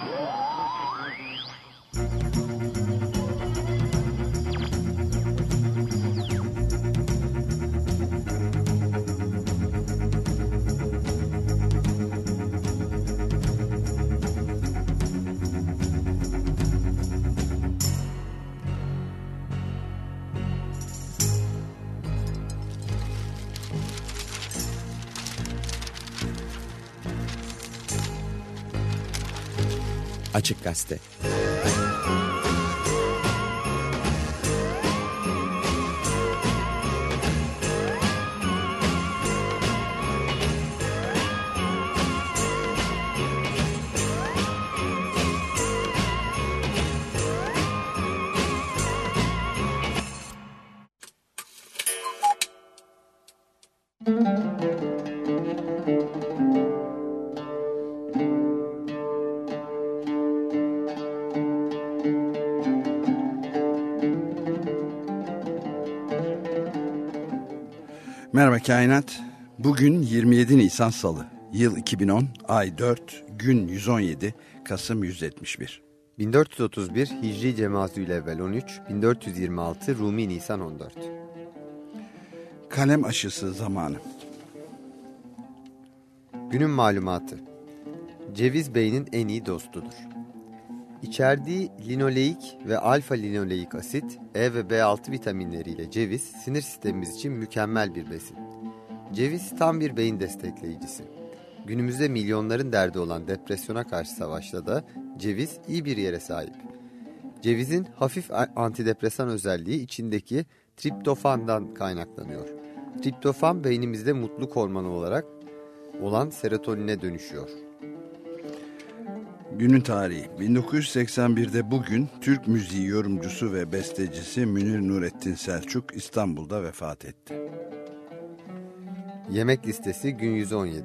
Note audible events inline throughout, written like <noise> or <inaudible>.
Woo! Açık Gazete Kainat. Bugün 27 Nisan Salı. Yıl 2010, ay 4, gün 117, Kasım 171. 1431 Hicri Cemazül Evvel 13, 1426 Rumi Nisan 14. Kalem aşısı zamanı. Günün malumatı. Ceviz beynin en iyi dostudur. İçerdiği linoleik ve alfa linoleik asit, E ve B6 vitaminleriyle ceviz sinir sistemimiz için mükemmel bir besin. Ceviz tam bir beyin destekleyicisi. Günümüzde milyonların derdi olan depresyona karşı savaşta da ceviz iyi bir yere sahip. Cevizin hafif antidepresan özelliği içindeki triptofandan kaynaklanıyor. Triptofan beynimizde mutluluk hormonu olarak olan serotonine dönüşüyor. Günün tarihi 1981'de bugün Türk müziği yorumcusu ve bestecisi Münir Nurettin Selçuk İstanbul'da vefat etti. Yemek listesi gün 117.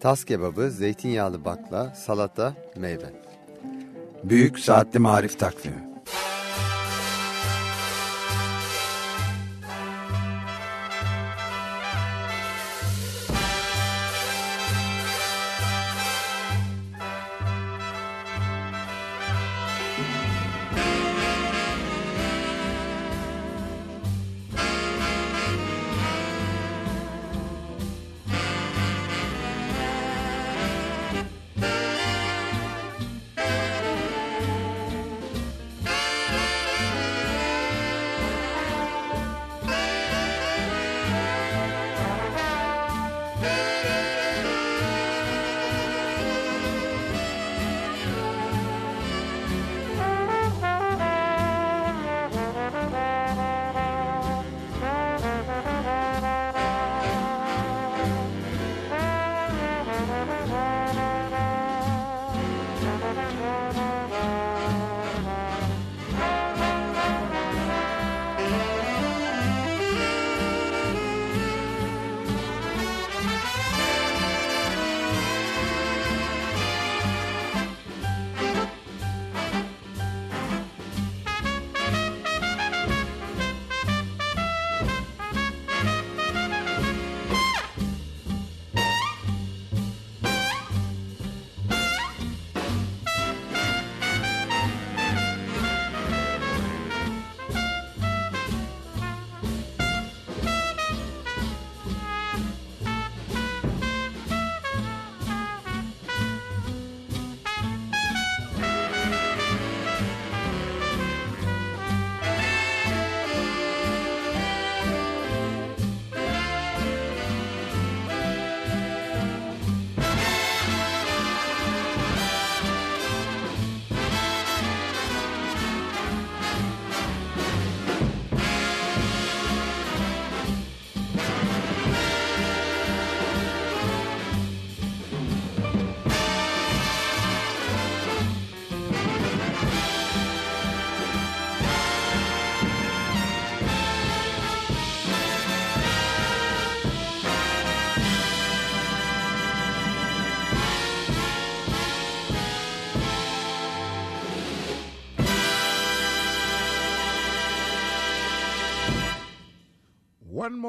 Tas kebabı, zeytinyağlı bakla, salata, meyve. Büyük Saatli Marif Takvimi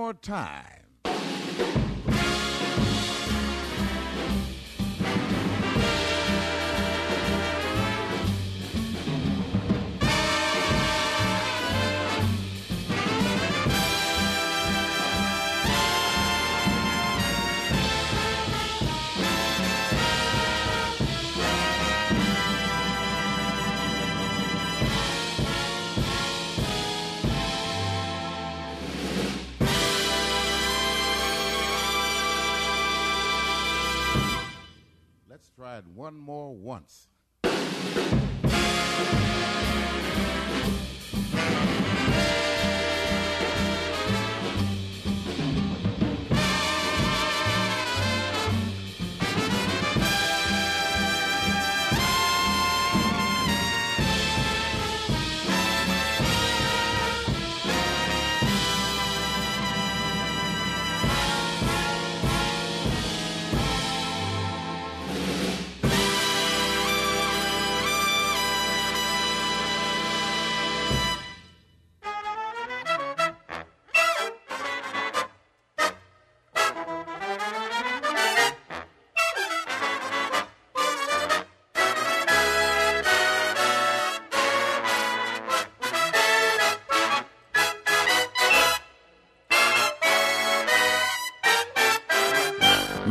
more time.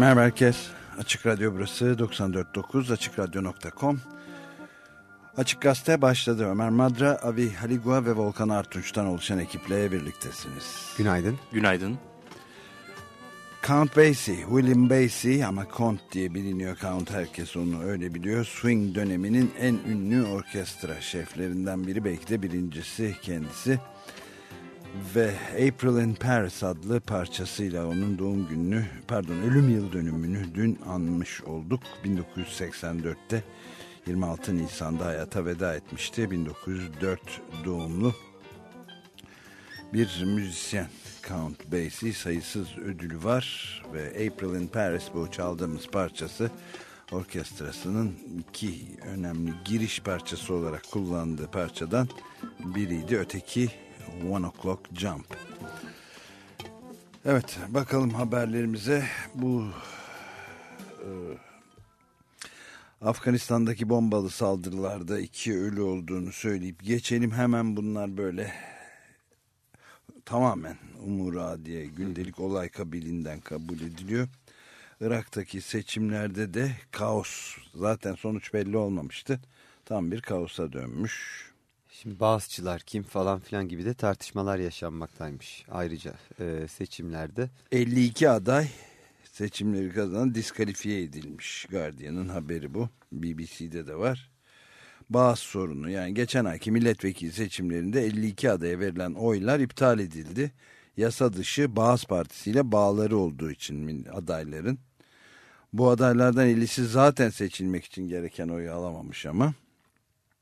Merhaba herkes. Açık Radyo burası 94.9 AçıkRadyo.com Açık Gazete başladı. Ömer Madra, Avi Haligua ve Volkan Artunç'tan oluşan ekiple birliktesiniz. Günaydın. Günaydın. Count Basie, William Basie ama Count diye biliniyor Count. Herkes onu öyle biliyor. Swing döneminin en ünlü orkestra şeflerinden biri belki de birincisi kendisi. Ve April in Paris adlı parçasıyla onun doğum gününü, pardon ölüm yıl dönümünü dün anmış olduk. 1984'te 26 Nisan'da hayata veda etmişti. 1904 doğumlu bir müzisyen Count Basie sayısız ödülü var ve April in Paris bu çaldığımız parçası orkestrasının iki önemli giriş parçası olarak kullandığı parçadan biriydi. Öteki One O'Clock Jump. Evet bakalım haberlerimize bu e, Afganistan'daki bombalı saldırılarda iki ölü olduğunu söyleyip geçelim hemen bunlar böyle tamamen umura gündelik olay kabilinden kabul ediliyor. Irak'taki seçimlerde de kaos zaten sonuç belli olmamıştı. Tam bir kaosa dönmüş. Şimdi bağızçılar kim falan filan gibi de tartışmalar yaşanmaktaymış ayrıca e, seçimlerde. 52 aday seçimleri kazanan diskalifiye edilmiş. Guardian'ın haberi bu. BBC'de de var. Bazı sorunu yani geçen ayki milletvekili seçimlerinde 52 adaya verilen oylar iptal edildi. Yasa dışı Bağız Partisi ile bağları olduğu için adayların. Bu adaylardan 50'si zaten seçilmek için gereken oyu alamamış ama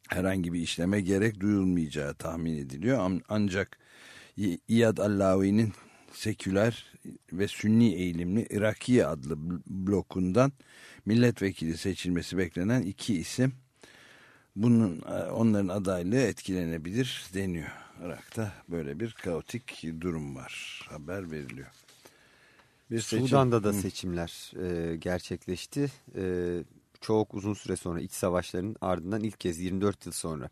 herhangi bir işleme gerek duyulmayacağı tahmin ediliyor. Ancak İyad Allavi'nin seküler ve sünni eğilimli Irakiye adlı blokundan milletvekili seçilmesi beklenen iki isim bunun onların adaylığı etkilenebilir deniyor. Irak'ta böyle bir kaotik durum var. Haber veriliyor. Bir seçim... Sudan'da da seçimler e, gerçekleşti. E, çok uzun süre sonra iç savaşların ardından ilk kez 24 yıl sonra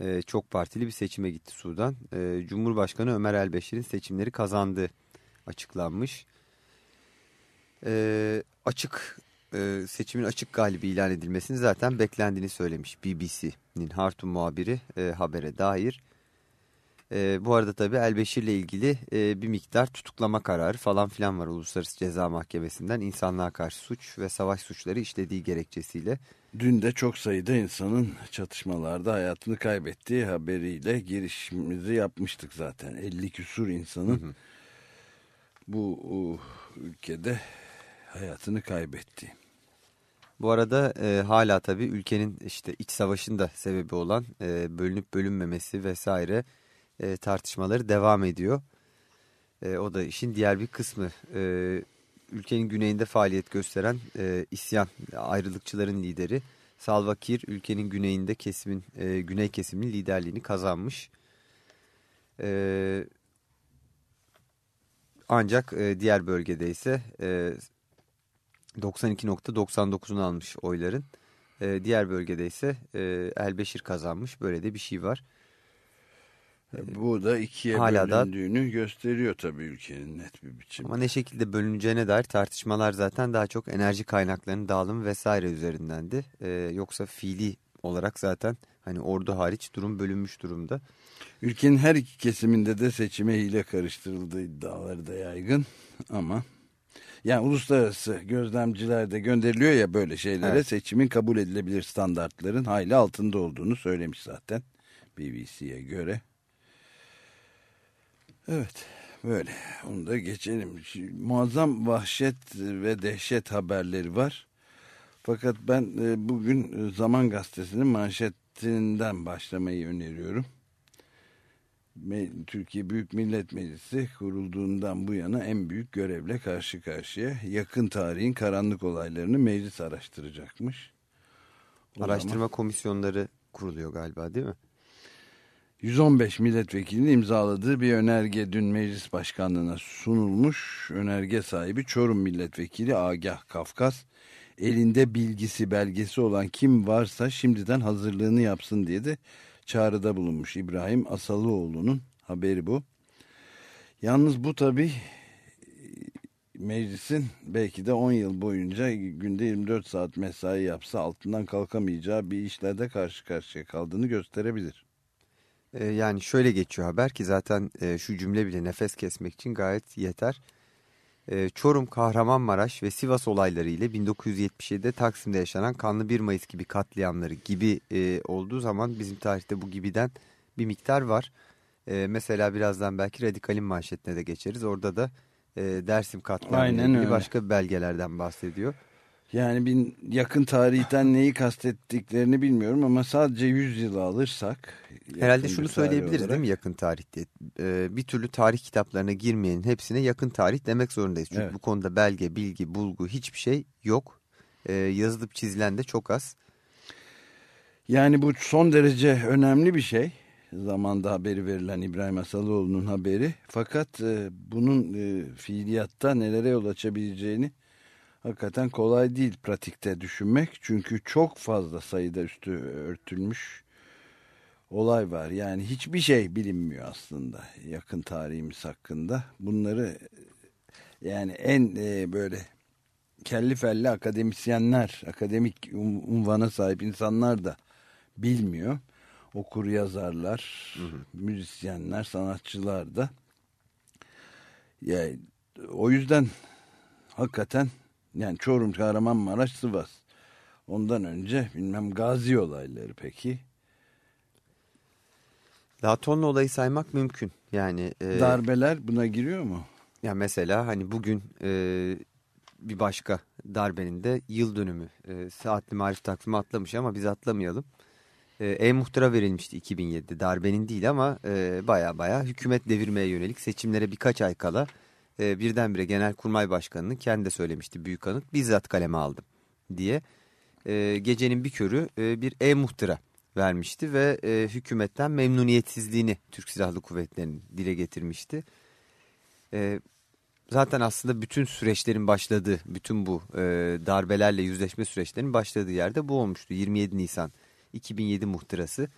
e, çok partili bir seçime gitti Sudan. E, Cumhurbaşkanı Ömer Elbeşir'in seçimleri kazandığı açıklanmış. E, açık e, seçimin açık galibi ilan edilmesini zaten beklendiğini söylemiş BBC'nin Hartum muhabiri e, habere dair. E, bu arada tabii Elbeşir'le ilgili e, bir miktar tutuklama kararı falan filan var Uluslararası Ceza Mahkemesi'nden insanlığa karşı suç ve savaş suçları işlediği gerekçesiyle. Dün de çok sayıda insanın çatışmalarda hayatını kaybettiği haberiyle girişimizi yapmıştık zaten. 50 küsur insanın hı hı. bu o, ülkede hayatını kaybetti. Bu arada e, hala tabii ülkenin işte iç savaşın da sebebi olan e, bölünüp bölünmemesi vesaire e, tartışmaları devam ediyor. E, o da işin diğer bir kısmı. E, ülkenin güneyinde faaliyet gösteren e, isyan ayrılıkçıların lideri Salva Kiir ülkenin güneyinde kesimin e, güney kesimin liderliğini kazanmış. E, ancak e, diğer bölgede ise e, 92.99'unu almış oyların. E, diğer bölgede ise e, Elbeşir kazanmış. Böyle de bir şey var. Bu da ikiye Hala bölündüğünü da, gösteriyor tabii ülkenin net bir biçimde. Ama ne şekilde bölüneceğine dair tartışmalar zaten daha çok enerji kaynaklarının dağılımı vesaire üzerindendi. Ee, yoksa fiili olarak zaten hani ordu hariç durum bölünmüş durumda. Ülkenin her iki kesiminde de seçime hile karıştırıldığı iddiaları da yaygın ama Yani uluslararası gözlemciler de gönderiliyor ya böyle şeylere Evet. seçimin kabul edilebilir standartların hayli altında olduğunu söylemiş zaten BBC'ye göre. Evet böyle onu da geçelim. Muazzam vahşet ve dehşet haberleri var. Fakat ben e, bugün e, Zaman Gazetesi'nin manşetinden başlamayı öneriyorum. Türkiye Büyük Millet Meclisi kurulduğundan bu yana en büyük görevle karşı karşıya. Yakın tarihin karanlık olaylarını meclis araştıracakmış. O Araştırma zaman komisyonları kuruluyor galiba değil mi? 115 milletvekilinin imzaladığı bir önerge dün meclis başkanlığına sunulmuş. Önerge sahibi Çorum milletvekili Agah Kafkas elinde bilgisi belgesi olan kim varsa şimdiden hazırlığını yapsın diye de çağrıda bulunmuş. İbrahim Asalıoğlu'nun haberi bu. Yalnız bu tabi meclisin belki de 10 yıl boyunca günde 24 saat mesai yapsa altından kalkamayacağı bir işlerde karşı karşıya kaldığını gösterebilir. Ee, yani şöyle geçiyor haber ki zaten e, şu cümle bile nefes kesmek için gayet yeter. Ee, Çorum, Kahramanmaraş ve Sivas olayları ile 1977'de Taksim'de yaşanan kanlı 1 Mayıs gibi katliamları gibi e, olduğu zaman bizim tarihte bu gibiden bir miktar var. E, mesela birazdan belki Radikal'in manşetine de geçeriz. Orada da e, Dersim katliamı ile ilgili öyle. başka belgelerden bahsediyor. Yani bin, yakın tarihten neyi kastettiklerini bilmiyorum ama sadece 100 yılı alırsak. Herhalde şunu söyleyebiliriz olarak- değil mi yakın tarihte? Ee, bir türlü tarih kitaplarına girmeyenin hepsine yakın tarih demek zorundayız. Çünkü Evet. bu konuda belge, bilgi, bulgu hiçbir şey yok. Ee, yazılıp çizilen de çok az. Yani bu son derece önemli bir şey. Zamanda haberi verilen İbrahim Asalıoğlu'nun haberi. Fakat e, bunun e, fiiliyatta nelere yol açabileceğini hakikaten kolay değil pratikte düşünmek. Çünkü çok fazla sayıda üstü örtülmüş olay var. Yani hiçbir şey bilinmiyor aslında yakın tarihimiz hakkında. Bunları yani en e, böyle kelli felli akademisyenler, akademik un- unvana sahip insanlar da bilmiyor. Okur yazarlar, müzisyenler, sanatçılar da. Yani, o yüzden hakikaten yani Çorum, Kahramanmaraş, Sivas. Ondan önce bilmem Gazi olayları peki. Daha tonla olayı saymak mümkün. Yani e, Darbeler buna giriyor mu? ya mesela hani bugün e, bir başka darbenin de yıl dönümü. E, saatli marif takvimi atlamış ama biz atlamayalım. E, E-Muhtıra verilmişti 2007'de. Darbenin değil ama e, baya baya hükümet devirmeye yönelik seçimlere birkaç ay kala e, birdenbire Genelkurmay Başkanı'nın kendi de söylemişti büyük anıt bizzat kaleme aldım diye. E, gecenin bir körü e, bir E-Muhtıra vermişti ve e, hükümetten memnuniyetsizliğini Türk Silahlı Kuvvetleri'nin dile getirmişti. E, zaten aslında bütün süreçlerin başladığı, bütün bu e, darbelerle yüzleşme süreçlerinin başladığı yerde bu olmuştu. 27 Nisan 2007 muhtırası.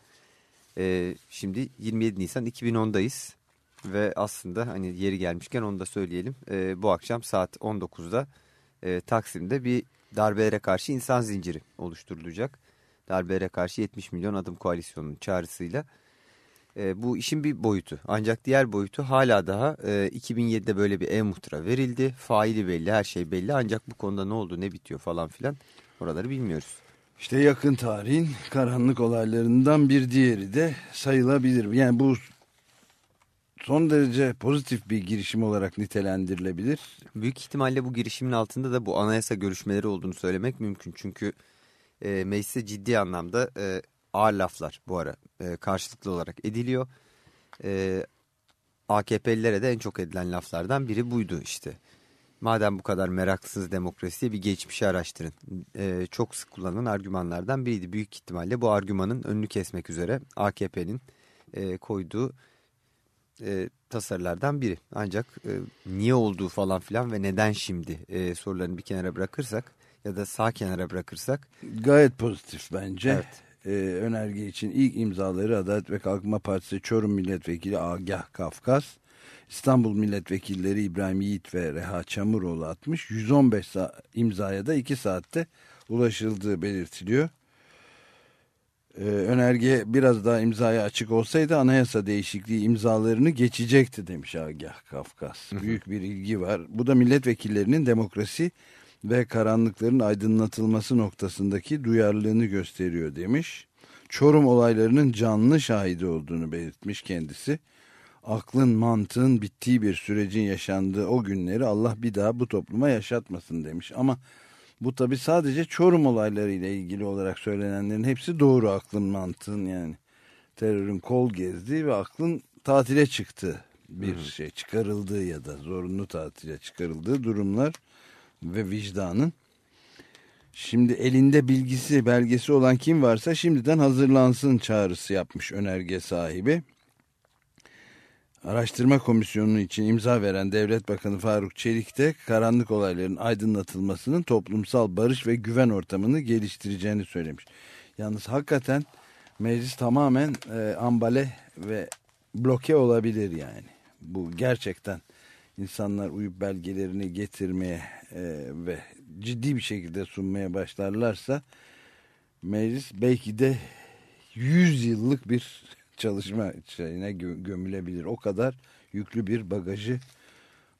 E, şimdi 27 Nisan 2010'dayız ve aslında hani yeri gelmişken onu da söyleyelim. E, bu akşam saat 19'da e, Taksim'de bir darbelere karşı insan zinciri oluşturulacak. Darbelere karşı 70 milyon adım koalisyonunun çağrısıyla. E, bu işin bir boyutu. Ancak diğer boyutu hala daha e, 2007'de böyle bir e-muhtıra verildi. Faili belli, her şey belli. Ancak bu konuda ne oldu, ne bitiyor falan filan oraları bilmiyoruz. İşte yakın tarihin karanlık olaylarından bir diğeri de sayılabilir. Yani bu son derece pozitif bir girişim olarak nitelendirilebilir. Büyük ihtimalle bu girişimin altında da bu anayasa görüşmeleri olduğunu söylemek mümkün. Çünkü e, mecliste ciddi anlamda e, ağır laflar bu ara e, karşılıklı olarak ediliyor. E, AKP'lilere de en çok edilen laflardan biri buydu işte. Madem bu kadar meraksız demokrasiye bir geçmişi araştırın. E, çok sık kullanılan argümanlardan biriydi. Büyük ihtimalle bu argümanın önünü kesmek üzere AKP'nin e, koyduğu e, tasarılardan biri. Ancak e, niye olduğu falan filan ve neden şimdi e, sorularını bir kenara bırakırsak ya da sağ kenara bırakırsak Gayet pozitif bence. Evet. Ee, önerge için ilk imzaları Adalet ve Kalkınma Partisi Çorum Milletvekili Agah Kafkas, İstanbul Milletvekilleri İbrahim Yiğit ve Reha Çamuroğlu atmış. 115 sa- imzaya da 2 saatte ulaşıldığı belirtiliyor. E, önerge biraz daha imzaya açık olsaydı anayasa değişikliği imzalarını geçecekti demiş Agah Kafkas. Büyük bir ilgi var. Bu da milletvekillerinin demokrasi ve karanlıkların aydınlatılması noktasındaki duyarlılığını gösteriyor demiş. Çorum olaylarının canlı şahidi olduğunu belirtmiş kendisi. Aklın mantığın bittiği bir sürecin yaşandığı o günleri Allah bir daha bu topluma yaşatmasın demiş. Ama bu tabi sadece Çorum olaylarıyla ilgili olarak söylenenlerin hepsi doğru aklın mantığın yani. Terörün kol gezdiği ve aklın tatile çıktığı bir şey çıkarıldığı ya da zorunlu tatile çıkarıldığı durumlar ve vicdanın. Şimdi elinde bilgisi belgesi olan kim varsa şimdiden hazırlansın çağrısı yapmış önerge sahibi. Araştırma komisyonu için imza veren Devlet Bakanı Faruk Çelik de karanlık olayların aydınlatılmasının toplumsal barış ve güven ortamını geliştireceğini söylemiş. Yalnız hakikaten meclis tamamen e, ambale ve bloke olabilir yani. Bu gerçekten insanlar uyup belgelerini getirmeye e, ve ciddi bir şekilde sunmaya başlarlarsa meclis belki de 100 yıllık bir çalışma şeyine gö gömülebilir. O kadar yüklü bir bagajı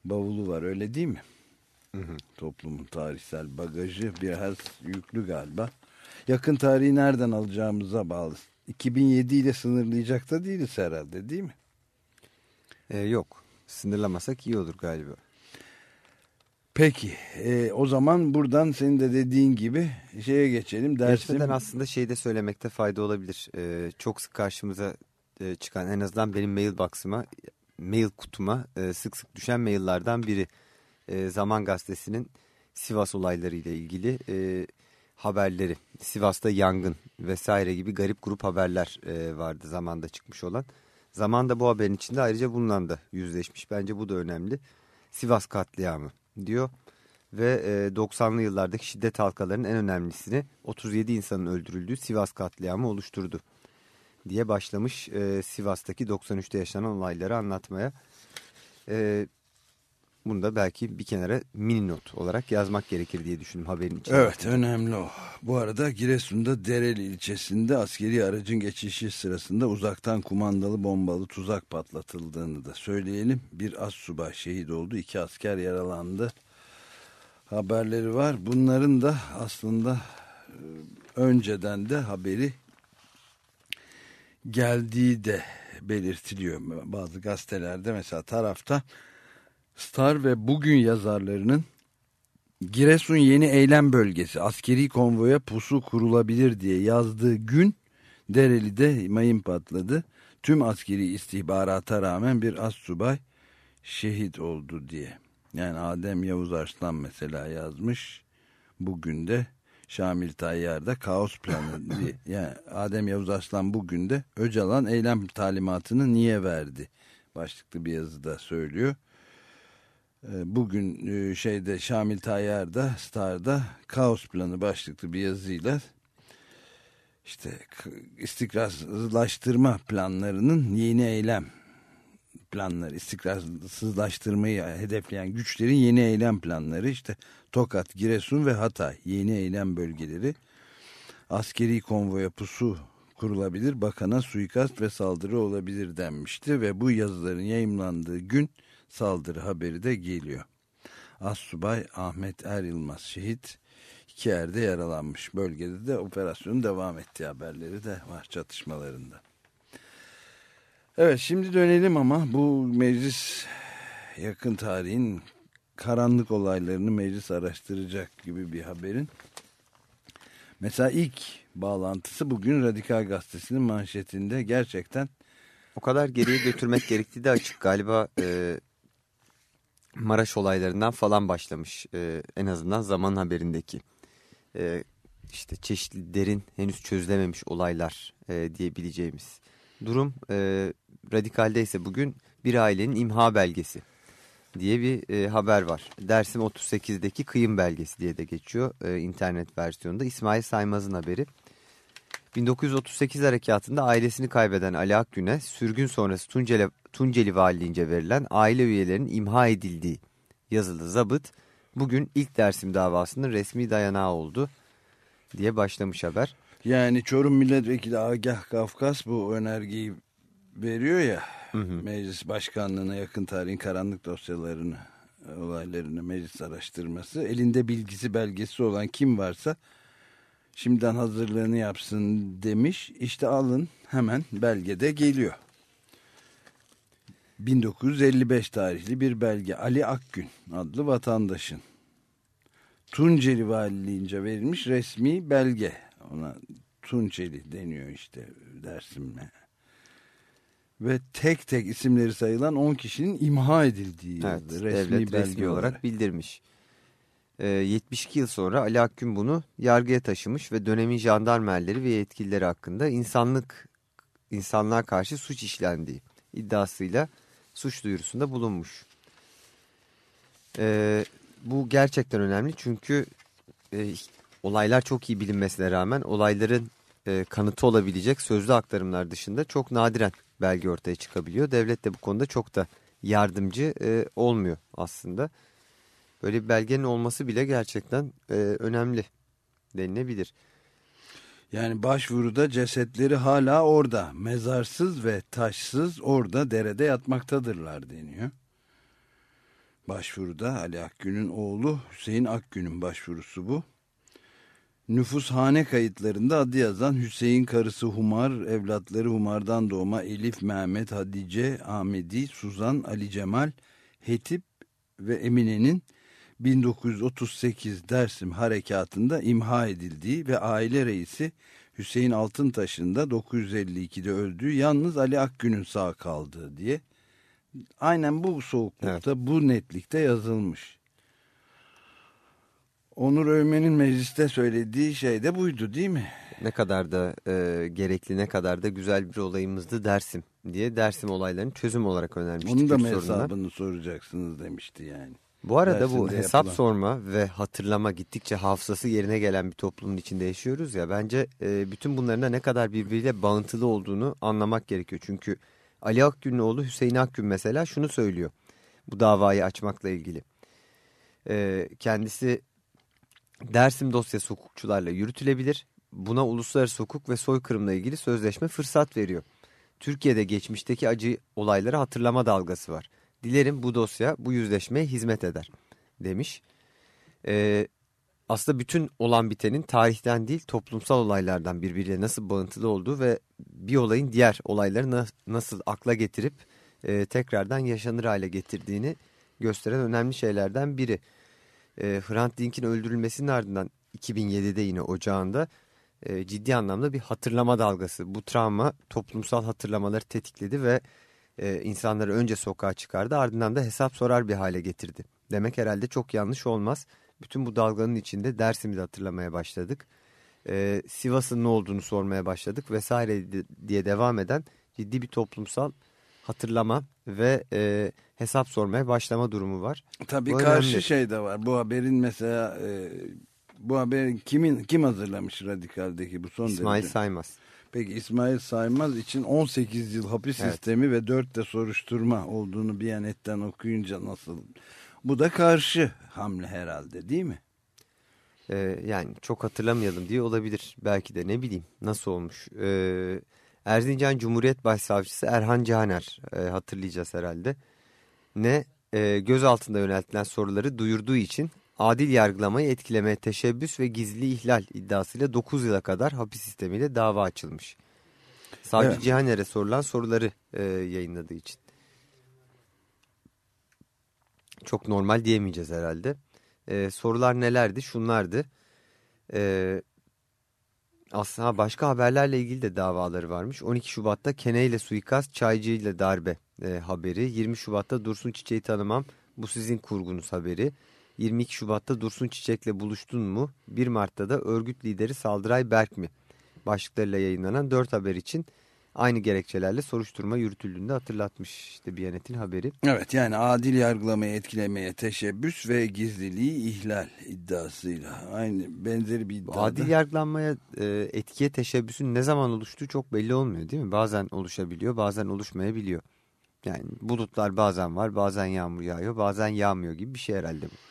bavulu var öyle değil mi? Hı hı. Toplumun tarihsel bagajı biraz yüklü galiba. Yakın tarihi nereden alacağımıza bağlı. 2007 ile sınırlayacak da değiliz herhalde değil mi? Ee, yok. Sınırlamasak iyi olur galiba. Peki e, o zaman buradan senin de dediğin gibi şeye geçelim. Dersim... Geçmeden aslında şeyi de söylemekte fayda olabilir. Ee, çok sık karşımıza e, çıkan en azından benim mailbox'ıma, mail kutuma e, sık sık düşen maillerden biri. E, Zaman Gazetesi'nin Sivas olayları ile ilgili e, haberleri. Sivas'ta yangın vesaire gibi garip grup haberler e, vardı zamanda çıkmış olan. Zamanda bu haberin içinde ayrıca bununla da yüzleşmiş. Bence bu da önemli. Sivas katliamı diyor ve e, 90'lı yıllardaki şiddet halkalarının en önemlisini 37 insanın öldürüldüğü Sivas katliamı oluşturdu diye başlamış e, Sivas'taki 93'te yaşanan olayları anlatmaya. E, bunu da belki bir kenara mini not olarak yazmak gerekir diye düşündüm haberin içinde. Evet önemli o. Bu arada Giresun'da Dereli ilçesinde askeri aracın geçişi sırasında uzaktan kumandalı bombalı tuzak patlatıldığını da söyleyelim. Bir az subay şehit oldu, iki asker yaralandı. Haberleri var. Bunların da aslında e, önceden de haberi geldiği de belirtiliyor. Bazı gazetelerde mesela tarafta Star ve Bugün yazarlarının Giresun yeni eylem bölgesi askeri konvoya pusu kurulabilir diye yazdığı gün Dereli'de mayın patladı. Tüm askeri istihbarata rağmen bir az subay şehit oldu diye. Yani Adem Yavuz Arslan mesela yazmış. Bugün de Şamil Tayyar'da kaos planı <laughs> diye. Yani Adem Yavuz Arslan bugün de Öcalan eylem talimatını niye verdi? Başlıklı bir yazıda söylüyor. Ee, bugün e, şeyde Şamil Tayyar'da Star'da kaos planı başlıklı bir yazıyla işte istikrarsızlaştırma planlarının yeni eylem planları istikrarsızlaştırmayı hedefleyen güçlerin yeni eylem planları işte Tokat, Giresun ve Hatay yeni eylem bölgeleri askeri konvoya pusu kurulabilir bakana suikast ve saldırı olabilir denmişti ve bu yazıların yayımlandığı gün saldırı haberi de geliyor. Assubay Ahmet Er Yılmaz şehit iki yerde yaralanmış. Bölgede de operasyonun devam ettiği haberleri de var çatışmalarında. Evet şimdi dönelim ama bu meclis yakın tarihin karanlık olaylarını meclis araştıracak gibi bir haberin. Mesela ilk bağlantısı bugün Radikal Gazetesi'nin manşetinde. Gerçekten o kadar geriye götürmek <coughs> gerektiği de açık. Galiba e, Maraş olaylarından falan başlamış e, en azından zaman haberindeki. E, işte çeşitli derin henüz çözülememiş olaylar e, diyebileceğimiz durum e, radikalde bugün bir ailenin imha belgesi diye bir e, haber var. Dersim 38'deki kıyım belgesi diye de geçiyor e, internet versiyonunda. İsmail Saymaz'ın haberi. 1938 harekatında ailesini kaybeden Ali Akgün'e sürgün sonrası Tunceli, Tunceli Valiliğince verilen aile üyelerinin imha edildiği yazılı zabıt bugün ilk dersim davasının resmi dayanağı oldu diye başlamış haber. Yani Çorum Milletvekili Agah Kafkas bu önergeyi veriyor ya hı hı. meclis başkanlığına yakın tarihin karanlık dosyalarını olaylarını meclis araştırması elinde bilgisi belgesi olan kim varsa şimdiden hazırlığını yapsın demiş. İşte alın hemen belgede geliyor. 1955 tarihli bir belge. Ali Akgün adlı vatandaşın Tunceli Valiliğince verilmiş resmi belge ona Tunceli deniyor işte Dersim'le ve tek tek isimleri sayılan 10 kişinin imha edildiği evet, resmi devlet belge olarak, olarak bildirmiş. Ee, 72 yıl sonra Ali Akgün bunu yargıya taşımış ve dönemin jandarmerleri ve yetkilileri hakkında insanlık insanlığa karşı suç işlendiği iddiasıyla suç duyurusunda bulunmuş. Ee, bu gerçekten önemli çünkü e, olaylar çok iyi bilinmesine rağmen olayların e, kanıtı olabilecek sözlü aktarımlar dışında çok nadiren belge ortaya çıkabiliyor. Devlet de bu konuda çok da yardımcı e, olmuyor aslında. Böyle bir belgenin olması bile gerçekten e, önemli denilebilir. Yani başvuruda cesetleri hala orada mezarsız ve taşsız orada derede yatmaktadırlar deniyor. Başvuruda Ali Akgün'ün oğlu Hüseyin Akgün'ün başvurusu bu. Nüfushane kayıtlarında adı yazan Hüseyin karısı Humar, evlatları Humar'dan doğma Elif, Mehmet, Hadice, Ahmedi, Suzan, Ali Cemal, Hetip ve Emine'nin 1938 Dersim harekatında imha edildiği ve aile reisi Hüseyin Altıntaş'ın da 952'de öldüğü yalnız Ali Akgün'ün sağ kaldığı diye aynen bu soğuklukta evet. bu netlikte yazılmış. Onur Övmen'in mecliste söylediği şey de buydu değil mi? Ne kadar da e, gerekli ne kadar da güzel bir olayımızdı Dersim diye Dersim olaylarını çözüm olarak önermiştik. Bunun da mı hesabını soracaksınız demişti yani. Bu arada Dersinde bu hesap yapılan... sorma ve hatırlama gittikçe hafızası yerine gelen bir toplumun içinde yaşıyoruz ya. Bence e, bütün bunların da ne kadar birbiriyle bağıntılı olduğunu anlamak gerekiyor. Çünkü Ali Akgün'ün oğlu Hüseyin Akgün mesela şunu söylüyor bu davayı açmakla ilgili. E, kendisi Dersim dosyası hukukçularla yürütülebilir. Buna uluslararası hukuk ve soykırımla ilgili sözleşme fırsat veriyor. Türkiye'de geçmişteki acı olayları hatırlama dalgası var. Dilerim bu dosya bu yüzleşmeye hizmet eder demiş. Ee, aslında bütün olan bitenin tarihten değil toplumsal olaylardan birbiriyle nasıl bağıntılı olduğu ve bir olayın diğer olayları na nasıl akla getirip e, tekrardan yaşanır hale getirdiğini gösteren önemli şeylerden biri. E, Hrant Dink'in öldürülmesinin ardından 2007'de yine ocağında e, ciddi anlamda bir hatırlama dalgası. Bu travma toplumsal hatırlamaları tetikledi ve e, insanları önce sokağa çıkardı ardından da hesap sorar bir hale getirdi. Demek herhalde çok yanlış olmaz. Bütün bu dalganın içinde Dersim'i de hatırlamaya başladık. E, Sivas'ın ne olduğunu sormaya başladık vesaire diye devam eden ciddi bir toplumsal hatırlama ve e, hesap sormaya başlama durumu var. Tabii bu karşı önemli. şey de var. Bu haberin mesela e, bu haber kimin kim hazırlamış Radikal'deki bu son İsmail derece? Saymaz. Peki İsmail Saymaz için 18 yıl hapis evet. sistemi ve 4 de soruşturma olduğunu bir Biyanet'ten okuyunca nasıl? Bu da karşı hamle herhalde değil mi? Ee, yani çok hatırlamayalım diye olabilir belki de ne bileyim nasıl olmuş. Ee, Erzincan Cumhuriyet Başsavcısı Erhan Caner e, hatırlayacağız herhalde. Ne e, göz altında yöneltilen soruları duyurduğu için adil yargılamayı etkilemeye teşebbüs ve gizli ihlal iddiasıyla 9 yıla kadar hapis sistemiyle dava açılmış. Savcı evet. Cihaner'e sorulan soruları e, yayınladığı için. Çok normal diyemeyeceğiz herhalde. E, sorular nelerdi? Şunlardı. E, aslında başka haberlerle ilgili de davaları varmış. 12 Şubat'ta Kene ile suikast, Çaycı ile darbe e, haberi. 20 Şubat'ta Dursun Çiçeği tanımam, bu sizin kurgunuz haberi. 22 Şubat'ta Dursun Çiçek'le buluştun mu? 1 Mart'ta da örgüt lideri Saldıray Berk mi? Başlıklarıyla yayınlanan 4 haber için aynı gerekçelerle soruşturma yürütüldüğünde hatırlatmış işte Biyanet'in haberi. Evet yani adil yargılamayı etkilemeye teşebbüs ve gizliliği ihlal iddiasıyla aynı benzeri bir iddiada. Adil yargılanmaya e, etkiye teşebbüsün ne zaman oluştuğu çok belli olmuyor değil mi? Bazen oluşabiliyor bazen oluşmayabiliyor. Yani bulutlar bazen var bazen yağmur yağıyor bazen yağmıyor gibi bir şey herhalde bu.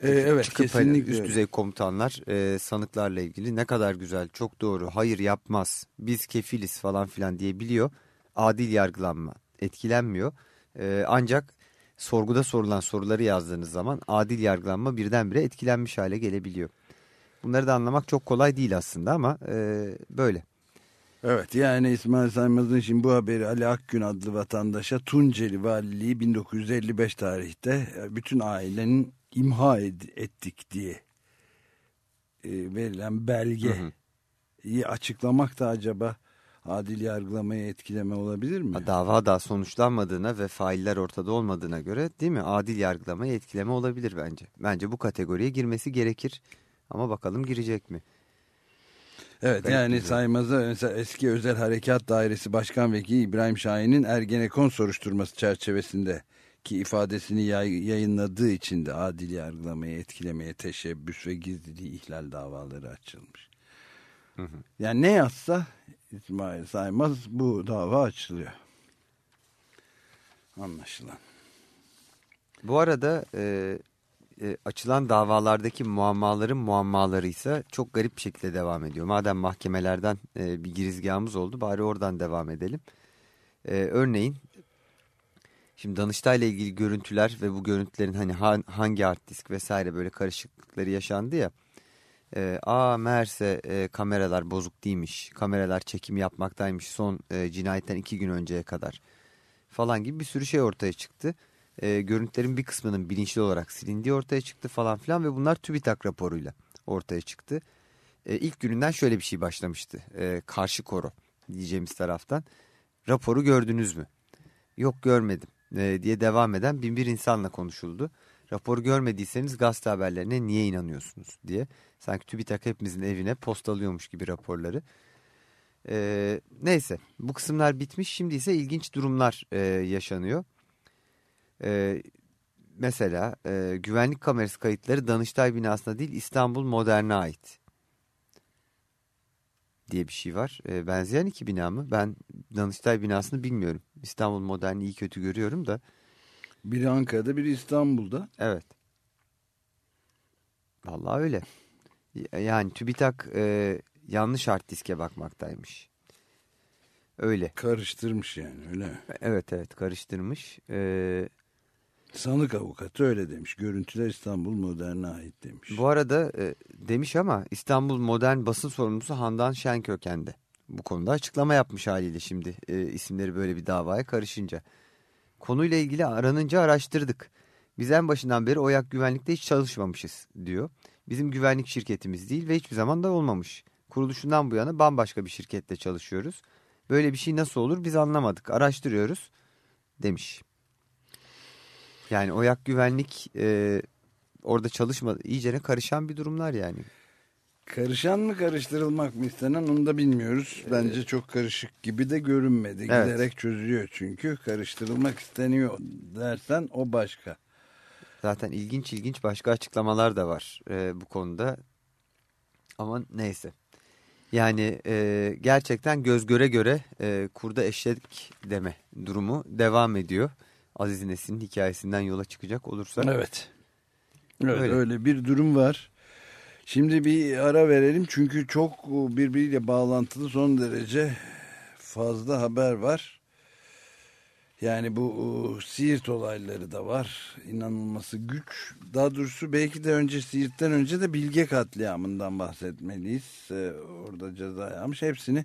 Ee, evet Çıkıp hani kesinlikle. üst düzey komutanlar e, sanıklarla ilgili ne kadar güzel, çok doğru, hayır yapmaz, biz kefiliz falan filan diyebiliyor. Adil yargılanma etkilenmiyor. E, ancak sorguda sorulan soruları yazdığınız zaman adil yargılanma birdenbire etkilenmiş hale gelebiliyor. Bunları da anlamak çok kolay değil aslında ama e, böyle. Evet yani İsmail Saymaz'ın şimdi bu haberi Ali Akgün adlı vatandaşa Tunceli Valiliği 1955 tarihte e, bütün ailenin imha ettik diye e, verilen belgeyi açıklamak da acaba adil yargılamayı etkileme olabilir mi? Dava daha sonuçlanmadığına ve failler ortada olmadığına göre değil mi adil yargılamayı etkileme olabilir bence. Bence bu kategoriye girmesi gerekir ama bakalım girecek mi? Evet Garip yani güzel. Saymaz'a mesela eski Özel Harekat Dairesi Başkan Vekili İbrahim Şahin'in Ergenekon soruşturması çerçevesinde ki ifadesini yay- yayınladığı için de adil yargılamayı etkilemeye teşebbüs ve gizliliği ihlal davaları açılmış. Yani ne yazsa İsmail Saymaz bu dava açılıyor. Anlaşılan. Bu arada e, e, açılan davalardaki muammaların muammaları ise çok garip bir şekilde devam ediyor. Madem mahkemelerden e, bir girizgahımız oldu bari oradan devam edelim. E, örneğin şimdi Danıştay'la ilgili görüntüler ve bu görüntülerin hani ha- hangi hard disk vesaire böyle karışıklıkları yaşandı ya. E, aa meğerse e, kameralar bozuk değilmiş. Kameralar çekim yapmaktaymış son e, cinayetten iki gün önceye kadar falan gibi bir sürü şey ortaya çıktı. E, görüntülerin bir kısmının bilinçli olarak silindiği ortaya çıktı falan filan ve bunlar TÜBİTAK raporuyla ortaya çıktı. E, ilk gününden şöyle bir şey başlamıştı. E, karşı koro diyeceğimiz taraftan. Raporu gördünüz mü? Yok görmedim e, diye devam eden bin bir insanla konuşuldu. Raporu görmediyseniz gazete haberlerine niye inanıyorsunuz diye. Sanki TÜBİTAK hepimizin evine postalıyormuş gibi raporları. E, neyse bu kısımlar bitmiş şimdi ise ilginç durumlar e, yaşanıyor. E, mesela e, güvenlik kamerası kayıtları Danıştay binasına değil İstanbul Modern'e ait diye bir şey var. E, benzeyen iki bina mı? Ben Danıştay binasını bilmiyorum. İstanbul Modern'i iyi kötü görüyorum da. Biri Ankara'da biri İstanbul'da. Evet. Vallahi öyle. Yani TÜBİTAK e, yanlış hard diske bakmaktaymış. Öyle. Karıştırmış yani öyle? Evet evet karıştırmış. E, Sanık avukatı öyle demiş. Görüntüler İstanbul Modern'e ait demiş. bu arada e, demiş ama İstanbul Modern basın sorumlusu Handan Şenköken'de. Bu konuda açıklama yapmış haliyle şimdi e, isimleri böyle bir davaya karışınca. Konuyla ilgili aranınca araştırdık. Biz en başından beri OYAK güvenlikte hiç çalışmamışız diyor. Bizim güvenlik şirketimiz değil ve hiçbir zaman da olmamış. Kuruluşundan bu yana bambaşka bir şirkette çalışıyoruz. Böyle bir şey nasıl olur biz anlamadık. Araştırıyoruz demiş. Yani OYAK güvenlik e, orada çalışmadı. İyicene karışan bir durumlar yani. Karışan mı karıştırılmak mı istenen onu da bilmiyoruz. Bence çok karışık gibi de görünmedi. Evet. Giderek çözülüyor çünkü. Karıştırılmak isteniyor dersen o başka. Zaten ilginç ilginç başka açıklamalar da var e, bu konuda. Ama neyse. Yani e, gerçekten göz göre göre e, kurda eşek deme durumu devam ediyor. Aziz Nesin'in hikayesinden yola çıkacak olursak. Evet. Evet Öyle. öyle. bir durum var. Şimdi bir ara verelim çünkü çok birbiriyle bağlantılı son derece fazla haber var. Yani bu e, Siirt olayları da var. İnanılması güç. Daha doğrusu belki de önce Siirt'ten önce de Bilge katliamından bahsetmeliyiz. Ee, orada ceza almış. Hepsini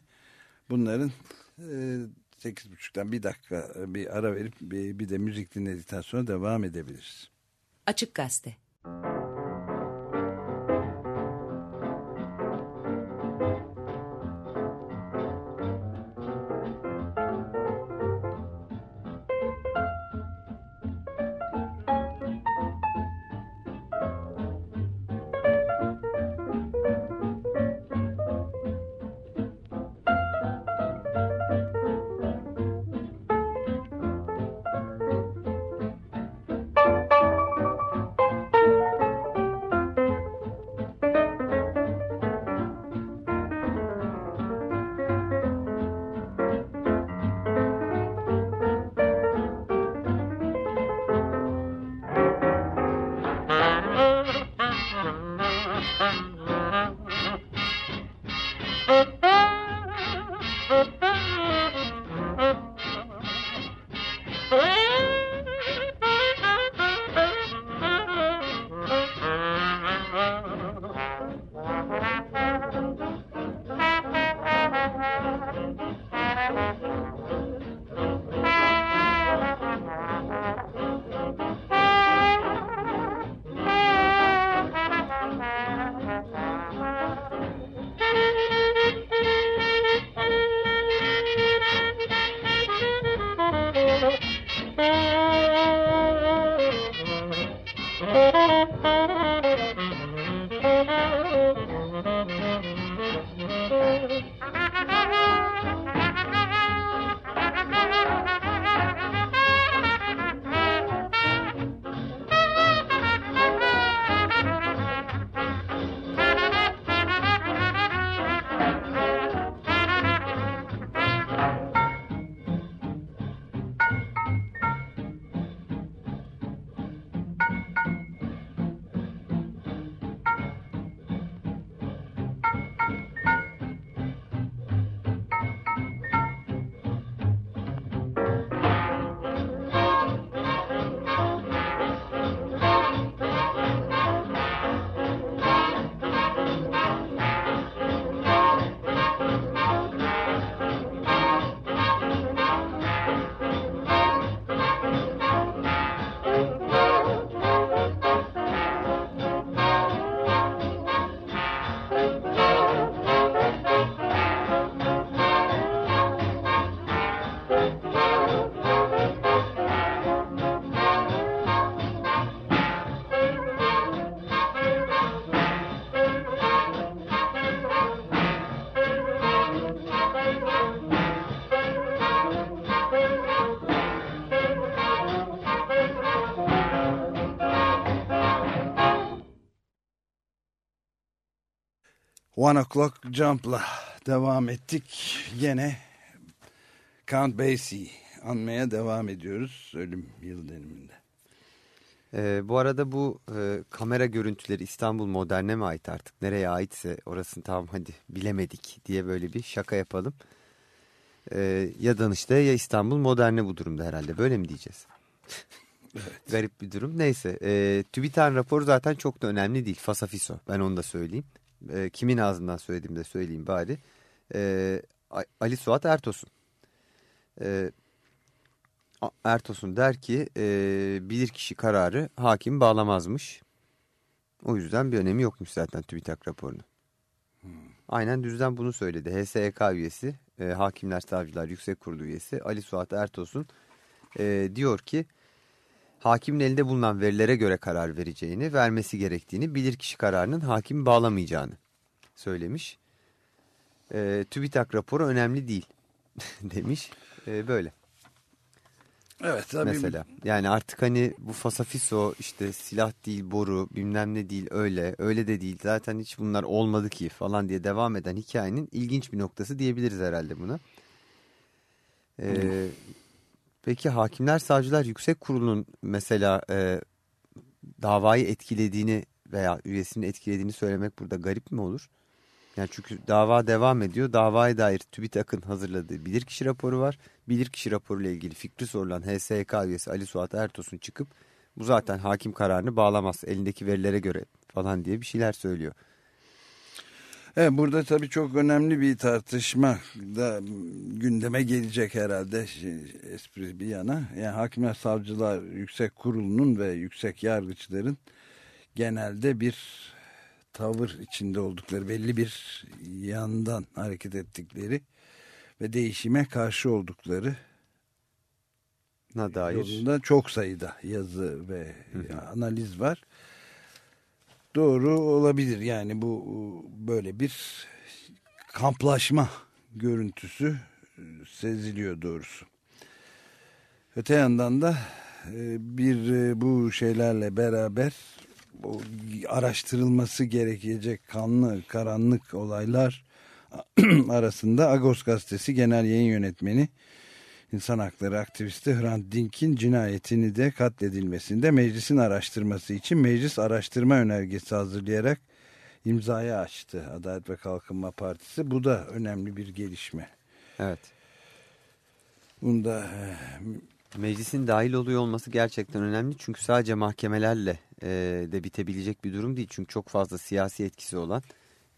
bunların e, 8.30'dan bir dakika e, bir ara verip bir, de müzik dinledikten sonra devam edebiliriz. Açık Gazete One O'Clock Jump'la devam ettik. Gene Count Basie anmaya devam ediyoruz ölüm yıl dönümünde. Ee, bu arada bu e, kamera görüntüleri İstanbul Modern'e mi ait artık? Nereye aitse orasını tamam hadi bilemedik diye böyle bir şaka yapalım. Ee, ya Danıştay ya İstanbul Modern'e bu durumda herhalde böyle mi diyeceğiz? <laughs> Evet. Garip bir durum. Neyse e, TÜBİTAK raporu zaten çok da önemli değil. Fasafiso ben onu da söyleyeyim. E, kimin ağzından söylediğimi de söyleyeyim bari. E, Ali Suat Ertosun. E, Ertosun der ki e, bilirkişi kararı hakim bağlamazmış. O yüzden bir önemi yokmuş zaten TÜBİTAK raporunun. Hmm. Aynen düzden bunu söyledi. HSYK üyesi, e, Hakimler Savcılar Yüksek Kurulu üyesi Ali Suat Ertosun e, diyor ki hakimin elinde bulunan verilere göre karar vereceğini, vermesi gerektiğini, bilirkişi kararının hakimi bağlamayacağını söylemiş. E, TÜBİTAK raporu önemli değil <laughs> demiş. E, böyle. Evet tabii. Mesela yani artık hani bu fasafiso işte silah değil boru bilmem ne değil öyle öyle de değil zaten hiç bunlar olmadı ki falan diye devam eden hikayenin ilginç bir noktası diyebiliriz herhalde buna. Ee, peki Hakimler Savcılar Yüksek Kurulu'nun mesela e, davayı etkilediğini veya üyesini etkilediğini söylemek burada garip mi olur? Yani çünkü dava devam ediyor. Davaya dair TÜBİTAK'ın hazırladığı bilirkişi raporu var. Bilirkişi raporuyla ilgili fikri sorulan HSK üyesi Ali Suat Ertos'un çıkıp bu zaten hakim kararını bağlamaz elindeki verilere göre falan diye bir şeyler söylüyor. Evet burada tabii çok önemli bir tartışma da gündeme gelecek herhalde espri bir yana. Yani Hakimler Savcılar Yüksek Kurulu'nun ve yüksek yargıçların genelde bir tavır içinde oldukları belli bir yandan hareket ettikleri ve değişime karşı oldukları na dair yolunda çok sayıda yazı ve Hı. analiz var. Doğru olabilir yani bu böyle bir kamplaşma görüntüsü seziliyor doğrusu. Öte yandan da e, bir e, bu şeylerle beraber araştırılması gerekecek kanlı karanlık olaylar <clears throat> arasında Agos Gazetesi Genel Yayın Yönetmeni İnsan Hakları aktivisti Hrant Dink'in cinayetini de katledilmesinde meclisin araştırması için meclis araştırma önergesi hazırlayarak imzaya açtı Adalet ve Kalkınma Partisi. Bu da önemli bir gelişme. Evet. Bunda Meclisin dahil oluyor olması gerçekten önemli. Çünkü sadece mahkemelerle e, de bitebilecek bir durum değil. Çünkü çok fazla siyasi etkisi olan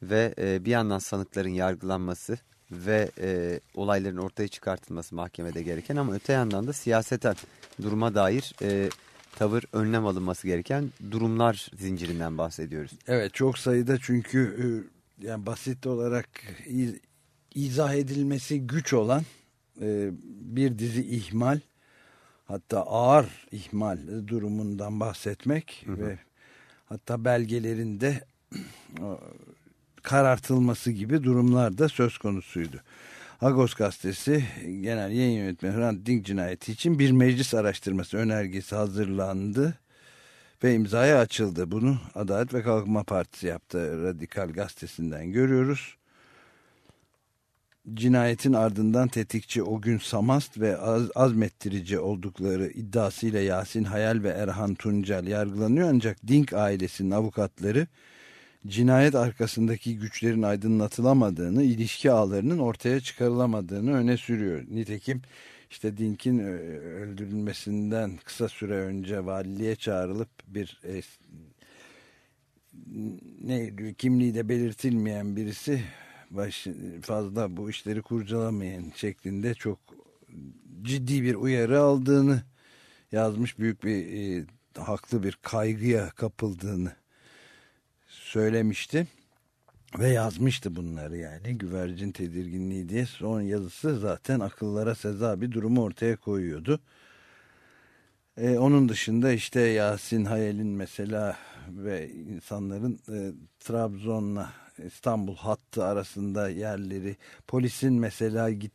ve e, bir yandan sanıkların yargılanması ve e, olayların ortaya çıkartılması mahkemede gereken ama öte yandan da siyaseten duruma dair e, tavır önlem alınması gereken durumlar zincirinden bahsediyoruz. Evet çok sayıda çünkü e, yani basit olarak izah edilmesi güç olan e, bir dizi ihmal hatta ağır ihmal durumundan bahsetmek hı hı. ve hatta belgelerinde karartılması gibi durumlar da söz konusuydu. Agos gazetesi genel yayın yönetmeni Hrant Dink cinayeti için bir meclis araştırması önergesi hazırlandı ve imzaya açıldı. Bunu Adalet ve Kalkınma Partisi yaptı. Radikal gazetesinden görüyoruz cinayetin ardından tetikçi o gün Samast ve az, azmettirici oldukları iddiasıyla Yasin Hayal ve Erhan Tuncel yargılanıyor ancak Dink ailesinin avukatları cinayet arkasındaki güçlerin aydınlatılamadığını, ilişki ağlarının ortaya çıkarılamadığını öne sürüyor. Nitekim işte Dink'in öldürülmesinden kısa süre önce valiliğe çağrılıp bir e, ne kimliği de belirtilmeyen birisi baş, fazla bu işleri kurcalamayın şeklinde çok ciddi bir uyarı aldığını yazmış büyük bir e, haklı bir kaygıya kapıldığını söylemişti ve yazmıştı bunları yani güvercin tedirginliği diye son yazısı zaten akıllara seza bir durumu ortaya koyuyordu. Ee, onun dışında işte Yasin Hayal'in mesela ve insanların e, Trabzon'la İstanbul hattı arasında yerleri polisin mesela git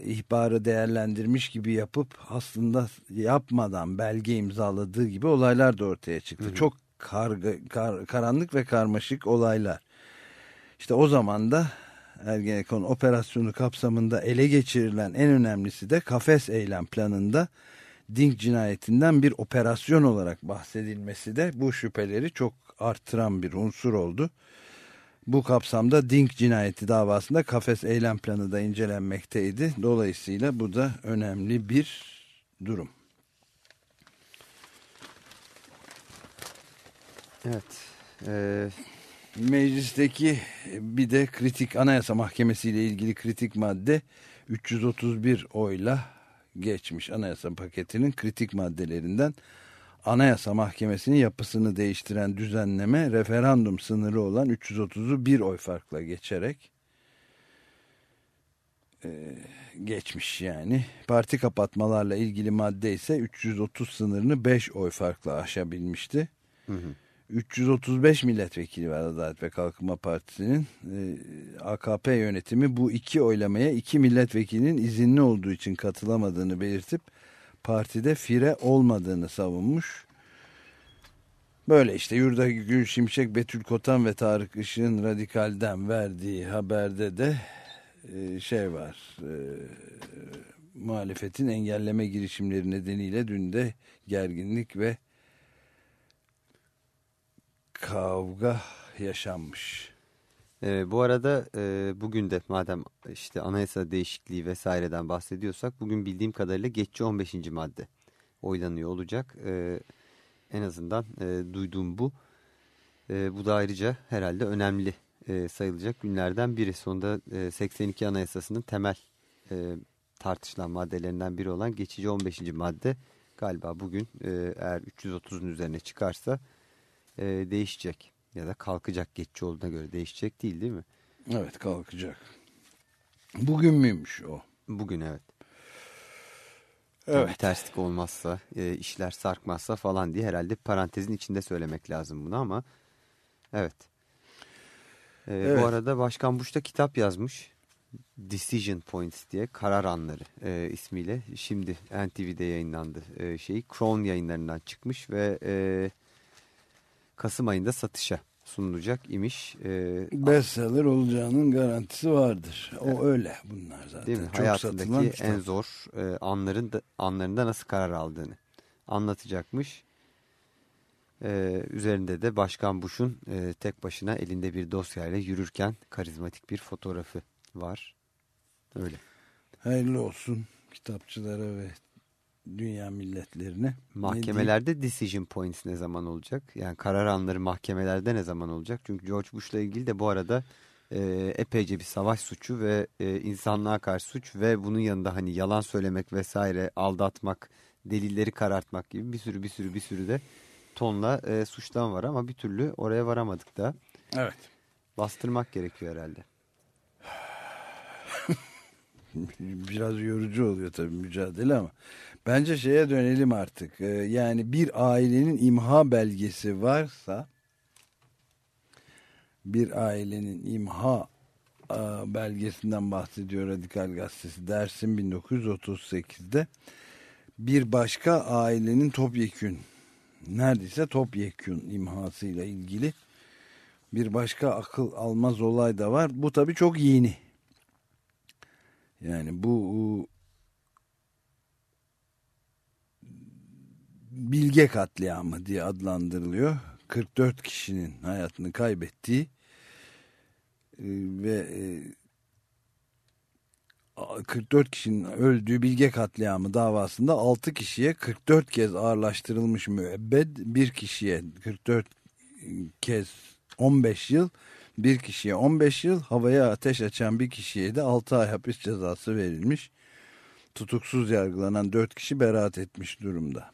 ihbarı değerlendirmiş gibi yapıp aslında yapmadan belge imzaladığı gibi olaylar da ortaya çıktı. Hı hı. Çok karga, kar, karanlık ve karmaşık olaylar. İşte o zaman da Ergenekon operasyonu kapsamında ele geçirilen en önemlisi de kafes eylem planında Dink cinayetinden bir operasyon olarak bahsedilmesi de bu şüpheleri çok artıran bir unsur oldu. Bu kapsamda Dink cinayeti davasında kafes eylem planı da incelenmekteydi. Dolayısıyla bu da önemli bir durum. Evet. Ee, Meclisteki bir de kritik anayasa mahkemesi ile ilgili kritik madde 331 oyla geçmiş anayasa paketinin kritik maddelerinden anayasa mahkemesinin yapısını değiştiren düzenleme referandum sınırı olan 330'u bir oy farkla geçerek e, geçmiş yani. Parti kapatmalarla ilgili madde ise 330 sınırını 5 oy farkla aşabilmişti. hı hı. 335 milletvekili var Adalet ve Kalkınma Partisi'nin. Ee, AKP yönetimi bu iki oylamaya iki milletvekilinin izinli olduğu için katılamadığını belirtip partide fire olmadığını savunmuş. Böyle işte Yurda Gül Şimşek, Betül Kotan ve Tarık Işık'ın Radikal'den verdiği haberde de e, şey var. E, muhalefetin engelleme girişimleri nedeniyle dün de gerginlik ve kavga yaşanmış. e, bu arada e, bugün de madem işte anayasa değişikliği vesaireden bahsediyorsak bugün bildiğim kadarıyla geçici 15. madde oylanıyor olacak. E, en azından e, duyduğum bu. E, bu da ayrıca herhalde önemli e, sayılacak günlerden biri. Sonunda e, 82 Anayasası'nın temel e, tartışılan maddelerinden biri olan geçici 15. madde galiba bugün e, eğer 330'un üzerine çıkarsa e, değişecek ya da kalkacak geçici olduğuna göre değişecek değil değil mi? Evet kalkacak. Bugün müymüş o? Bugün evet. Evet. Terslik olmazsa, e, işler sarkmazsa falan diye herhalde parantezin içinde söylemek lazım bunu ama evet. E, Evet. Bu arada Başkan Bush da kitap yazmış. Decision Points diye karar anları e, ismiyle. Şimdi NTV'de yayınlandı e, şeyi. Crown yayınlarından çıkmış ve e, Kasım ayında satışa sunulacak imiş. E, Bestseller olacağının garantisi vardır. O öyle bunlar zaten. Değil mi? Çok Hayatındaki kitap. en zor e, anların da, anlarında nasıl karar aldığını anlatacakmış. E, üzerinde de Başkan Bush'un e, tek başına elinde bir dosyayla yürürken karizmatik bir fotoğrafı var. Öyle. Hayırlı olsun kitapçılara ve dünya milletlerine. Ne Mahkemelerde decision points ne zaman olacak? Yani karar anları mahkemelerde ne zaman olacak? Çünkü George Bush'la ilgili de bu arada e, epeyce bir savaş suçu ve e, insanlığa karşı suç ve bunun yanında hani yalan söylemek vesaire, aldatmak, delilleri karartmak gibi bir sürü bir sürü bir sürü de tonla e, suçtan var ama bir türlü oraya varamadık da? Evet. bastırmak gerekiyor herhalde. <laughs> Biraz yorucu oluyor tabii mücadele ama. Bence şeye dönelim artık. Ee, yani bir ailenin imha belgesi varsa bir ailenin imha e, belgesinden bahsediyor Radikal Gazetesi Dersim 1938'de bir başka ailenin topyekün neredeyse topyekün imhasıyla ilgili bir başka akıl almaz olay da var. Bu tabii çok yeni. Yani bu bilge katliamı diye adlandırılıyor. 44 kişinin hayatını kaybettiği e, ve e, 44 kişinin öldüğü bilge katliamı davasında 6 kişiye 44 kez ağırlaştırılmış müebbet, bir kişiye 44 kez 15 yıl, bir kişiye 15 yıl, havaya ateş açan bir kişiye de 6 ay hapis cezası verilmiş. Tutuksuz yargılanan 4 kişi beraat etmiş durumda.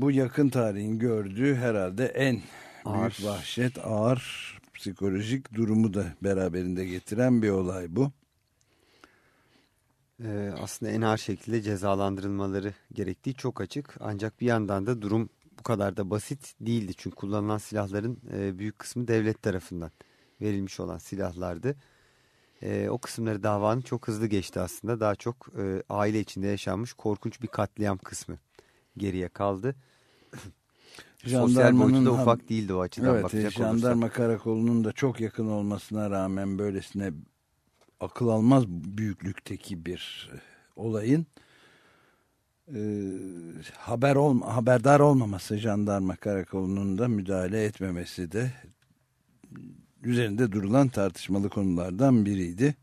Bu yakın tarihin gördüğü herhalde en Ağır. büyük vahşet, ağır psikolojik durumu da beraberinde getiren bir olay bu. Ee, aslında en ağır şekilde cezalandırılmaları gerektiği çok açık. Ancak bir yandan da durum bu kadar da basit değildi. Çünkü kullanılan silahların e, büyük kısmı devlet tarafından verilmiş olan silahlardı. E, o kısımları davanın çok hızlı geçti aslında. Daha çok e, aile içinde yaşanmış korkunç bir katliam kısmı geriye kaldı. <laughs> Sosyal Jandarmanın boyutu da ufak değildi o açıdan Evet, bakacak jandarma olursak. karakolunun da çok yakın olmasına rağmen böylesine akıl almaz büyüklükteki bir e, olayın e, haber olma, haberdar olmaması jandarma karakolunun da müdahale etmemesi de üzerinde durulan tartışmalı konulardan biriydi.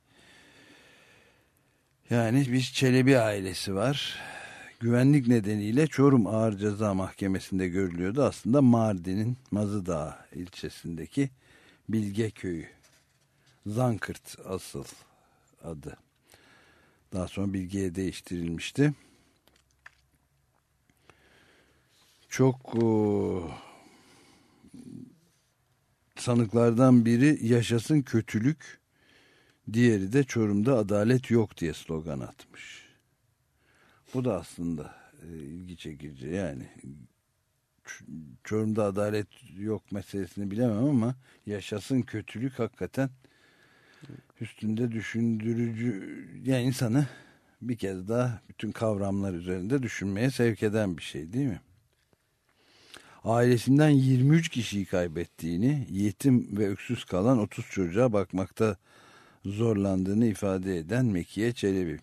Yani bir Çelebi ailesi var. Güvenlik nedeniyle Çorum Ağır Ceza Mahkemesi'nde görülüyordu. Aslında Mardin'in Mazıdağ ilçesindeki Bilge Köyü. Zankırt asıl adı. Daha sonra Bilge'ye değiştirilmişti. Çok o, sanıklardan biri yaşasın kötülük, diğeri de Çorum'da adalet yok diye slogan atmış. Bu da aslında e, ilgi çekici yani. Çorum'da adalet yok meselesini bilemem ama yaşasın kötülük hakikaten üstünde düşündürücü yani insanı bir kez daha bütün kavramlar üzerinde düşünmeye sevk eden bir şey değil mi? Ailesinden 23 kişiyi kaybettiğini, yetim ve öksüz kalan 30 çocuğa bakmakta zorlandığını ifade eden Mekiye Çelebi.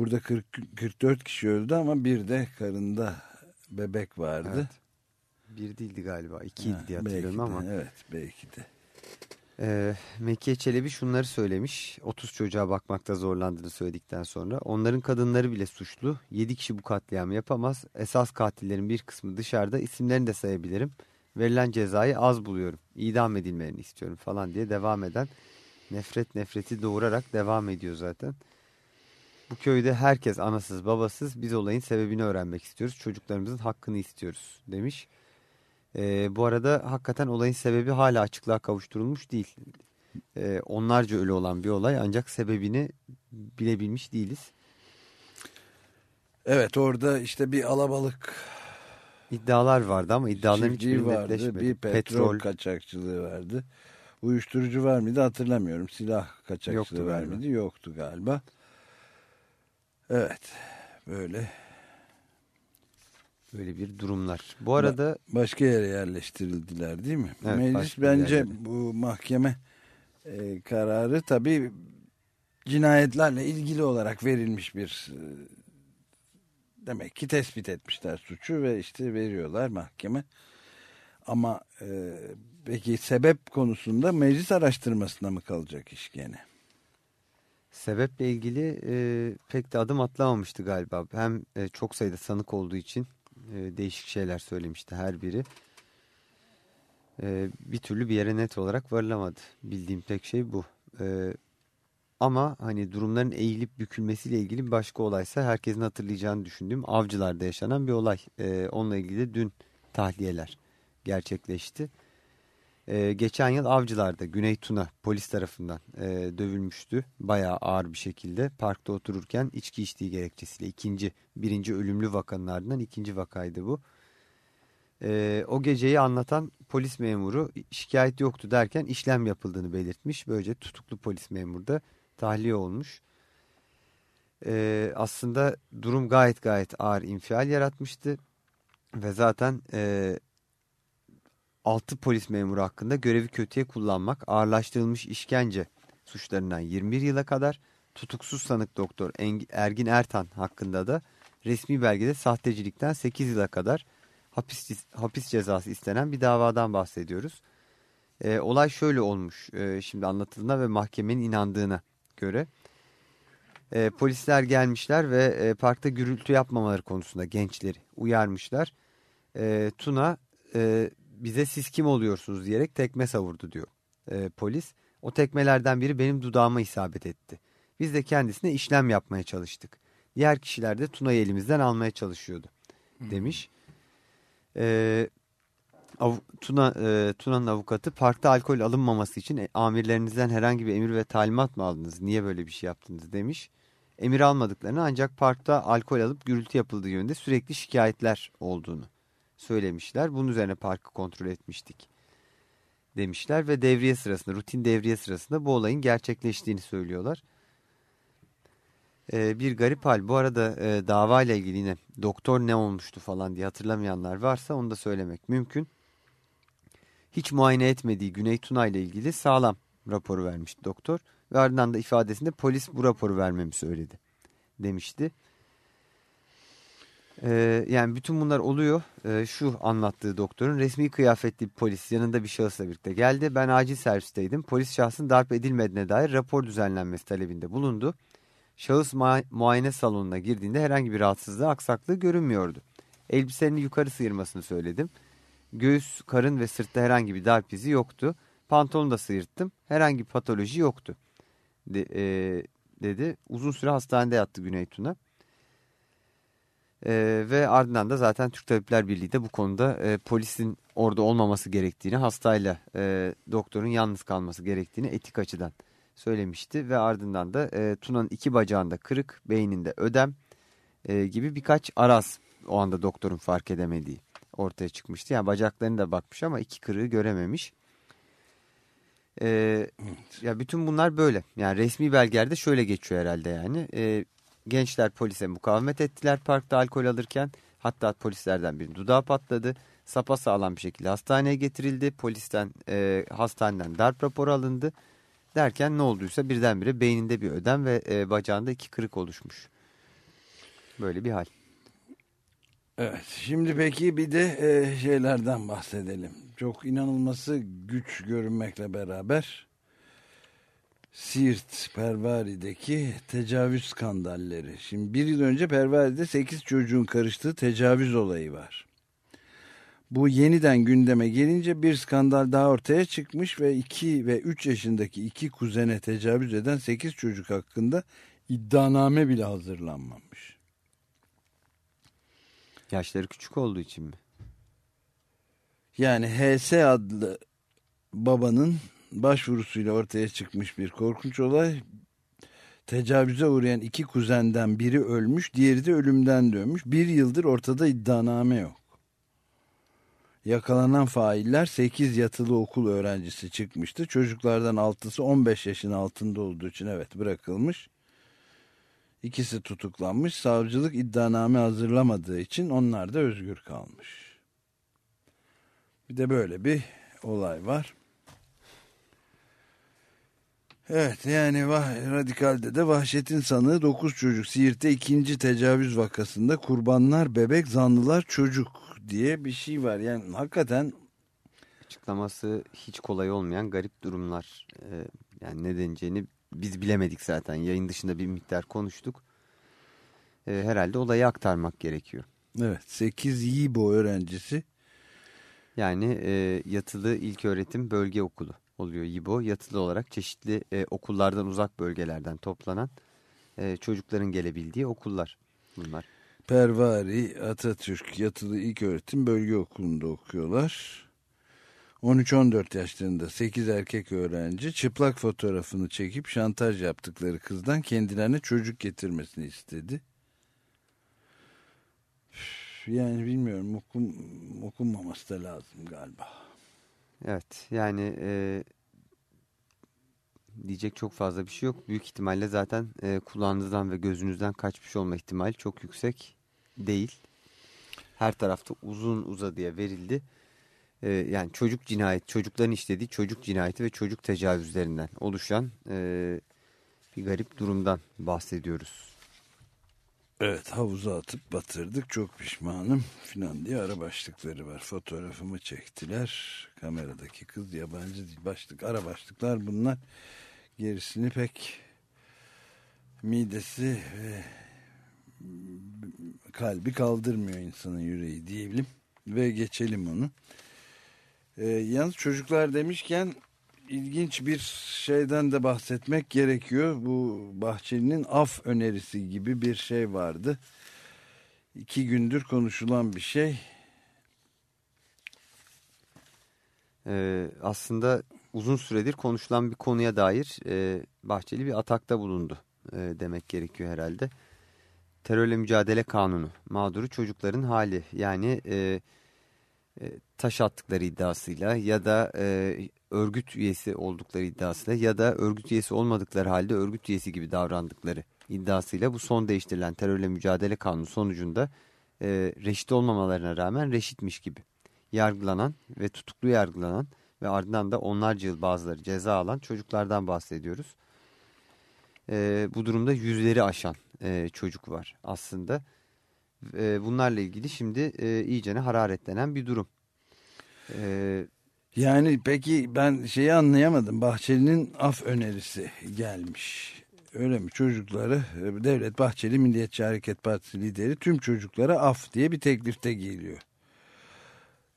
Burada 40, 44 kişi öldü ama bir de karında bebek vardı. Evet. Bir değildi galiba. ikiydi Ha, diye hatırlıyorum de, ama. Evet belki de. Ee, Mekiye Çelebi şunları söylemiş. 30 çocuğa bakmakta zorlandığını söyledikten sonra. Onların kadınları bile suçlu. 7 kişi bu katliamı yapamaz. Esas katillerin bir kısmı dışarıda. İsimlerini de sayabilirim. Verilen cezayı az buluyorum. İdam edilmelerini istiyorum falan diye devam eden nefret nefreti doğurarak devam ediyor zaten. Bu köyde herkes anasız babasız biz olayın sebebini öğrenmek istiyoruz. Çocuklarımızın hakkını istiyoruz demiş. Ee, bu arada hakikaten olayın sebebi hala açıklığa kavuşturulmuş değil. Ee, onlarca ölü olan bir olay ancak sebebini bilebilmiş değiliz. Evet orada işte bir alabalık İddialar vardı ama iddiaların hiçbiri vardı. netleşmedi. Bir petrol, kaçakçılığı vardı. Uyuşturucu var mıydı hatırlamıyorum. Silah kaçakçılığı Yoktu var mıydı? Yoktu galiba. Evet. Böyle böyle bir durumlar. Bu arada başka yere yerleştirildiler değil mi? Evet, Meclis bence yerlere. bu mahkeme e, kararı tabii cinayetlerle ilgili olarak verilmiş bir e, demek ki tespit etmişler suçu ve işte veriyorlar mahkeme. Ama e, peki sebep konusunda meclis araştırmasına mı kalacak iş gene? Sebeple ilgili e, pek de adım atlamamıştı galiba. Hem e, çok sayıda sanık olduğu için e, değişik şeyler söylemişti her biri. E, bir türlü bir yere net olarak varılamadı. Bildiğim tek şey bu. E, ama hani durumların eğilip bükülmesiyle ilgili bir başka olaysa herkesin hatırlayacağını düşündüğüm avcılarda yaşanan bir olay. E, onunla ilgili dün tahliyeler gerçekleşti. Ee, geçen yıl Avcılar'da Güney Tuna polis tarafından e, dövülmüştü. Bayağı ağır bir şekilde parkta otururken içki içtiği gerekçesiyle ikinci, birinci ölümlü vakanın ardından ikinci vakaydı bu. Ee, o geceyi anlatan polis memuru şikayet yoktu derken işlem yapıldığını belirtmiş. Böylece tutuklu polis memuru da tahliye olmuş. Ee, aslında durum gayet gayet ağır infial yaratmıştı. Ve zaten e, 6 polis memuru hakkında görevi kötüye kullanmak, ağırlaştırılmış işkence suçlarından 21 yıla kadar, tutuksuz sanık doktor Ergin Ertan hakkında da resmi belgede sahtecilikten 8 yıla kadar hapis, hapis cezası istenen bir davadan bahsediyoruz. Ee, olay şöyle olmuş e, şimdi anlatıldığına ve mahkemenin inandığına göre. E, polisler gelmişler ve e, parkta gürültü yapmamaları konusunda gençleri uyarmışlar. E, Tuna e, bize siz kim oluyorsunuz diyerek tekme savurdu diyor e, polis. O tekmelerden biri benim dudağıma isabet etti. Biz de kendisine işlem yapmaya çalıştık. Diğer kişiler de Tuna'yı elimizden almaya çalışıyordu demiş. E, av, Tuna e, Tuna'nın avukatı parkta alkol alınmaması için e, amirlerinizden herhangi bir emir ve talimat mı aldınız? Niye böyle bir şey yaptınız demiş. Emir almadıklarını ancak parkta alkol alıp gürültü yapıldığı yönünde sürekli şikayetler olduğunu söylemişler. Bunun üzerine parkı kontrol etmiştik demişler ve devriye sırasında rutin devriye sırasında bu olayın gerçekleştiğini söylüyorlar. Ee, bir garip hal. Bu arada e, davayla ilgili yine doktor ne olmuştu falan diye hatırlamayanlar varsa onu da söylemek mümkün. Hiç muayene etmediği Güney Tuna ile ilgili sağlam raporu vermişti doktor. Ve ardından da ifadesinde polis bu raporu vermemi söyledi demişti. Ee, yani bütün bunlar oluyor. Ee, şu anlattığı doktorun resmi kıyafetli bir polis yanında bir şahısla birlikte geldi. Ben acil servisteydim. Polis şahsın darp edilmediğine dair rapor düzenlenmesi talebinde bulundu. Şahıs muayene salonuna girdiğinde herhangi bir rahatsızlığı, aksaklığı görünmüyordu. Elbiselerini yukarı sıyırmasını söyledim. Göğüs, karın ve sırtta herhangi bir darp izi yoktu. Pantolonu da sıyırttım. Herhangi bir patoloji yoktu. De, e, dedi. Uzun süre hastanede yattı Güney Tuna. E, ve ardından da zaten Türk Tabipler Birliği de bu konuda e, polisin orada olmaması gerektiğini, hastayla e, doktorun yalnız kalması gerektiğini etik açıdan söylemişti. Ve ardından da e, Tuna'nın iki bacağında kırık, beyninde ödem e, gibi birkaç araz o anda doktorun fark edemediği ortaya çıkmıştı. Yani bacaklarını da bakmış ama iki kırığı görememiş. Ee, ya bütün bunlar böyle. Yani resmi belgelerde şöyle geçiyor herhalde yani. Ee, gençler polise mukavemet ettiler parkta alkol alırken. Hatta polislerden birinin dudağı patladı. Sapa sağlam bir şekilde hastaneye getirildi. Polisten e, hastaneden darp raporu alındı. Derken ne olduysa birdenbire beyninde bir ödem ve e, bacağında iki kırık oluşmuş. Böyle bir hal. Evet şimdi peki bir de e, şeylerden bahsedelim. Çok inanılması güç görünmekle beraber Siirt Pervari'deki tecavüz skandalleri. Şimdi bir yıl önce Pervari'de 8 çocuğun karıştığı tecavüz olayı var. Bu yeniden gündeme gelince bir skandal daha ortaya çıkmış ve 2 ve 3 yaşındaki iki kuzene tecavüz eden 8 çocuk hakkında iddianame bile hazırlanmamış. Yaşları küçük olduğu için mi? Yani HS adlı babanın başvurusuyla ortaya çıkmış bir korkunç olay. Tecavüze uğrayan iki kuzenden biri ölmüş, diğeri de ölümden dönmüş. Bir yıldır ortada iddianame yok. Yakalanan failler 8 yatılı okul öğrencisi çıkmıştı. Çocuklardan 6'sı 15 yaşın altında olduğu için evet bırakılmış. İkisi tutuklanmış. Savcılık iddianame hazırlamadığı için onlar da özgür kalmış. Bir de böyle bir olay var. Evet yani vah, radikalde de vahşetin sanığı 9 çocuk. Siirt'te ikinci tecavüz vakasında kurbanlar bebek zanlılar çocuk diye bir şey var. Yani hakikaten açıklaması hiç kolay olmayan garip durumlar. Ee, yani ne deneceğini biz bilemedik zaten. Yayın dışında bir miktar konuştuk. Ee, herhalde olayı aktarmak gerekiyor. Evet 8 Yibo öğrencisi. Yani e, yatılı ilk öğretim bölge okulu oluyor Yibo. Yatılı olarak çeşitli e, okullardan uzak bölgelerden toplanan e, çocukların gelebildiği okullar bunlar. Pervari Atatürk Yatılı İlk Öğretim Bölge Okulu'nda okuyorlar. 13-14 yaşlarında 8 erkek öğrenci çıplak fotoğrafını çekip şantaj yaptıkları kızdan kendilerine çocuk getirmesini istedi. Yani bilmiyorum okum, okunmaması da lazım galiba. Evet yani e, diyecek çok fazla bir şey yok. Büyük ihtimalle zaten e, kulağınızdan ve gözünüzden kaçmış olma ihtimali çok yüksek değil. Her tarafta uzun uzadıya verildi. E, yani çocuk cinayet, çocukların işlediği çocuk cinayeti ve çocuk tecavüzlerinden oluşan e, bir garip durumdan bahsediyoruz. Evet havuza atıp batırdık çok pişmanım filan diye ara başlıkları var. Fotoğrafımı çektiler. Kameradaki kız yabancı değil. Başlık, ara başlıklar bunlar. Gerisini pek midesi ve kalbi kaldırmıyor insanın yüreği diyelim. Ve geçelim onu. Ee, yalnız çocuklar demişken ilginç bir şeyden de bahsetmek gerekiyor. Bu Bahçeli'nin af önerisi gibi bir şey vardı. İki gündür konuşulan bir şey. Ee, aslında uzun süredir konuşulan bir konuya dair e, Bahçeli bir atakta bulundu e, demek gerekiyor herhalde. Terörle mücadele kanunu, mağduru çocukların hali yani e, e, taş attıkları iddiasıyla ya da e, örgüt üyesi oldukları iddiasıyla ya da örgüt üyesi olmadıkları halde örgüt üyesi gibi davrandıkları iddiasıyla bu son değiştirilen terörle mücadele kanunu sonucunda e, reşit olmamalarına rağmen reşitmiş gibi yargılanan ve tutuklu yargılanan ve ardından da onlarca yıl bazıları ceza alan çocuklardan bahsediyoruz. E, bu durumda yüzleri aşan e, çocuk var aslında. E, bunlarla ilgili şimdi e, iyicene hararetlenen bir durum. E, yani peki ben şeyi anlayamadım. Bahçeli'nin af önerisi gelmiş. Öyle mi? Çocukları e, Devlet Bahçeli Milliyetçi Hareket Partisi lideri tüm çocuklara af diye bir teklifte geliyor.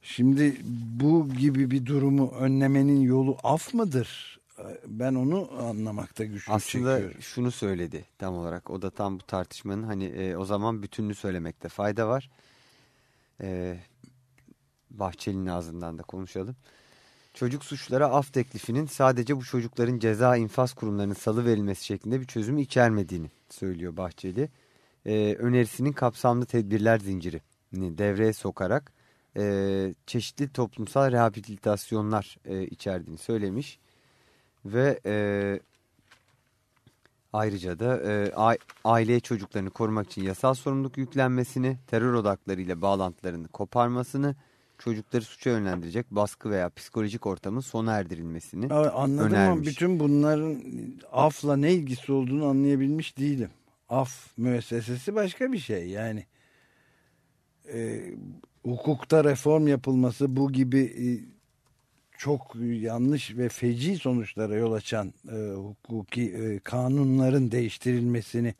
Şimdi bu gibi bir durumu önlemenin yolu af mıdır? Ben onu anlamakta güçlük Aslında çekiyorum. Aslında şunu söyledi tam olarak. O da tam bu tartışmanın hani e, o zaman bütününü söylemekte fayda var. E, Bahçeli'nin ağzından da konuşalım. Çocuk suçlara af teklifinin sadece bu çocukların ceza infaz kurumlarının salı verilmesi şeklinde bir çözümü içermediğini söylüyor Bahçeli. E, önerisinin kapsamlı tedbirler zincirini devreye sokarak e, çeşitli toplumsal rehabilitasyonlar e, içerdiğini söylemiş. Ve e, ayrıca da e, aileye çocuklarını korumak için yasal sorumluluk yüklenmesini, terör odaklarıyla bağlantılarını koparmasını, çocukları suça yönlendirecek baskı veya psikolojik ortamın sona erdirilmesini Abi, Anladım önermiş. ama bütün bunların afla ne ilgisi olduğunu anlayabilmiş değilim. Af müessesesi başka bir şey yani. E, hukukta reform yapılması bu gibi e, çok yanlış ve feci sonuçlara yol açan e, hukuki e, kanunların değiştirilmesini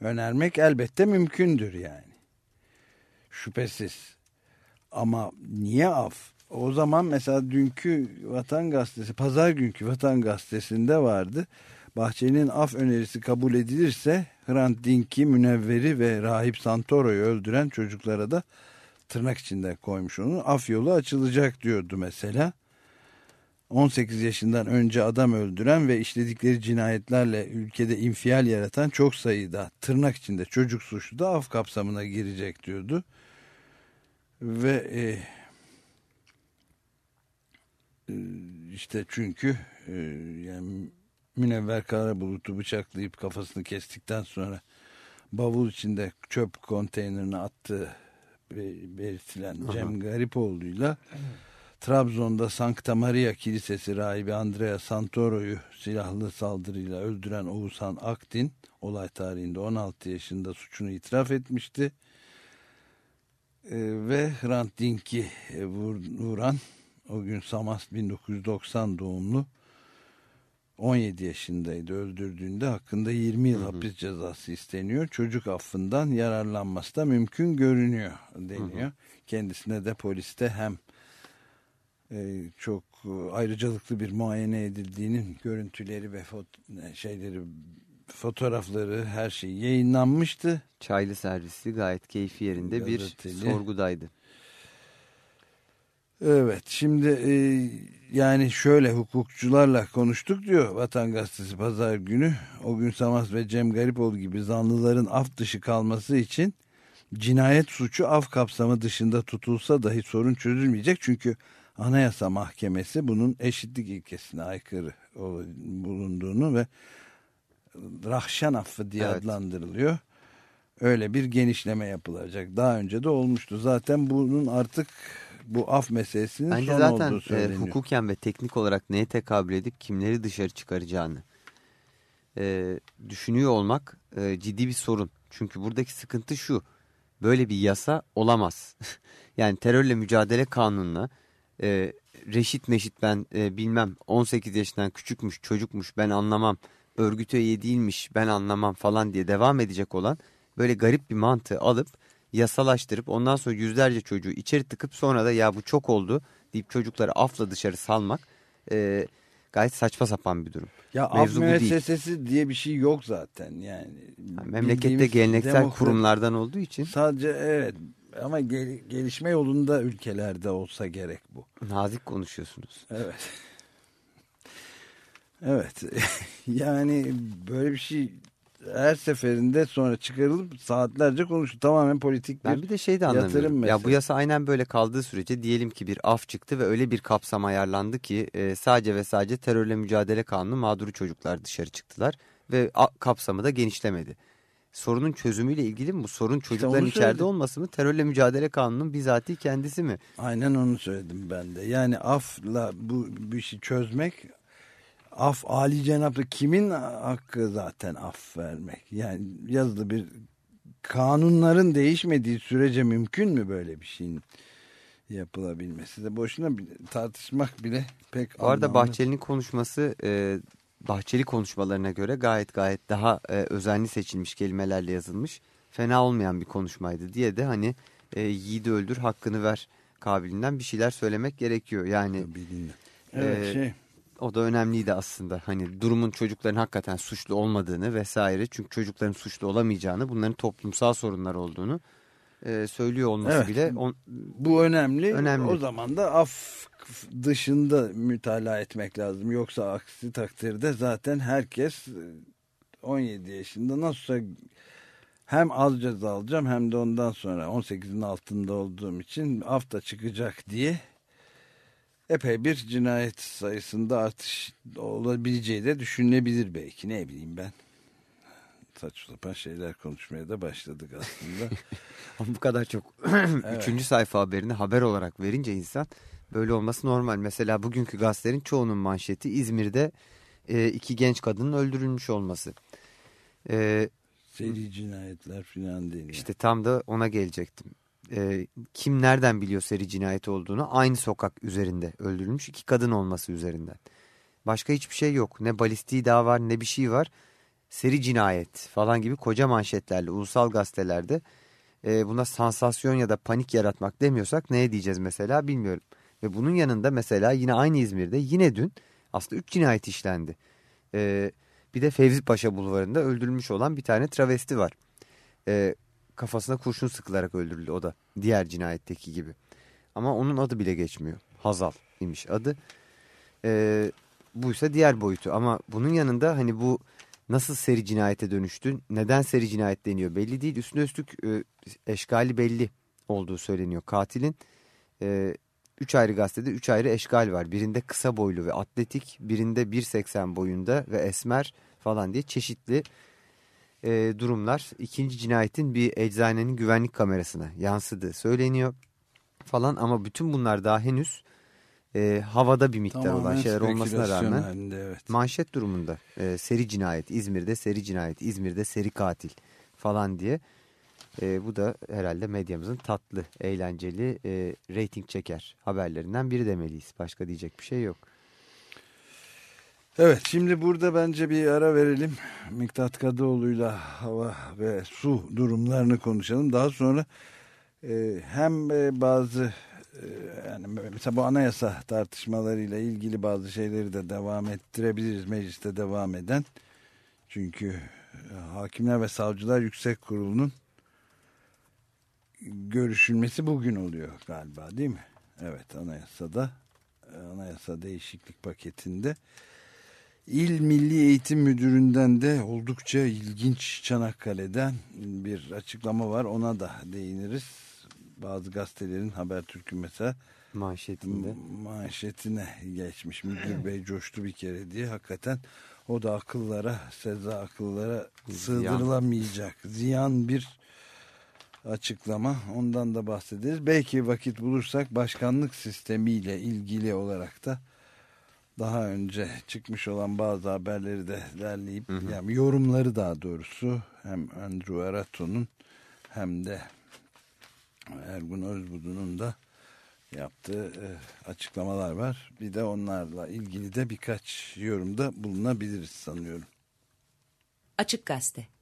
önermek elbette mümkündür yani. Şüphesiz. Ama niye af? O zaman mesela dünkü Vatan Gazetesi, pazar günkü Vatan Gazetesi'nde vardı. Bahçeli'nin af önerisi kabul edilirse Hrant Dink'i, Münevver'i ve Rahip Santoro'yu öldüren çocuklara da tırnak içinde koymuş onu. Af yolu açılacak diyordu mesela. 18 yaşından önce adam öldüren ve işledikleri cinayetlerle ülkede infial yaratan çok sayıda tırnak içinde çocuk suçlu da af kapsamına girecek diyordu. Ve e, işte çünkü e, yani Münevver Karabulut'u bıçaklayıp kafasını kestikten sonra bavul içinde çöp konteynerine attığı belirtilen Aha. Cem Garipoğlu'yla evet. Trabzon'da Sankta Maria Kilisesi rahibi Andrea Santoro'yu silahlı saldırıyla öldüren Oğuzhan Akdin olay tarihinde 16 yaşında suçunu itiraf etmişti. Ee, ve Hrant Dink'i vuran o gün Samas 1990 doğumlu 17 yaşındaydı öldürdüğünde hakkında 20 yıl hı hı. hapis cezası isteniyor. Çocuk affından yararlanması da mümkün görünüyor deniyor. Hı hı. Kendisine de poliste hem e, çok ayrıcalıklı bir muayene edildiğinin görüntüleri ve fot şeyleri fotoğrafları her şey yayınlanmıştı. Çaylı servisi gayet keyfi yerinde Gazeteli. bir sorgudaydı. Evet şimdi e, yani şöyle hukukçularla konuştuk diyor Vatan Gazetesi pazar günü. O gün Samas ve Cem Garipoğlu gibi zanlıların af dışı kalması için cinayet suçu af kapsamı dışında tutulsa dahi sorun çözülmeyecek. Çünkü Anayasa Mahkemesi bunun eşitlik ilkesine aykırı bulunduğunu ve rahşan affı diye evet. adlandırılıyor. Öyle bir genişleme yapılacak. Daha önce de olmuştu. Zaten bunun artık bu af meselesinin Bence son zaten, olduğu söyleniyor. E, hukuken ve teknik olarak neye tekabül edip kimleri dışarı çıkaracağını e, düşünüyor olmak e, ciddi bir sorun. Çünkü buradaki sıkıntı şu. Böyle bir yasa olamaz. <laughs> yani terörle mücadele kanununa e, reşit meşit ben e, bilmem 18 yaşından küçükmüş çocukmuş ben anlamam örgüt üye değilmiş ben anlamam falan diye devam edecek olan böyle garip bir mantığı alıp yasalaştırıp ondan sonra yüzlerce çocuğu içeri tıkıp sonra da ya bu çok oldu deyip çocukları afla dışarı salmak e, gayet saçma sapan bir durum. Ya Mevzu af müessesesi diye bir şey yok zaten yani. yani memlekette geleneksel demokrat, kurumlardan olduğu için. Sadece evet ama gel, gelişme yolunda ülkelerde olsa gerek bu. Nazik konuşuyorsunuz. Evet. Evet <laughs> yani böyle bir şey her seferinde sonra çıkarılıp saatlerce konuştu. Tamamen politik bir Ben bir de şey de anlamıyorum. Ya bu yasa aynen böyle kaldığı sürece diyelim ki bir af çıktı ve öyle bir kapsam ayarlandı ki e, sadece ve sadece terörle mücadele kanunu mağduru çocuklar dışarı çıktılar. ve kapsamı da genişlemedi. Sorunun çözümüyle ilgili mi bu? Sorun çocukların işte içeride olması mı? Terörle mücadele kanunun bizatihi kendisi mi? Aynen onu söyledim ben de. Yani afla bu bir şey çözmek af Ali Cenap'ta kimin hakkı zaten af vermek? Yani yazılı bir kanunların değişmediği sürece mümkün mü böyle bir şeyin yapılabilmesi de boşuna tartışmak bile pek Bu arada Bahçeli'nin konuşması e, Bahçeli konuşmalarına göre gayet gayet daha e, özenli seçilmiş kelimelerle yazılmış. Fena olmayan bir konuşmaydı diye de hani e, yiğidi öldür hakkını ver kabilinden bir şeyler söylemek gerekiyor. Yani evet, e, şey. O da önemliydi aslında. Hani durumun çocukların hakikaten suçlu olmadığını vesaire. Çünkü çocukların suçlu olamayacağını, bunların toplumsal sorunlar olduğunu e, söylüyor olması evet, bile. On, bu önemli. önemli. O zaman da af dışında mütalaa etmek lazım. Yoksa aksi takdirde zaten herkes 17 e, yaşında nasılsa hem az ceza alacağım hem de ondan sonra 18'in altında olduğum için af da çıkacak diye epey bir cinayet sayısında artış olabileceği de düşünülebilir belki ne bileyim ben saçma sapan şeyler konuşmaya da başladık aslında. <laughs> Ama bu kadar çok <clears throat> evet. üçüncü sayfa haberini haber olarak verince insan böyle olması normal. Mesela bugünkü gazetelerin çoğunun manşeti İzmir'de e, iki genç kadının öldürülmüş olması. E, Seri cinayetler falan değil. İşte tam da ona gelecektim. E, kim nereden biliyor seri cinayet olduğunu? Aynı sokak üzerinde öldürülmüş iki kadın olması üzerinden. Başka hiçbir şey yok. Ne balistiği daha var ne bir şey var seri cinayet falan gibi koca manşetlerle ulusal gazetelerde e, buna sansasyon ya da panik yaratmak demiyorsak neye diyeceğiz mesela bilmiyorum. Ve bunun yanında mesela yine aynı İzmir'de yine dün aslında 3 cinayet işlendi. E, bir de Fevzi Paşa bulvarında öldürülmüş olan bir tane travesti var. E, kafasına kurşun sıkılarak öldürüldü o da diğer cinayetteki gibi. Ama onun adı bile geçmiyor. Hazal imiş adı. E, buysa diğer boyutu ama bunun yanında hani bu nasıl seri cinayete dönüştü, neden seri cinayet deniyor belli değil. Üstüne üstlük e, eşgali belli olduğu söyleniyor. Katilin e, üç ayrı gazetede üç ayrı eşgal var. Birinde kısa boylu ve atletik, birinde 1.80 boyunda ve esmer falan diye çeşitli e, durumlar. İkinci cinayetin bir eczanenin güvenlik kamerasına yansıdığı söyleniyor falan ama bütün bunlar daha henüz e, havada bir miktar Tamamen olan şeyler olmasına rağmen halinde, evet. manşet durumunda e, seri cinayet İzmir'de seri cinayet İzmir'de seri katil falan diye e, bu da herhalde medyamızın tatlı eğlenceli e, reyting çeker haberlerinden biri demeliyiz başka diyecek bir şey yok. Evet şimdi burada bence bir ara verelim. Miktat Kadıoğlu'yla hava ve su durumlarını konuşalım. Daha sonra e, hem e, bazı ee, yani mesela bu anayasa tartışmalarıyla ilgili bazı şeyleri de devam ettirebiliriz mecliste devam eden. Çünkü e, Hakimler ve Savcılar Yüksek Kurulu'nun görüşülmesi bugün oluyor galiba değil mi? Evet anayasada e, anayasa değişiklik paketinde İl Milli Eğitim Müdürü'nden de oldukça ilginç Çanakkale'den bir açıklama var ona da değiniriz bazı gazetelerin Habertürk'ün mesela manşetinde manşetine geçmiş. Müdür Bey coştu bir kere diye hakikaten o da akıllara, seza akıllara sığdırılamayacak ziyan bir açıklama. Ondan da bahsederiz. Belki vakit bulursak başkanlık sistemiyle ilgili olarak da daha önce çıkmış olan bazı haberleri de derleyip hı hı. yani yorumları daha doğrusu hem Andrew Arato'nun hem de Ergun Özbudu'nun da yaptığı e, açıklamalar var. Bir de onlarla ilgili de birkaç yorumda bulunabiliriz sanıyorum. Açık Gazete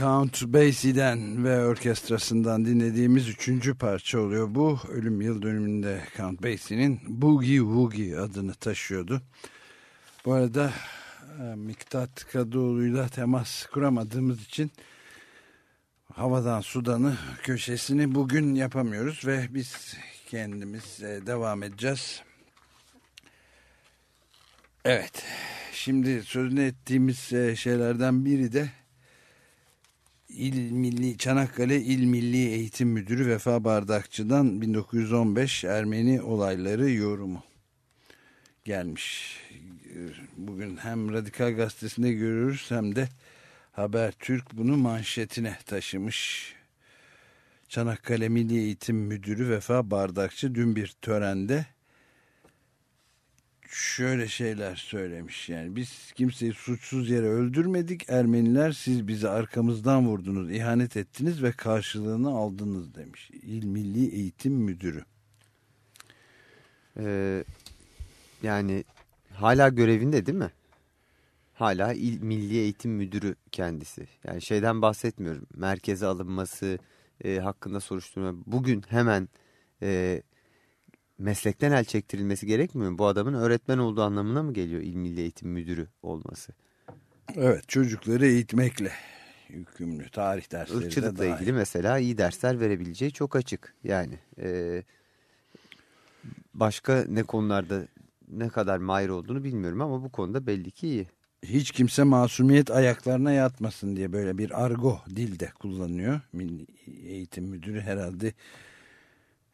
Count Basie'den ve orkestrasından dinlediğimiz üçüncü parça oluyor. Bu ölüm yıl dönümünde Count Basie'nin Boogie Woogie adını taşıyordu. Bu arada e, Miktat Kadıoğlu'yla temas kuramadığımız için havadan sudanı köşesini bugün yapamıyoruz ve biz kendimiz devam edeceğiz. Evet, şimdi sözünü ettiğimiz e, şeylerden biri de İl Milli Çanakkale İl Milli Eğitim Müdürü Vefa Bardakçı'dan 1915 Ermeni olayları yorumu gelmiş. Bugün hem Radikal Gazetesi'nde görürüz hem de Haber Türk bunu manşetine taşımış. Çanakkale Milli Eğitim Müdürü Vefa Bardakçı dün bir törende şöyle şeyler söylemiş yani biz kimseyi suçsuz yere öldürmedik Ermeniler siz bizi arkamızdan vurdunuz ihanet ettiniz ve karşılığını aldınız demiş İl Milli Eğitim Müdürü. Ee, yani hala görevinde değil mi? Hala İl Milli Eğitim Müdürü kendisi. Yani şeyden bahsetmiyorum. Merkeze alınması e, hakkında soruşturma. Bugün hemen e, meslekten el çektirilmesi gerekmiyor mu? Bu adamın öğretmen olduğu anlamına mı geliyor İl Milli Eğitim Müdürü olması? Evet çocukları eğitmekle yükümlü tarih dersleri Irkçılıkla de ilgili mesela iyi dersler verebileceği çok açık. Yani e, başka ne konularda ne kadar mahir olduğunu bilmiyorum ama bu konuda belli ki iyi. Hiç kimse masumiyet ayaklarına yatmasın diye böyle bir argo dilde kullanıyor. Milli Eğitim Müdürü herhalde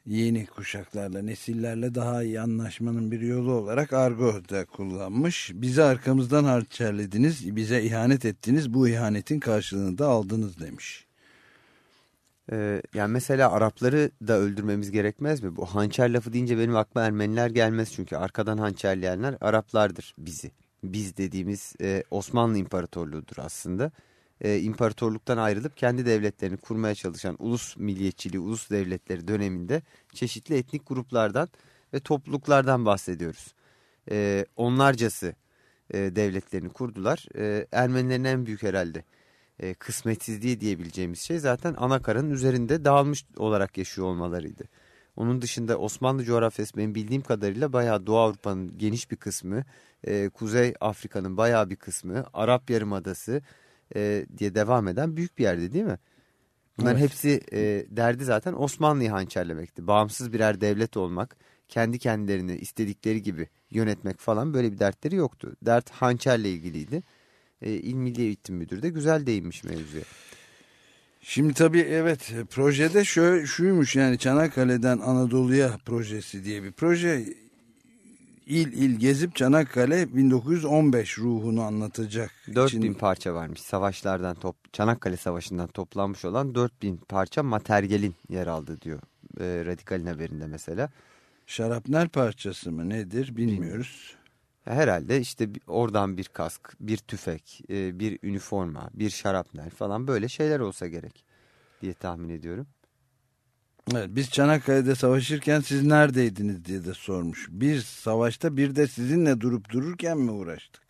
yeni kuşaklarla, nesillerle daha iyi anlaşmanın bir yolu olarak argo da kullanmış. Bizi arkamızdan harçerlediniz, bize ihanet ettiniz, bu ihanetin karşılığını da aldınız demiş. Ee, yani mesela Arapları da öldürmemiz gerekmez mi? Bu hançer lafı deyince benim aklıma Ermeniler gelmez çünkü arkadan hançerleyenler Araplardır bizi. Biz dediğimiz e, Osmanlı İmparatorluğu'dur aslında. E, imparatorluktan ayrılıp kendi devletlerini kurmaya çalışan ulus milliyetçiliği, ulus devletleri döneminde çeşitli etnik gruplardan ve topluluklardan bahsediyoruz. E, onlarcası e, devletlerini kurdular. E, Ermenilerin en büyük herhalde e, kısmetsizliği diyebileceğimiz şey zaten Anakara'nın üzerinde dağılmış olarak yaşıyor olmalarıydı. Onun dışında Osmanlı coğrafyası benim bildiğim kadarıyla bayağı Doğu Avrupa'nın geniş bir kısmı, e, Kuzey Afrika'nın bayağı bir kısmı, Arap Yarımadası e, diye devam eden büyük bir yerde değil mi? Bunların Evet. hepsi e, derdi zaten Osmanlı'yı hançerlemekti. Bağımsız birer devlet olmak, kendi kendilerini istedikleri gibi yönetmek falan böyle bir dertleri yoktu. Dert hançerle ilgiliydi. E, İl Milli Eğitim Müdürü de güzel değinmiş mevzuya. Şimdi tabii evet projede şöyle, şuymuş yani Çanakkale'den Anadolu'ya projesi diye bir proje il il gezip Çanakkale 1915 ruhunu anlatacak. 4000 Çin- parça varmış. Savaşlardan top, Çanakkale Savaşı'ndan toplanmış olan 4000 parça materyalin yer aldı diyor. E, Radikal'in haberinde mesela. Şarapnel parçası mı nedir bilmiyoruz. Herhalde işte oradan bir kask, bir tüfek, e, bir üniforma, bir şarapnel falan böyle şeyler olsa gerek diye tahmin ediyorum. Evet, biz Çanakkale'de savaşırken siz neredeydiniz diye de sormuş. Bir savaşta bir de sizinle durup dururken mi uğraştık?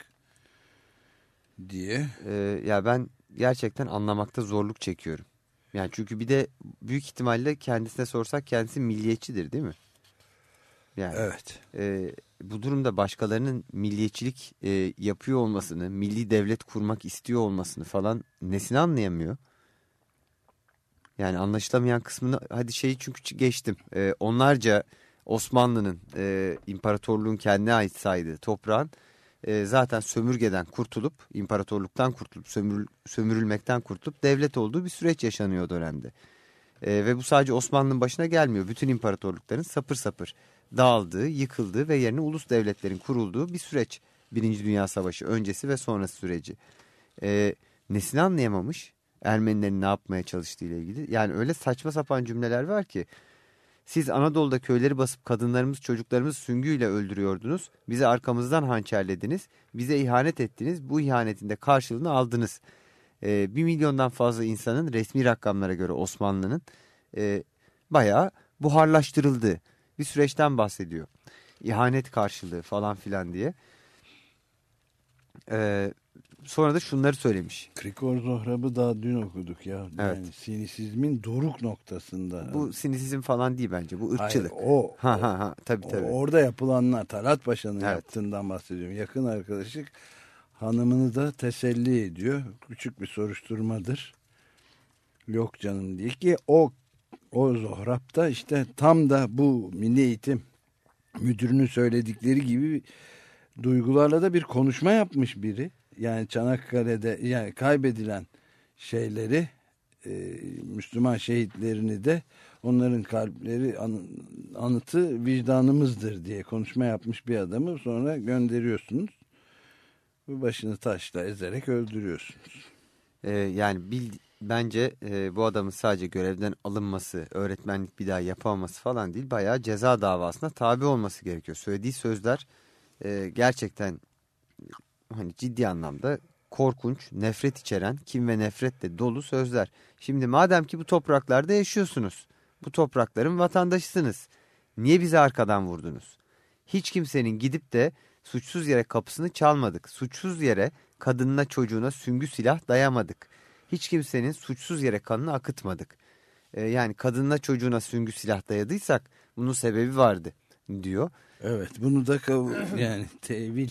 Diye. E, ya ben gerçekten anlamakta zorluk çekiyorum. Yani çünkü bir de büyük ihtimalle kendisine sorsak kendisi milliyetçidir değil mi? Yani Evet. e, bu durumda başkalarının milliyetçilik e, yapıyor olmasını, milli devlet kurmak istiyor olmasını falan nesini anlayamıyor? Yani anlaşılamayan kısmını hadi şeyi çünkü geçtim. E, onlarca Osmanlı'nın e, imparatorluğun kendine ait saydığı toprağın e, zaten sömürgeden kurtulup imparatorluktan kurtulup sömürül, sömürülmekten kurtulup devlet olduğu bir süreç yaşanıyor dönemde. E, ve bu sadece Osmanlı'nın başına gelmiyor. Bütün imparatorlukların sapır sapır dağıldığı, yıkıldığı ve yerine ulus devletlerin kurulduğu bir süreç. Birinci Dünya Savaşı öncesi ve sonrası süreci. E, nesini anlayamamış Ermenilerin ne yapmaya çalıştığı ile ilgili. Yani öyle saçma sapan cümleler var ki siz Anadolu'da köyleri basıp kadınlarımız çocuklarımızı süngüyle öldürüyordunuz. Bizi arkamızdan hançerlediniz. Bize ihanet ettiniz. Bu ihanetin de karşılığını aldınız. Ee, bir milyondan fazla insanın resmi rakamlara göre Osmanlı'nın e, bayağı buharlaştırıldığı bir süreçten bahsediyor. İhanet karşılığı falan filan diye. Ee, sonra da şunları söylemiş. Krikor Zohrab'ı daha dün okuduk ya. Evet. Yani sinisizmin doruk noktasında. Bu sinisizm falan değil bence. Bu ırkçılık. Hayır, o, Ha ha ha tabii o- tabii. orada yapılanlar Talat Paşa'nın Evet. yaptığından bahsediyorum. Yakın arkadaşlık hanımını da teselli ediyor. Küçük bir soruşturmadır. Yok canım diye ki o o Zohrab'da işte tam da bu Milli Eğitim Müdürünün söyledikleri gibi duygularla da bir konuşma yapmış biri. Yani Çanakkale'de yani kaybedilen şeyleri e, Müslüman şehitlerini de onların kalpleri an- anıtı vicdanımızdır diye konuşma yapmış bir adamı sonra gönderiyorsunuz. Bu başını taşla ezerek öldürüyorsunuz. Ee, yani bil, bence e, bu adamın sadece görevden alınması, öğretmenlik bir daha yapamaması falan değil. Bayağı ceza davasına tabi olması gerekiyor. Söylediği sözler e, gerçekten hani ciddi anlamda korkunç, nefret içeren, kim ve nefretle dolu sözler. Şimdi madem ki bu topraklarda yaşıyorsunuz, bu toprakların vatandaşısınız. Niye bizi arkadan vurdunuz? Hiç kimsenin gidip de suçsuz yere kapısını çalmadık. Suçsuz yere kadınına çocuğuna süngü silah dayamadık. Hiç kimsenin suçsuz yere kanını akıtmadık. Ee, yani kadınına çocuğuna süngü silah dayadıysak bunun sebebi vardı diyor. Evet bunu da <clears throat> yani tevil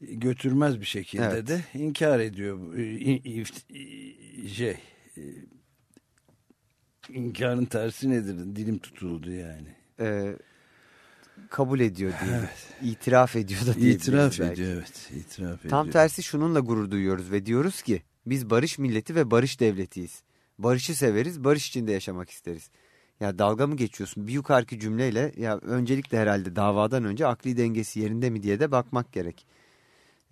götürmez bir şekilde Evet. de inkar ediyor. i- Şey e, inkarın tersi nedir? Dilim tutuldu yani. Ee, kabul ediyor diye. İtiraf ediyor da diyebiliriz İtiraf belki. ediyor evet. İtiraf Tam ediyor. tersi şununla gurur duyuyoruz ve diyoruz ki biz barış milleti ve barış devletiyiz. Barışı severiz, barış içinde yaşamak isteriz. Ya dalga mı geçiyorsun? Bir yukarıki cümleyle ya öncelikle herhalde davadan önce akli dengesi yerinde mi diye de bakmak gerek.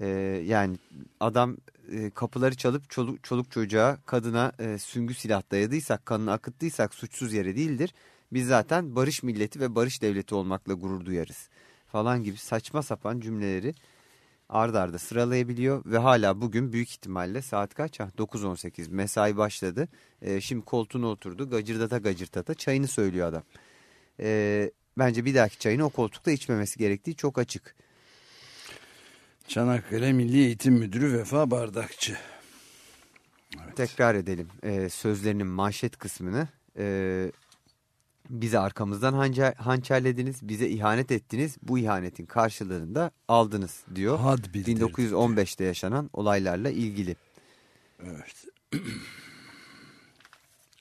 Ee, yani adam e, kapıları çalıp çoluk, çoluk çocuğa, kadına e, süngü silah dayadıysak, kanını akıttıysak suçsuz yere değildir. Biz zaten barış milleti ve barış devleti olmakla gurur duyarız falan gibi saçma sapan cümleleri ardarda arda sıralayabiliyor ve hala bugün büyük ihtimalle saat kaç? Ha, 9.18 mesai başladı. Ee, şimdi koltuğuna oturdu gacırdata gacırtata çayını söylüyor adam. Ee, bence bir dahaki çayını o koltukta içmemesi gerektiği çok açık. Çanakkale Milli Eğitim Müdürü Vefa Bardakçı. Tekrar edelim ee, sözlerinin manşet kısmını. Ee, bizi arkamızdan hançer, hançerlediniz, bize ihanet ettiniz, bu ihanetin karşılığını da aldınız diyor. Had bildirdi. 1915'te yaşanan olaylarla ilgili. Evet. <clears throat>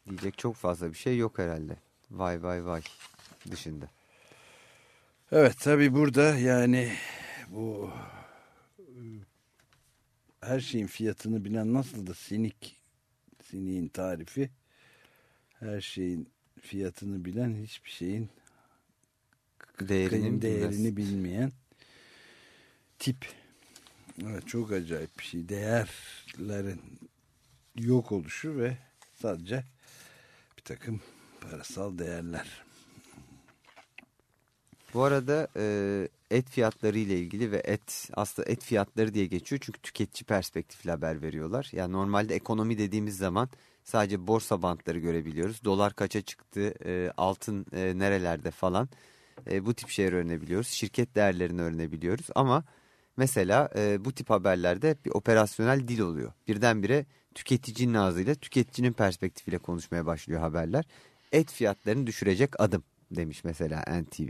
Diyecek çok fazla bir şey yok herhalde. Vay vay vay dışında. Evet tabi burada yani bu her şeyin fiyatını bilen nasıl da sinik siniğin tarifi her şeyin fiyatını bilen hiçbir şeyin Değerini değerini bilmeyen tip. Evet çok acayip bir şey. Değerlerin yok oluşu ve sadece bir takım parasal değerler. Bu arada e, et fiyatları ile ilgili ve et aslında et fiyatları diye geçiyor çünkü tüketici perspektifle haber veriyorlar. Yani normalde ekonomi dediğimiz zaman sadece borsa bantları görebiliyoruz. Dolar kaça çıktı, e, altın e, nerelerde falan e, bu tip şeyleri öğrenebiliyoruz. Şirket değerlerini öğrenebiliyoruz ama mesela e, bu tip haberlerde bir operasyonel dil oluyor. Birdenbire tüketicinin ağzıyla tüketicinin perspektifiyle konuşmaya başlıyor haberler. Et fiyatlarını düşürecek adım demiş mesela NTV.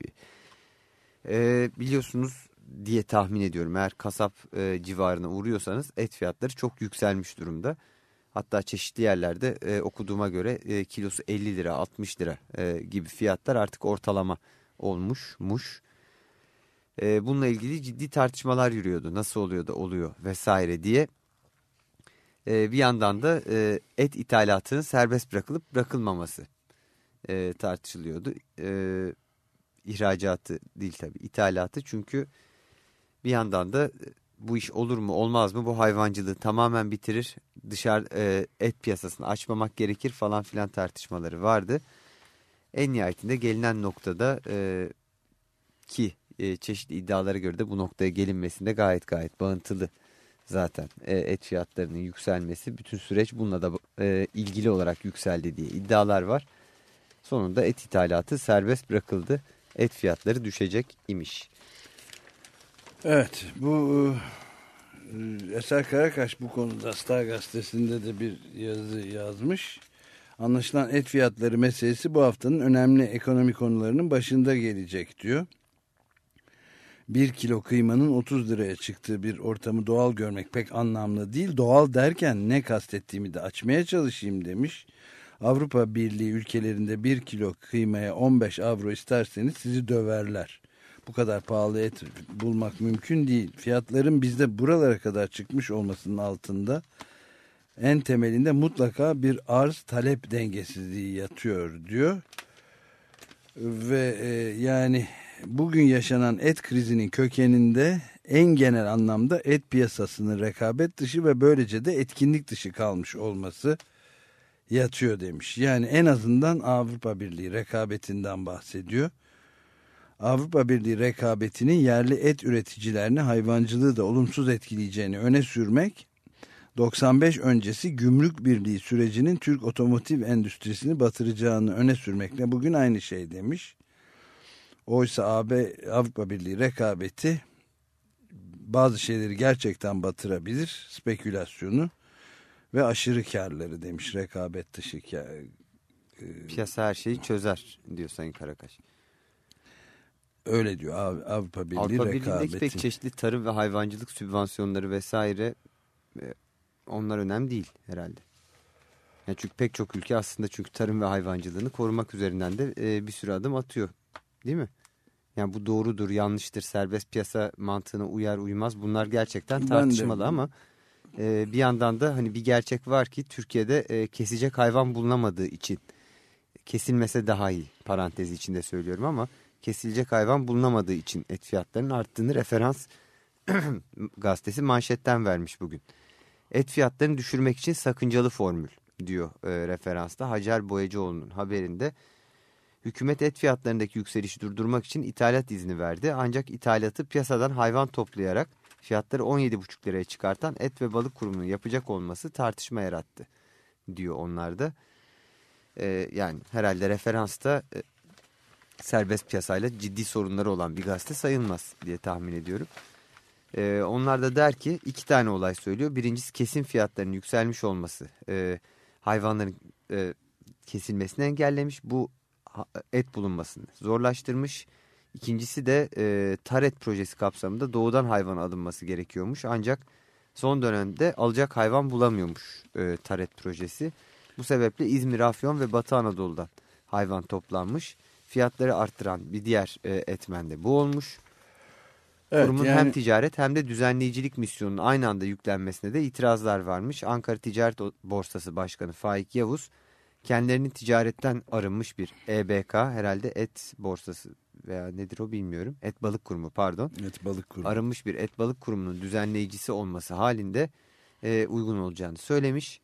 Ee, biliyorsunuz diye tahmin ediyorum eğer kasap e, civarına uğruyorsanız et fiyatları çok yükselmiş durumda. Hatta çeşitli yerlerde e, okuduğuma göre e, kilosu 50 lira 60 lira e, gibi fiyatlar artık ortalama olmuşmuş. E, bununla ilgili ciddi tartışmalar yürüyordu nasıl oluyor da oluyor vesaire diye. E, bir yandan da e, et ithalatının serbest bırakılıp bırakılmaması e, tartışılıyordu. E, ihracatı değil tabii ithalatı çünkü bir yandan da e, bu iş olur mu olmaz mı bu hayvancılığı tamamen bitirir dışarı e, et piyasasını açmamak gerekir falan filan tartışmaları vardı. En nihayetinde gelinen noktada e, ki e, çeşitli iddialara göre de bu noktaya gelinmesinde gayet gayet bağıntılı zaten e, et fiyatlarının yükselmesi bütün süreç bununla da e, ilgili olarak yükseldi diye iddialar var. Sonunda et ithalatı serbest bırakıldı. Et fiyatları düşecek imiş. Evet bu e, Eser Karakaş bu konuda Star Gazetesi'nde de bir yazı yazmış. Anlaşılan et fiyatları meselesi bu haftanın önemli ekonomi konularının başında gelecek diyor. Bir kilo kıymanın 30 liraya çıktığı bir ortamı doğal görmek pek anlamlı değil. Doğal derken ne kastettiğimi de açmaya çalışayım demiş. Avrupa Birliği ülkelerinde bir kilo kıymaya 15 avro isterseniz sizi döverler. Bu kadar pahalı et bulmak mümkün değil. Fiyatların bizde buralara kadar çıkmış olmasının altında en temelinde mutlaka bir arz talep dengesizliği yatıyor diyor. Ve e, yani bugün yaşanan et krizinin kökeninde en genel anlamda et piyasasının rekabet dışı ve böylece de etkinlik dışı kalmış olması yatıyor demiş. Yani en azından Avrupa Birliği rekabetinden bahsediyor. Avrupa Birliği rekabetinin yerli et üreticilerini hayvancılığı da olumsuz etkileyeceğini öne sürmek 95 öncesi gümrük birliği sürecinin Türk otomotiv endüstrisini batıracağını öne sürmekle bugün aynı şey demiş. Oysa AB Avrupa Birliği rekabeti bazı şeyleri gerçekten batırabilir spekülasyonu ve aşırı karları demiş rekabet dışı kar. Piyasa her şeyi çözer diyor Sayın Karakaş. Öyle diyor Av- Avrupa Birliği Avrupa rekabeti. Birliği'ndeki pek çeşitli tarım ve hayvancılık sübvansiyonları vesaire e, onlar önemli değil herhalde. Yani çünkü pek çok ülke aslında çünkü tarım ve hayvancılığını korumak üzerinden de e, bir sürü adım atıyor. Değil mi? Yani bu doğrudur, yanlıştır, serbest piyasa mantığına uyar uymaz bunlar gerçekten Ben de- tartışmalı ama e, bir yandan da hani bir gerçek var ki Türkiye'de e, kesecek hayvan bulunamadığı için kesilmese daha iyi parantezi içinde söylüyorum ama kesilecek hayvan bulunamadığı için et fiyatlarının arttığını referans <clears throat> gazetesi manşetten vermiş bugün. Et fiyatlarını düşürmek için sakıncalı formül diyor e, referansta Hacer Boyacıoğlu'nun haberinde. Hükümet et fiyatlarındaki yükselişi durdurmak için ithalat izni verdi. Ancak ithalatı piyasadan hayvan toplayarak fiyatları 17,5 liraya çıkartan et ve balık kurumunun yapacak olması tartışma yarattı diyor onlar da. E, yani herhalde referansta e, serbest piyasayla ciddi sorunları olan bir gazete sayılmaz diye tahmin ediyorum. Ee, onlar da der ki iki tane olay söylüyor. Birincisi kesim fiyatlarının yükselmiş olması e, hayvanların e, kesilmesini engellemiş. Bu et bulunmasını zorlaştırmış. İkincisi de e, taret projesi kapsamında doğudan hayvan alınması gerekiyormuş. Ancak son dönemde alacak hayvan bulamıyormuş e, taret projesi. Bu sebeple İzmir, Afyon ve Batı Anadolu'dan hayvan toplanmış. Fiyatları arttıran bir diğer e, etmen de bu olmuş. Evet, Kurumun yani- hem ticaret hem de düzenleyicilik misyonunun aynı anda yüklenmesine de itirazlar varmış. Ankara Ticaret Borsası Başkanı Faik Yavuz kendilerinin ticaretten arınmış bir EBK herhalde et borsası veya nedir o bilmiyorum. Et Balık Kurumu pardon. Evet balık kurumu. Arınmış bir et balık kurumunun düzenleyicisi olması halinde e, uygun olacağını söylemiş.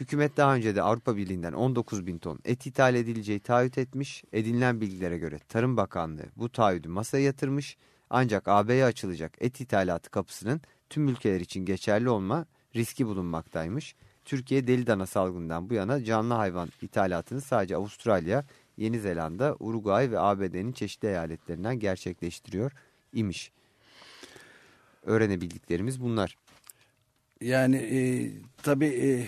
Hükümet daha önce de Avrupa Birliği'nden 19 bin ton et ithal edileceği taahhüt etmiş. Edinilen bilgilere göre Tarım Bakanlığı bu taahhüdü masaya yatırmış. Ancak AB'ye açılacak et ithalatı kapısının tüm ülkeler için geçerli olma riski bulunmaktaymış. Türkiye deli dana salgından bu yana canlı hayvan ithalatını sadece Avustralya, Yeni Zelanda, Uruguay ve ABD'nin çeşitli eyaletlerinden gerçekleştiriyor imiş. Öğrenebildiklerimiz bunlar. Yani e, tabii e,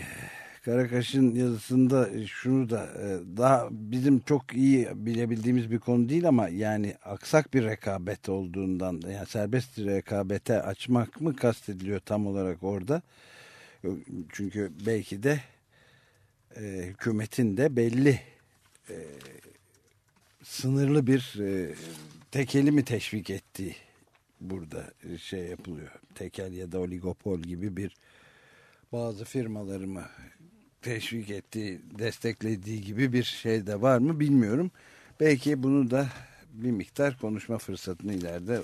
Karakaş'ın yazısında şunu da e, daha bizim çok iyi bilebildiğimiz bir konu değil ama yani aksak bir rekabet olduğundan yani serbest rekabete açmak mı kastediliyor tam olarak orada? Çünkü belki de e, hükümetin de belli e, sınırlı bir e, tekeli mi teşvik ettiği burada şey yapılıyor. Tekel ya da oligopol gibi bir bazı firmaları mı teşvik ettiği, desteklediği gibi bir şey de var mı bilmiyorum. Belki bunu da bir miktar konuşma fırsatını ileride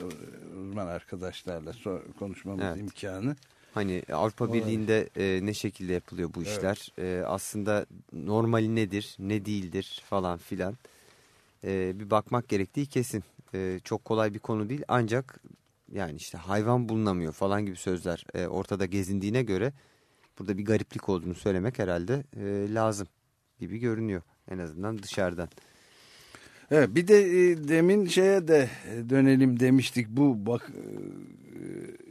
uzman arkadaşlarla konuşmamız Evet. imkanı. Hani Avrupa Olabilir. Birliği'nde e, ne şekilde yapılıyor bu işler? E, aslında normali nedir, ne değildir falan filan. E, bir bakmak gerektiği kesin. E, çok kolay bir konu değil ancak yani işte hayvan bulunamıyor falan gibi sözler e, ortada gezindiğine göre burada bir gariplik olduğunu söylemek herhalde e, lazım gibi görünüyor. En azından dışarıdan. Evet bir de e, demin şeye de dönelim demiştik bu bak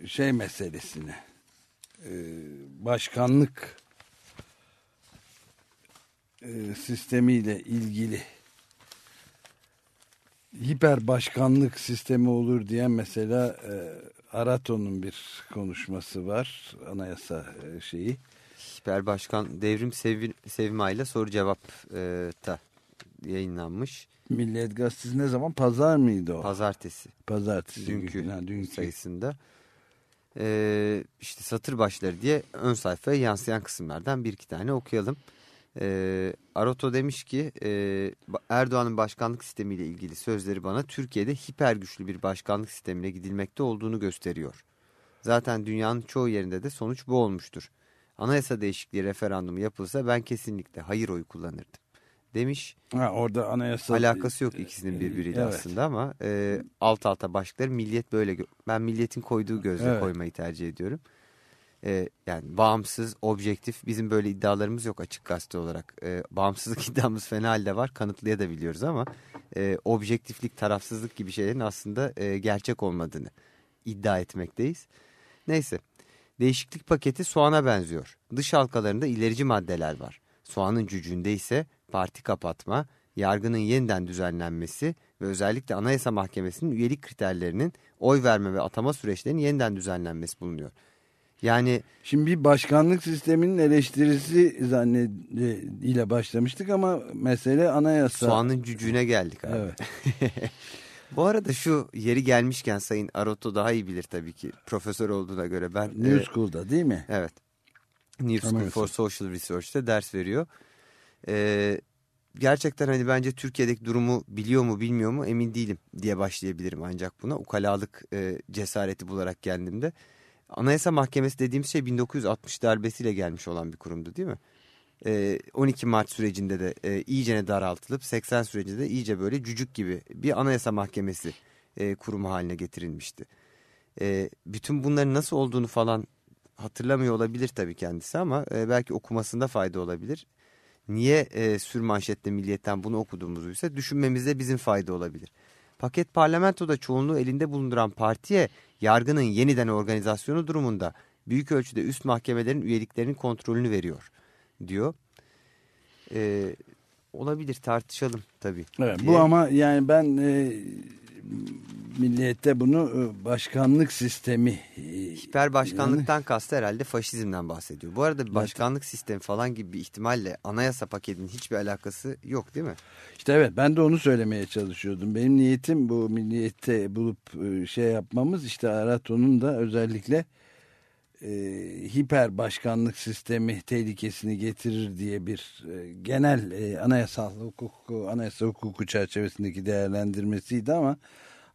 e, şey meselesine. E, başkanlık e, sistemiyle ilgili hiper başkanlık sistemi olur diyen mesela e, Arato'nun bir konuşması var anayasa e, şeyi. Hiper Başkan Devrim Sevi, Sevma ile soru cevap e, ta yayınlanmış. Milliyet Gazetesi ne zaman? Pazar mıydı o? Pazartesi. Pazartesi dünkü, günü. Ha, dünkü. sayısında. Ee, işte satır başları diye ön sayfaya yansıyan kısımlardan bir iki tane okuyalım. Ee, Aroto demiş ki e, Erdoğan'ın başkanlık sistemiyle ilgili sözleri bana Türkiye'de hiper güçlü bir başkanlık sistemine gidilmekte olduğunu gösteriyor. Zaten dünyanın çoğu yerinde de sonuç bu olmuştur. Anayasa değişikliği referandumu yapılsa ben kesinlikle hayır oyu kullanırdım demiş. Ha, orada anayasa Alakası yok ikisinin birbiriyle Evet. aslında ama e, alt alta başlıkları milliyet böyle. Ben milletin koyduğu gözle Evet. koymayı tercih ediyorum. E, yani bağımsız, objektif bizim böyle iddialarımız yok açık gazete olarak. E, bağımsızlık <laughs> iddiamız fena halde var kanıtlayabiliyoruz ama e, objektiflik, tarafsızlık gibi şeylerin aslında e, gerçek olmadığını iddia etmekteyiz. Neyse değişiklik paketi soğana benziyor. Dış halkalarında ilerici maddeler var. Soğanın cücüğünde ise parti kapatma, yargının yeniden düzenlenmesi ve özellikle Anayasa Mahkemesi'nin üyelik kriterlerinin oy verme ve atama süreçlerinin yeniden düzenlenmesi bulunuyor. Yani Şimdi bir başkanlık sisteminin eleştirisi zannet ile başlamıştık ama mesele anayasa. soğanın cücüğüne geldik abi. Evet. <laughs> Bu arada şu yeri gelmişken Sayın Aroto daha iyi bilir tabii ki profesör olduğuna göre ben. New e, School'da değil mi? Evet. New School for Social Research'te ders veriyor. Ee, gerçekten hani bence Türkiye'deki durumu biliyor mu bilmiyor mu emin değilim diye başlayabilirim ancak buna. Ukalalık e, cesareti bularak kendimde. Anayasa Mahkemesi dediğimiz şey 1960 darbesiyle gelmiş olan bir kurumdu değil mi? Ee, 12 Mart sürecinde de e, iyicene daraltılıp 80 sürecinde de iyice böyle cücük gibi bir anayasa mahkemesi e, kurumu haline getirilmişti. E, bütün bunların nasıl olduğunu falan hatırlamıyor olabilir tabii kendisi ama e, belki okumasında fayda olabilir. Niye e, sür manşette milliyetten bunu okuduğumuzu ise düşünmemizde bizim fayda olabilir. Paket parlamentoda çoğunluğu elinde bulunduran partiye yargının yeniden organizasyonu durumunda büyük ölçüde üst mahkemelerin üyeliklerinin kontrolünü veriyor diyor. E, olabilir tartışalım tabii. Evet, diye. bu ama yani ben e, milliyette bunu e, başkanlık sistemi e, Hiper başkanlıktan kastı herhalde faşizmden bahsediyor. Bu arada bir başkanlık sistemi falan gibi bir ihtimalle anayasa paketinin hiçbir alakası yok değil mi? İşte evet ben de onu söylemeye çalışıyordum. Benim niyetim bu milliyette bulup e, şey yapmamız işte Arato'nun da özellikle e, hiper başkanlık sistemi tehlikesini getirir diye bir e, genel e, anayasal hukuku, anayasa hukuku çerçevesindeki değerlendirmesiydi ama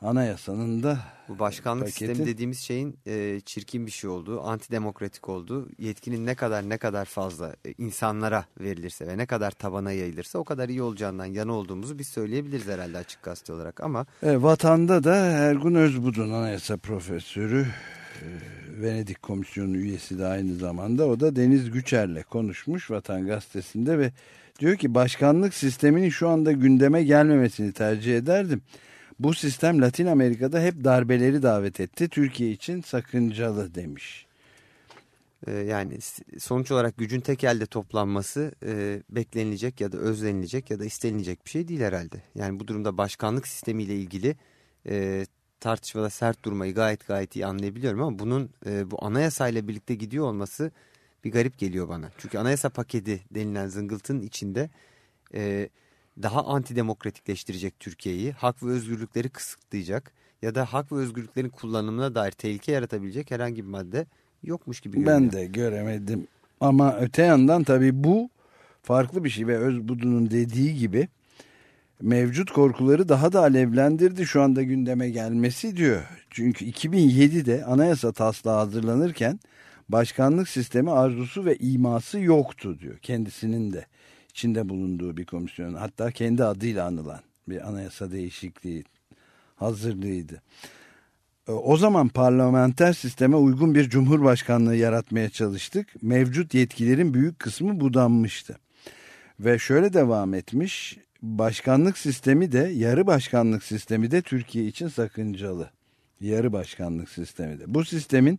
anayasanın da Bu başkanlık paketin- sistemi dediğimiz şeyin e, çirkin bir şey olduğu, antidemokratik olduğu, yetkinin ne kadar ne kadar fazla e, insanlara verilirse ve ne kadar tabana yayılırsa o kadar iyi olacağından yana olduğumuzu biz söyleyebiliriz herhalde açık gazete olarak ama E, vatanda da Ergun Özbudun anayasa profesörü e, Venedik Komisyonu üyesi de aynı zamanda o da Deniz Güçer'le konuşmuş Vatan Gazetesi'nde ve diyor ki başkanlık sisteminin şu anda gündeme gelmemesini tercih ederdim. Bu sistem Latin Amerika'da hep darbeleri davet etti. Türkiye için sakıncalı demiş. e, yani sonuç olarak gücün tek elde toplanması e, beklenilecek ya da özlenilecek ya da istenilecek bir şey değil herhalde. Yani bu durumda başkanlık sistemiyle ilgili e, tartışmada sert durmayı gayet gayet iyi anlayabiliyorum ama bunun e, bu anayasayla birlikte gidiyor olması bir garip geliyor bana. Çünkü anayasa paketi denilen zıngıltının içinde e, daha antidemokratikleştirecek Türkiye'yi, hak ve özgürlükleri kısıtlayacak ya da hak ve özgürlüklerin kullanımına dair tehlike yaratabilecek herhangi bir madde yokmuş gibi görünüyor. Ben de göremedim. Ama öte yandan tabii bu farklı bir şey ve Özbudu'nun dediği gibi mevcut korkuları daha da alevlendirdi şu anda gündeme gelmesi diyor. Çünkü 2007'de anayasa taslağı hazırlanırken başkanlık sistemi arzusu ve iması yoktu diyor. Kendisinin de içinde bulunduğu bir komisyon hatta kendi adıyla anılan bir anayasa değişikliği hazırlığıydı. E, O zaman parlamenter sisteme uygun bir cumhurbaşkanlığı yaratmaya çalıştık. Mevcut yetkilerin büyük kısmı budanmıştı. Ve şöyle devam etmiş. Başkanlık sistemi de yarı başkanlık sistemi de Türkiye için sakıncalı. Yarı başkanlık sistemi de. Bu sistemin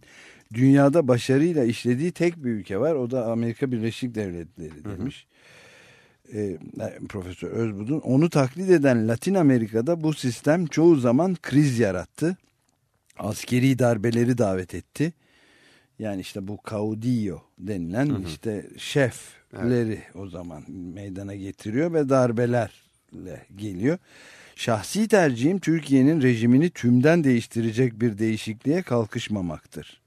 dünyada başarıyla işlediği tek bir ülke var. O da Amerika Birleşik Devletleri demiş. E, Profesör Özbudun. Onu taklit eden Latin Amerika'da bu sistem çoğu zaman kriz yarattı askeri darbeleri davet etti. Yani işte bu caudillo denilen işte şefleri o zaman meydana getiriyor ve darbelerle geliyor. Şahsi tercihim Türkiye'nin rejimini tümden değiştirecek bir değişikliğe kalkışmamaktır.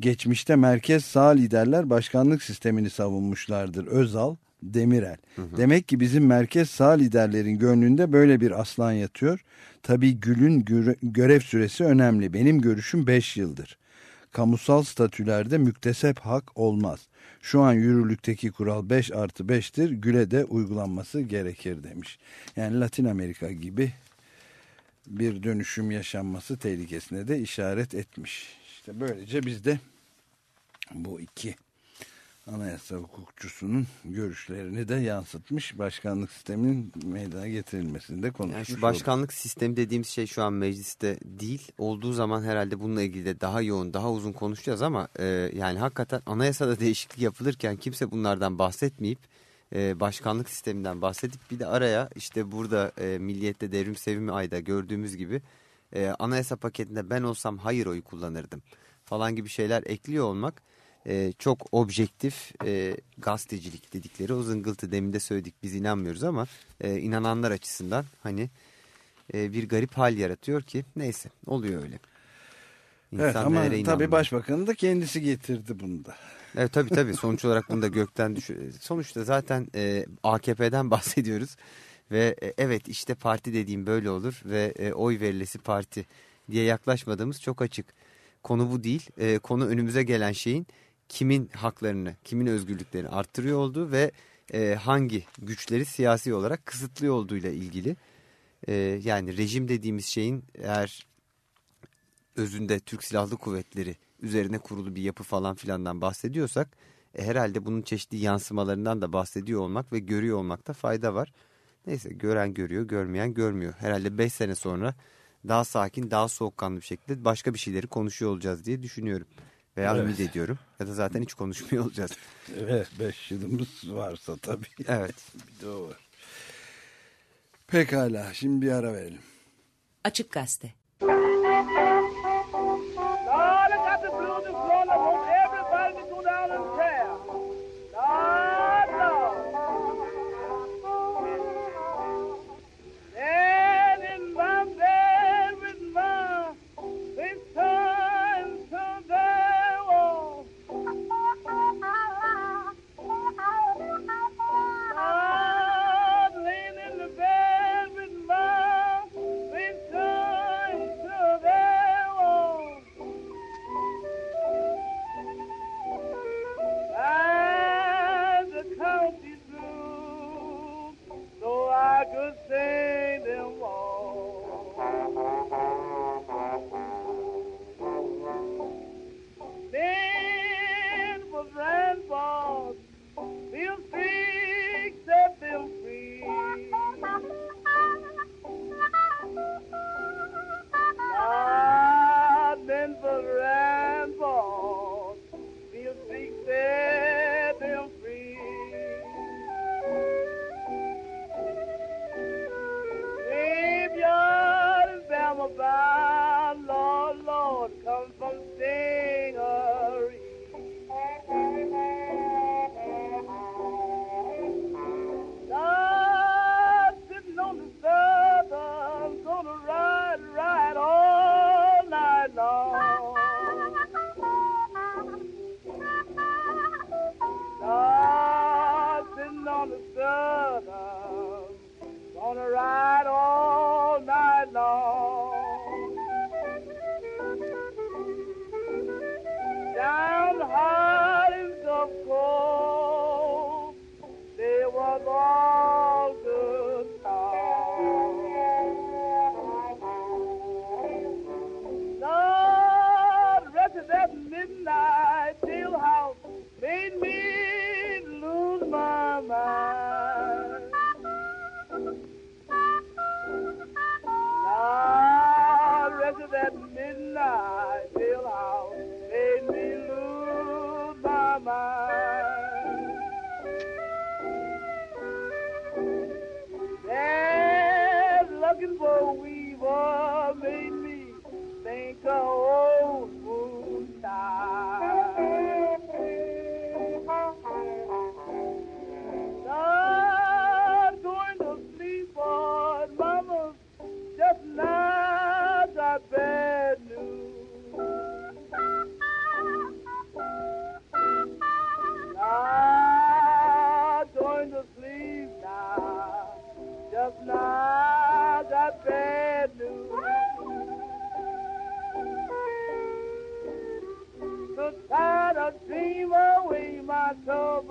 Geçmişte merkez sağ liderler başkanlık sistemini savunmuşlardır. Özal, Demirel. Demek ki bizim merkez sağ liderlerin gönlünde böyle bir aslan yatıyor. Tabii Gül'ün göre- görev süresi önemli. Benim görüşüm 5 yıldır. Kamusal statülerde müktesep hak olmaz. Şu an yürürlükteki kural 5 artı 5'tir. Gül'e de uygulanması gerekir demiş. Yani Latin Amerika gibi bir dönüşüm yaşanması tehlikesine de işaret etmiş. İşte böylece biz de bu iki anayasa hukukçusunun görüşlerini de yansıtmış. Başkanlık sisteminin meydana getirilmesinde konuşmuş. Yani başkanlık sistemi dediğimiz şey şu an mecliste değil. Olduğu zaman herhalde bununla ilgili de daha yoğun, daha uzun konuşacağız ama e, yani hakikaten anayasada değişiklik yapılırken kimse bunlardan bahsetmeyip e, başkanlık sisteminden bahsedip bir de araya işte burada e, Milliyet'te devrim sevimi ayda gördüğümüz gibi e, anayasa paketinde ben olsam hayır oyu kullanırdım falan gibi şeyler ekliyor olmak e, çok objektif e, gazetecilik dedikleri o zıngıltı demin de söyledik biz inanmıyoruz ama e, inananlar açısından hani e, bir garip hal yaratıyor ki neyse oluyor öyle. İnsan Evet, ama tabii inanmıyor. başbakanın da kendisi getirdi bunu da. Evet tabii tabii <laughs> sonuç olarak bunu da gökten düşüyor. Sonuçta zaten e, AKP'den <laughs> bahsediyoruz ve e, evet işte parti dediğim böyle olur ve e, oy verilesi parti diye yaklaşmadığımız çok açık. Konu bu değil. E, konu önümüze gelen şeyin kimin haklarını, kimin özgürlüklerini arttırıyor olduğu ve e, hangi güçleri siyasi olarak kısıtlıyor olduğuyla ilgili. E, yani rejim dediğimiz şeyin eğer özünde Türk Silahlı Kuvvetleri üzerine kurulu bir yapı falan filandan bahsediyorsak e, herhalde bunun çeşitli yansımalarından da bahsediyor olmak ve görüyor olmakta fayda var. Neyse gören görüyor, görmeyen görmüyor. Herhalde 5 sene sonra daha sakin, daha soğukkanlı bir şekilde başka bir şeyleri konuşuyor olacağız diye düşünüyorum. Veya Evet. ümit ediyorum. Ya da zaten hiç konuşmuyor olacağız. Evet 5 yılımız varsa tabii. Evet. <laughs> Bir de o var. Pekala şimdi bir ara verelim. Açık Gazete. Oh. İn.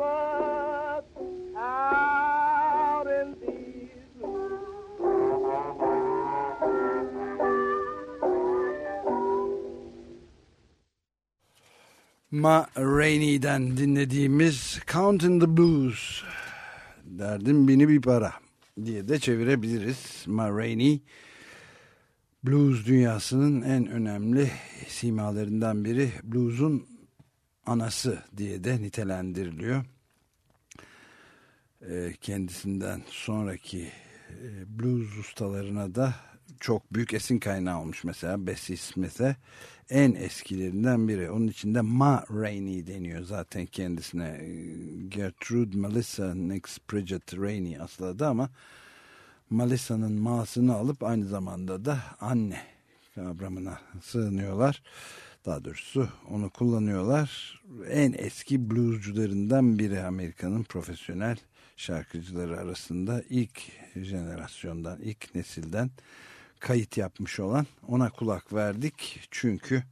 Ma Rainey'den dinlediğimiz Counting the Blues derdim beni bir para diye de çevirebiliriz. Ma Rainey blues dünyasının en önemli simalarından biri blues'un anası diye de nitelendiriliyor. Ee, kendisinden sonraki e, blues ustalarına da çok büyük esin kaynağı olmuş mesela Bessie Smith'e en eskilerinden biri. Onun içinde Ma Rainey deniyor zaten kendisine. Ee, Gertrude Melissa Nix Bridget Rainey aslı adı ama Melissa'nın ma'sını alıp aynı zamanda da anne kavramına sığınıyorlar. Daha doğrusu onu kullanıyorlar. En eski bluescularından biri Amerika'nın profesyonel şarkıcıları arasında ilk jenerasyondan, ilk nesilden kayıt yapmış olan ona kulak verdik. Çünkü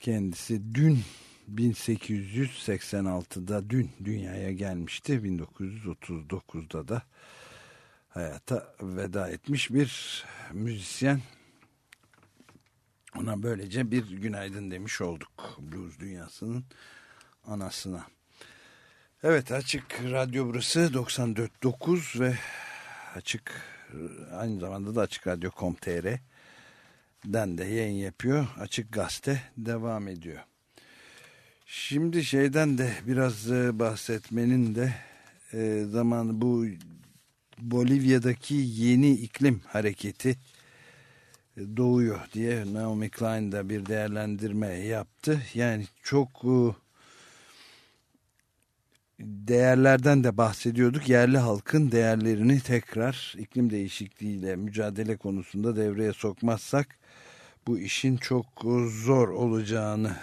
kendisi dün 1886'da dün dünyaya gelmişti. 1939'da da hayata veda etmiş bir müzisyen. Ona böylece bir günaydın demiş olduk blues dünyasının anasına. Evet Açık Radyo burası 94.9 ve Açık aynı zamanda da Açık Radyo.com.tr'den de yayın yapıyor. Açık Gazete devam ediyor. Şimdi şeyden de biraz bahsetmenin de e, zamanı bu Bolivya'daki yeni iklim hareketi doğuyor diye Naomi Klein da bir değerlendirme yaptı. Yani çok değerlerden de bahsediyorduk. Yerli halkın değerlerini tekrar iklim değişikliğiyle mücadele konusunda devreye sokmazsak bu işin çok zor olacağını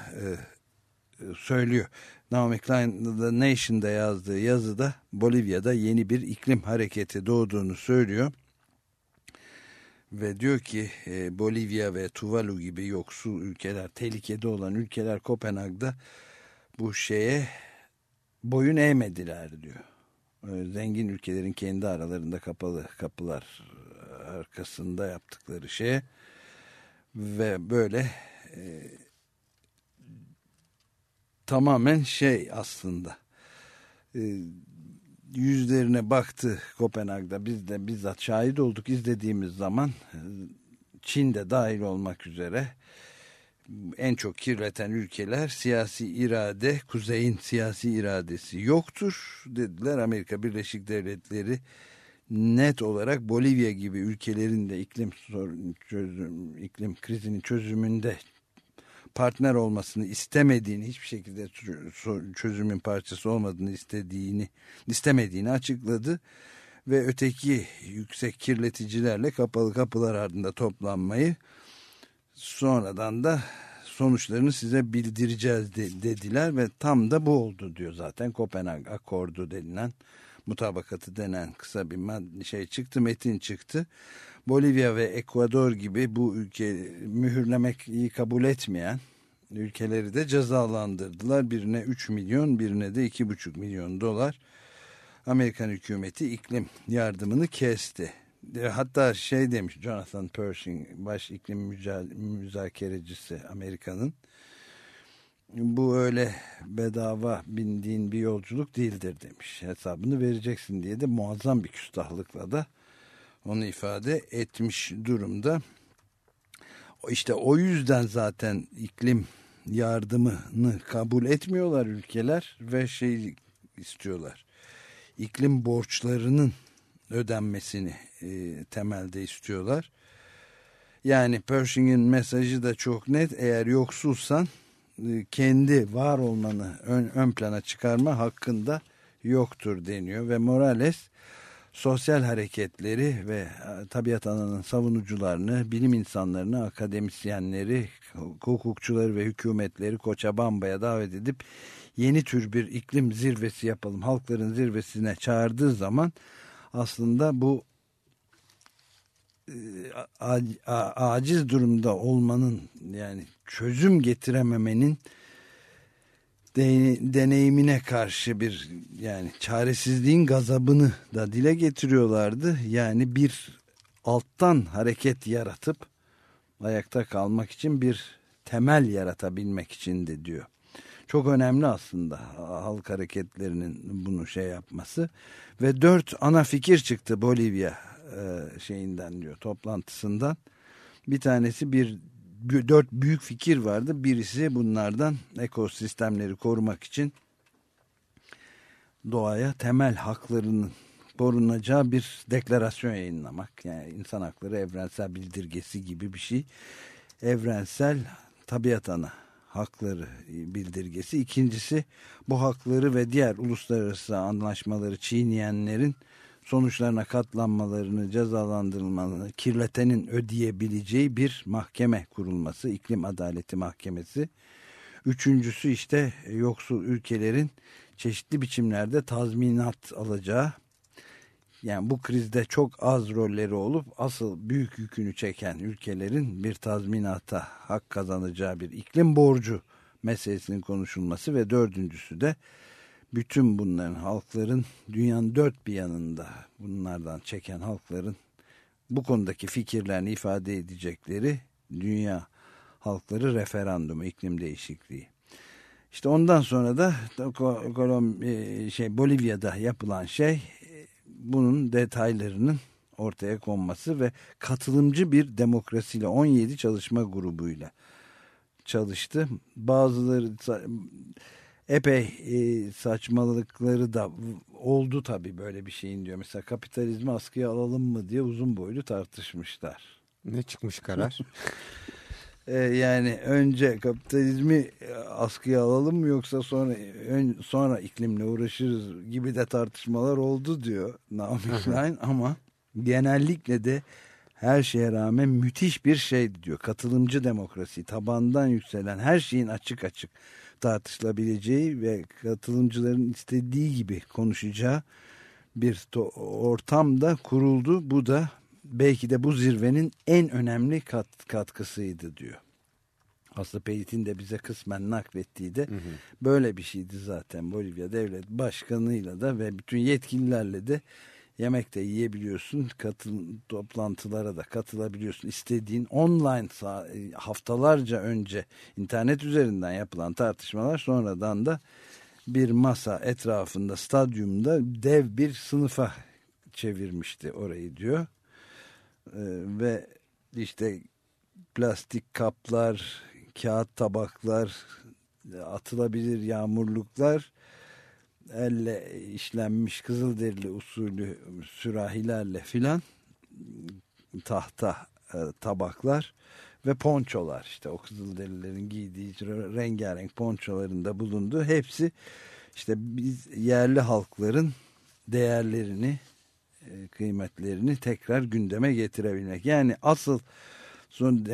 söylüyor. Naomi Klein The Nation'da yazdığı yazıda Bolivya'da yeni bir iklim hareketi doğduğunu söylüyor. Ve diyor ki e, Bolivya ve Tuvalu gibi yoksul ülkeler, tehlikede olan ülkeler Kopenhag'da bu şeye boyun eğmediler diyor. e, zengin ülkelerin kendi aralarında kapalı kapılar arkasında yaptıkları şeye ve böyle e, tamamen şey aslında e, yüzlerine baktı Kopenhag'da biz de bizzat şahit olduk izlediğimiz zaman e, Çin de dahil olmak üzere en çok kirleten ülkeler siyasi irade, kuzeyin siyasi iradesi yoktur dediler. Amerika Birleşik Devletleri net olarak Bolivya gibi ülkelerin de iklim sorun çözüm, iklim krizinin çözümünde partner olmasını istemediğini, hiçbir şekilde çözümün parçası olmadığını istediğini, istemediğini açıkladı ve öteki yüksek kirleticilerle kapalı kapılar ardında toplanmayı sonradan da sonuçlarını size bildireceğiz de, dediler ve tam da bu oldu diyor zaten Kopenhag Akordu denilen mutabakatı denen kısa bir şey çıktı metin çıktı. Bolivya ve Ekvador gibi bu ülke mühürlemek iyi kabul etmeyen ülkeleri de cezalandırdılar. Birine 3 milyon birine de 2,5 milyon dolar. Amerikan hükümeti iklim yardımını kesti. Hatta şey demiş Jonathan Pershing baş iklim müzakerecisi Amerika'nın bu öyle bedava bindiğin bir yolculuk değildir demiş. Hesabını vereceksin diye de muazzam bir küstahlıkla da onu ifade etmiş durumda. İşte o yüzden zaten iklim yardımını kabul etmiyorlar ülkeler ve şey istiyorlar. İklim borçlarının ödenmesini e, temelde istiyorlar. Yani Pershing'in mesajı da çok net. Eğer yoksulsan e, kendi var olmanı ön, ön plana çıkarma hakkında yoktur deniyor ve Morales sosyal hareketleri ve e, tabiat ananın savunucularını, bilim insanlarını, akademisyenleri, hukukçuları ve hükümetleri Koçabamba'ya davet edip yeni tür bir iklim zirvesi yapalım, halkların zirvesine çağırdığı zaman aslında bu e, aciz durumda olmanın yani çözüm getirememenin deneyimine karşı bir yani çaresizliğin gazabını da dile getiriyorlardı. Yani bir alttan hareket yaratıp ayakta kalmak için bir temel yaratabilmek için de diyor. Çok önemli aslında halk hareketlerinin bunu şey yapması ve dört ana fikir çıktı Bolivya e, şeyinden diyor toplantısından. Bir tanesi bir dört büyük fikir vardı. Birisi bunlardan ekosistemleri korumak için doğaya temel haklarının korunacağı bir deklarasyon yayınlamak. Yani insan hakları evrensel bildirgesi gibi bir şey. Evrensel tabiat ana hakları bildirgesi. İkincisi bu hakları ve diğer uluslararası anlaşmaları çiğneyenlerin sonuçlarına katlanmalarını, cezalandırılmalarını, kirletenin ödeyebileceği bir mahkeme kurulması, iklim adaleti mahkemesi. Üçüncüsü işte yoksul ülkelerin çeşitli biçimlerde tazminat alacağı, yani bu krizde çok az rolleri olup asıl büyük yükünü çeken ülkelerin bir tazminata hak kazanacağı bir iklim borcu meselesinin konuşulması ve dördüncüsü de bütün bunların halkların dünyanın dört bir yanında bunlardan çeken halkların bu konudaki fikirlerini ifade edecekleri dünya halkları referandumu iklim değişikliği. İşte ondan sonra da Kolom e, şey Bolivya'da yapılan şey bunun detaylarının ortaya konması ve katılımcı bir demokrasiyle 17 çalışma grubuyla çalıştı. Bazıları epey e, saçmalıkları da oldu tabii böyle bir şeyin diyor. Mesela kapitalizmi askıya alalım mı diye uzun boylu tartışmışlar. Ne çıkmış karar? <laughs> e, yani önce kapitalizmi askıya alalım mı yoksa sonra ön, sonra iklimle uğraşırız gibi de tartışmalar oldu diyor Naomi Klein ama genellikle de her şeye rağmen müthiş bir şey diyor. Katılımcı demokrasi, tabandan yükselen her şeyin açık açık tartışılabileceği ve katılımcıların istediği gibi konuşacağı bir ortamda kuruldu. Bu da belki de bu zirvenin en önemli kat, katkısıydı diyor. Aslında Peyit'in de bize kısmen naklettiği de böyle bir şeydi zaten. Bolivya Devlet Başkanı'yla da ve bütün yetkililerle de yemek de yiyebiliyorsun. Katıl, toplantılara da katılabiliyorsun. İstediğin online sa- haftalarca önce internet üzerinden yapılan tartışmalar sonradan da bir masa etrafında stadyumda dev bir sınıfa çevirmişti orayı diyor. Ee, ve işte plastik kaplar, kağıt tabaklar, atılabilir yağmurluklar, elle işlenmiş kızılderili usulü sürahilerle filan tahta e, tabaklar ve ponçolar işte o kızılderililerin giydiği rengarenk ponçolarında bulunduğu hepsi işte biz yerli halkların değerlerini e, kıymetlerini tekrar gündeme getirebilmek. Yani asıl son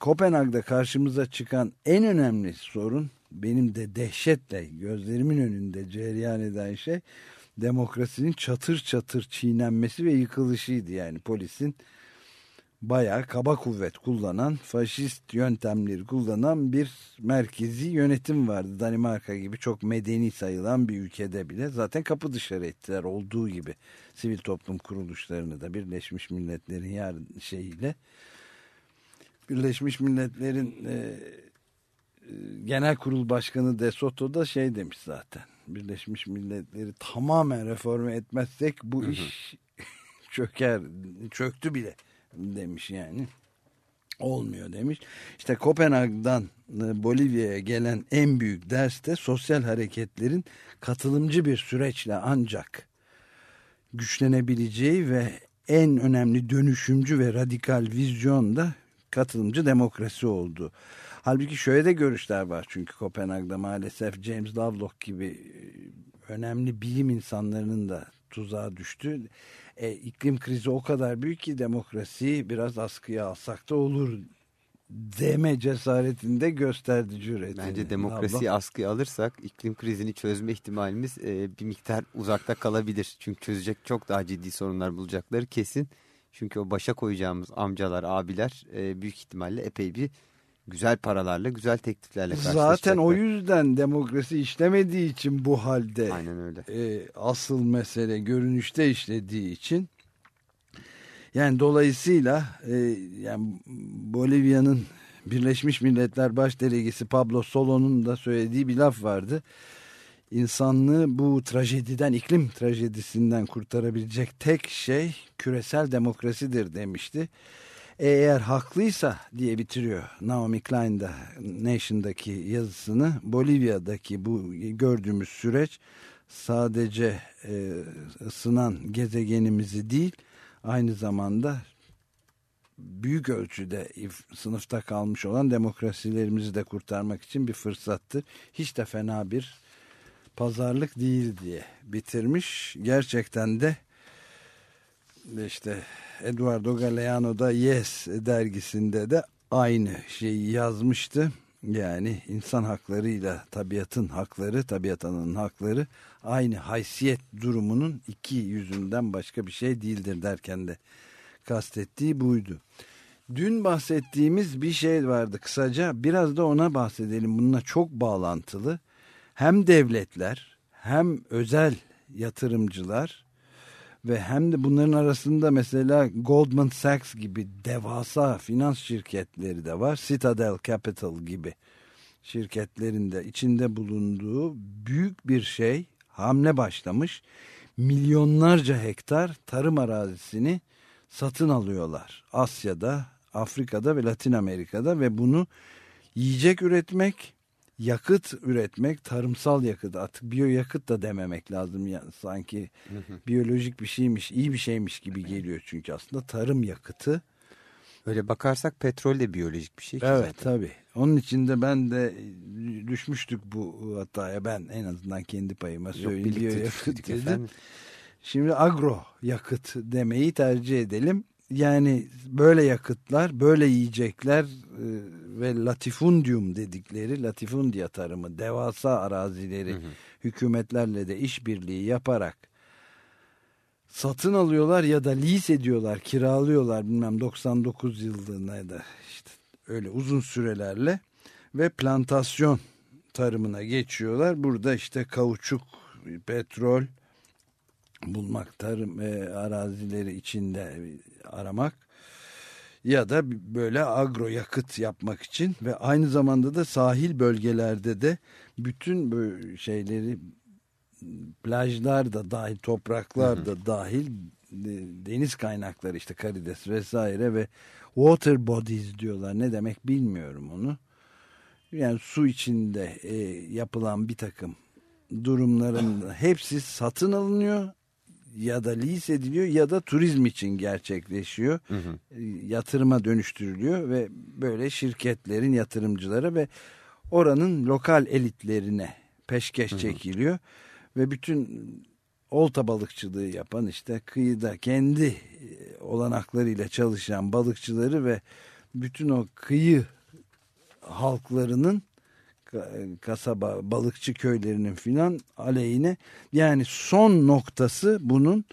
Kopenhag'da karşımıza çıkan en önemli sorun benim de dehşetle gözlerimin önünde cereyan eden şey demokrasinin çatır çatır çiğnenmesi ve yıkılışıydı. Yani polisin bayağı kaba kuvvet kullanan, faşist yöntemleri kullanan bir merkezi yönetim vardı. Danimarka gibi çok medeni sayılan bir ülkede bile zaten kapı dışarı ettiler olduğu gibi sivil toplum kuruluşlarını da Birleşmiş Milletler'in yarın şeyiyle Birleşmiş Milletler'in e, Genel Kurul Başkanı De Soto da şey demiş zaten. Birleşmiş Milletler'i tamamen reforme etmezsek bu iş <laughs> çöker, çöktü bile demiş yani. Olmuyor demiş. İşte Kopenhag'dan e, Bolivya'ya gelen en büyük ders de sosyal hareketlerin katılımcı bir süreçle ancak güçlenebileceği ve en önemli dönüşümcü ve radikal vizyon da katılımcı demokrasi oldu. Halbuki şöyle de görüşler var çünkü Kopenhag'da maalesef James Lovelock gibi e, önemli bilim insanlarının da tuzağa düştü. E, iklim krizi o kadar büyük ki demokrasiyi biraz askıya alsak da olur deme cesaretinde gösterdi cüretini. Bence demokrasiyi Lovelock. askıya alırsak iklim krizini çözme ihtimalimiz e, bir miktar uzakta kalabilir. Çünkü çözecek çok daha ciddi sorunlar bulacakları kesin. Çünkü o başa koyacağımız amcalar, abiler e, büyük ihtimalle epey bir güzel paralarla, güzel tekliflerle. Zaten o yüzden demokrasi işlemediği için bu halde Aynen öyle. e, asıl mesele görünüşte işlediği için yani dolayısıyla e, yani Bolivya'nın Birleşmiş Milletler Baş Delegesi Pablo Solo'nun da söylediği bir laf vardı. İnsanlığı bu trajediden, iklim trajedisinden kurtarabilecek tek şey küresel demokrasidir demişti. Eğer haklıysa diye bitiriyor Naomi Klein da Nation'daki yazısını. Bolivya'daki bu gördüğümüz süreç sadece e, ısınan gezegenimizi değil aynı zamanda büyük ölçüde sınıfta kalmış olan demokrasilerimizi de kurtarmak için bir fırsattır. Hiç de fena bir pazarlık değil diye bitirmiş. Gerçekten de işte Eduardo Galeano da Yes dergisinde de aynı şeyi yazmıştı. Yani insan haklarıyla tabiatın hakları, tabiat ananın hakları aynı haysiyet durumunun iki yüzünden başka bir şey değildir derken de kastettiği buydu. Dün bahsettiğimiz bir şey vardı kısaca biraz da ona bahsedelim. Bununla çok bağlantılı. Hem devletler hem özel yatırımcılar ve hem de bunların arasında mesela Goldman Sachs gibi devasa finans şirketleri de var. Citadel Capital gibi şirketlerin de içinde bulunduğu büyük bir şey hamle başlamış. Milyonlarca hektar tarım arazisini satın alıyorlar. Asya'da, Afrika'da ve Latin Amerika'da ve bunu yiyecek üretmek, yakıt üretmek, tarımsal yakıt artık biyoyakıt da dememek lazım. Yani sanki biyolojik bir şeymiş, iyi bir şeymiş gibi geliyor çünkü aslında tarım yakıtı. Öyle bakarsak petrol de biyolojik bir şey ki Evet zaten. tabii. Onun için de ben de düşmüştük bu hataya. Ben en azından kendi payıma Yok birlikte Biyoyakıt düştük dedim. Şimdi agro yakıt demeyi tercih edelim. Yani böyle yakıtlar, böyle yiyecekler e, ve latifundium dedikleri latifundia tarımı, devasa arazileri hükümetlerle de işbirliği yaparak satın alıyorlar ya da lease ediyorlar, kiralıyorlar bilmem 99 yıllığına ya da işte öyle uzun sürelerle ve plantasyon tarımına geçiyorlar. Burada işte kauçuk, petrol bulmak, tarım e, arazileri içinde aramak ya da böyle agro yakıt yapmak için ve aynı zamanda da sahil bölgelerde de bütün böyle şeyleri plajlar da dahil, topraklar da dahil de- deniz kaynakları işte karides vesaire ve water bodies diyorlar. Ne demek bilmiyorum onu. Yani su içinde e, yapılan bir takım durumların hepsi satın alınıyor ya da lease ediliyor ya da turizm için gerçekleşiyor. E, Yatırıma dönüştürülüyor ve böyle şirketlerin yatırımcılara ve oranın lokal elitlerine peşkeş çekiliyor. Ve bütün olta balıkçılığı yapan işte kıyıda kendi e, olanaklarıyla çalışan balıkçıları ve bütün o kıyı halklarının kasaba balıkçı köylerinin filan aleyhine yani son noktası bunun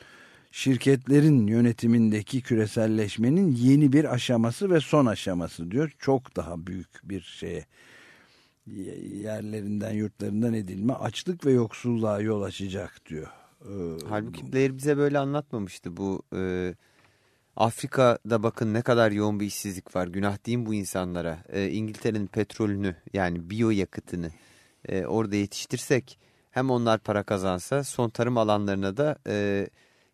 şirketlerin yönetimindeki küreselleşmenin yeni bir aşaması ve son aşaması diyor. Çok daha büyük bir şeye yerlerinden yurtlarından edilme açlık ve yoksulluğa yol açacak diyor. Ee, Halbuki Blair bize böyle anlatmamıştı bu. E, Afrika'da bakın ne kadar yoğun bir işsizlik var. Günah diyeyim bu insanlara. E, İngiltere'nin petrolünü yani biyo yakıtını e, orada yetiştirsek hem onlar para kazansa son tarım alanlarına da e,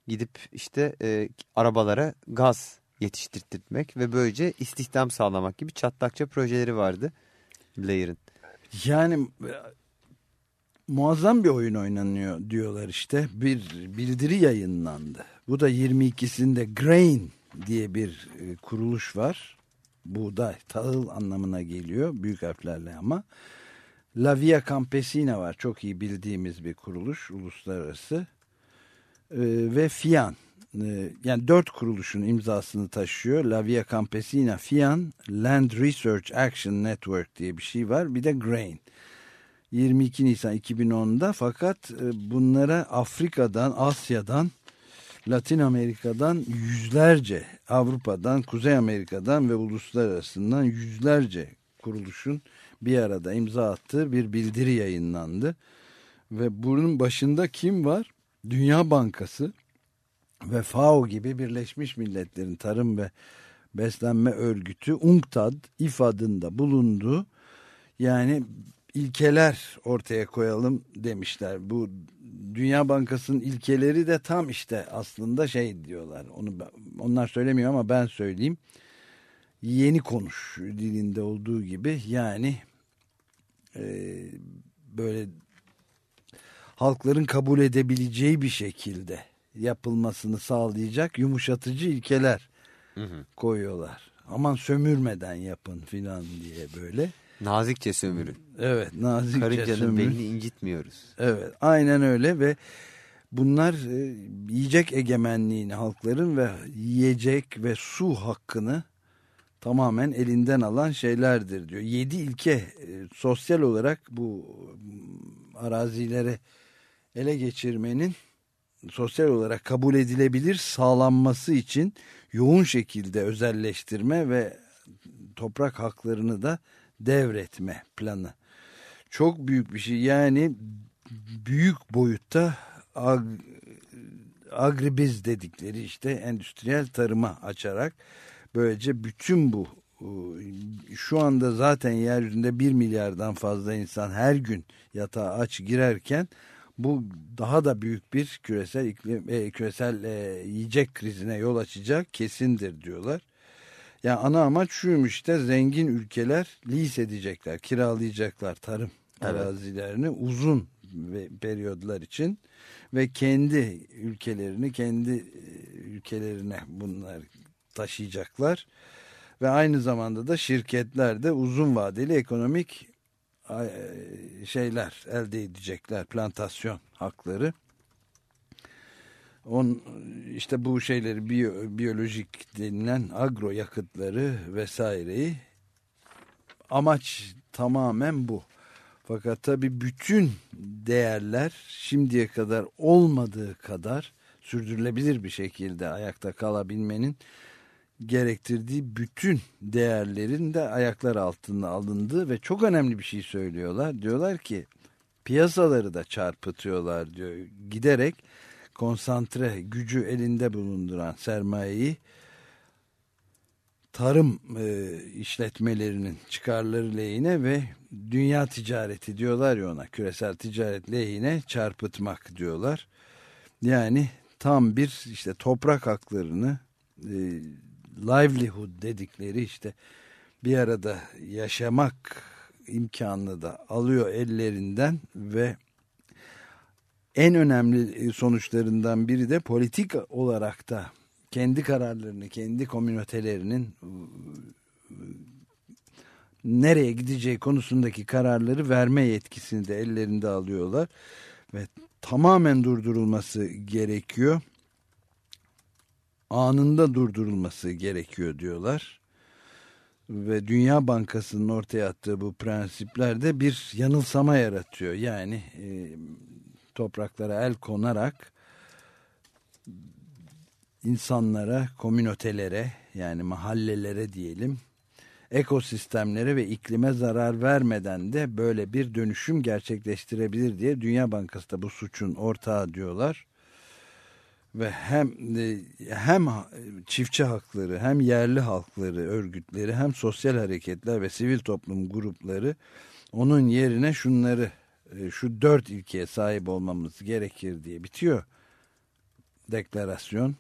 gidip işte e, arabalara gaz yetiştirtmek ve böylece istihdam sağlamak gibi çatlakça projeleri vardı Blair'ın. Yani muazzam bir oyun oynanıyor diyorlar işte. Bir bildiri yayınlandı. Bu da 22'sinde Grain diye bir e, kuruluş var. Buğday, tahıl anlamına geliyor. Büyük harflerle ama. La Via Campesina var. Çok iyi bildiğimiz bir kuruluş. Uluslararası. E, ve FIAN. E, yani dört kuruluşun imzasını taşıyor. La Via Campesina, FIAN, Land Research Action Network diye bir şey var. Bir de Grain. 22 Nisan 2010'da fakat e, bunlara Afrika'dan, Asya'dan, Latin Amerika'dan yüzlerce, Avrupa'dan, Kuzey Amerika'dan ve uluslararasından yüzlerce kuruluşun bir arada imza attığı bir bildiri yayınlandı. Ve bunun başında kim var? Dünya Bankası ve FAO gibi Birleşmiş Milletler'in Tarım ve Beslenme Örgütü UNCTAD ifadında bulunduğu yani ilkeler ortaya koyalım demişler. Bu Dünya Bankası'nın ilkeleri de tam işte aslında şey diyorlar. Onu onlar söylemiyor ama ben söyleyeyim. Yeni konuş dilinde olduğu gibi yani e, böyle halkların kabul edebileceği bir şekilde yapılmasını sağlayacak yumuşatıcı ilkeler koyuyorlar. Aman sömürmeden yapın filan diye böyle. Nazikçe sömürün. Evet nazikçe Karıncanın sömür. belini incitmiyoruz. Evet aynen öyle ve bunlar e, yiyecek egemenliğini halkların ve yiyecek ve su hakkını tamamen elinden alan şeylerdir diyor. Yedi ilke e, sosyal olarak bu m, arazileri ele geçirmenin sosyal olarak kabul edilebilir sağlanması için yoğun şekilde özelleştirme ve toprak haklarını da devretme planı. Çok büyük bir şey yani büyük boyutta ag, agribiz dedikleri işte endüstriyel tarıma açarak böylece bütün bu e, şu anda zaten yeryüzünde bir milyardan fazla insan her gün yatağa aç girerken bu daha da büyük bir küresel iklim, e, küresel e, yiyecek krizine yol açacak kesindir diyorlar. Yani ana amaç şuymuş işte zengin ülkeler lease edecekler, kiralayacaklar tarım arazilerini uzun ve periyodlar için ve kendi ülkelerini kendi e, ülkelerine bunlar taşıyacaklar ve aynı zamanda da şirketler de uzun vadeli ekonomik e, şeyler elde edecekler plantasyon hakları. On, işte bu şeyleri biyo, biyolojik denilen agro yakıtları vesaireyi amaç tamamen bu. Fakat tabii bütün değerler şimdiye kadar olmadığı kadar sürdürülebilir bir şekilde ayakta kalabilmenin gerektirdiği bütün değerlerin de ayaklar altına alındığı ve çok önemli bir şey söylüyorlar. Diyorlar ki piyasaları da çarpıtıyorlar diyor. Giderek konsantre gücü elinde bulunduran sermayeyi tarım e, işletmelerinin çıkarları lehine ve dünya ticareti diyorlar ya ona küresel ticaret lehine çarpıtmak diyorlar. Yani tam bir işte toprak haklarını e, livelihood dedikleri işte bir arada yaşamak imkanını da alıyor ellerinden ve en önemli sonuçlarından biri de politik olarak da kendi kararlarını, kendi komünitelerinin nereye gideceği konusundaki kararları verme yetkisini de ellerinde alıyorlar ve tamamen durdurulması gerekiyor. Anında durdurulması gerekiyor diyorlar. Ve Dünya Bankası'nın ortaya attığı bu prensipler de bir yanılsama yaratıyor. Yani e, topraklara el konarak insanlara, komünotelere yani mahallelere diyelim ekosistemlere ve iklime zarar vermeden de böyle bir dönüşüm gerçekleştirebilir diye Dünya Bankası da bu suçun ortağı diyorlar. Ve hem hem çiftçi hakları hem yerli halkları örgütleri hem sosyal hareketler ve sivil toplum grupları onun yerine şunları şu dört ilkeye sahip olmamız gerekir diye bitiyor deklarasyon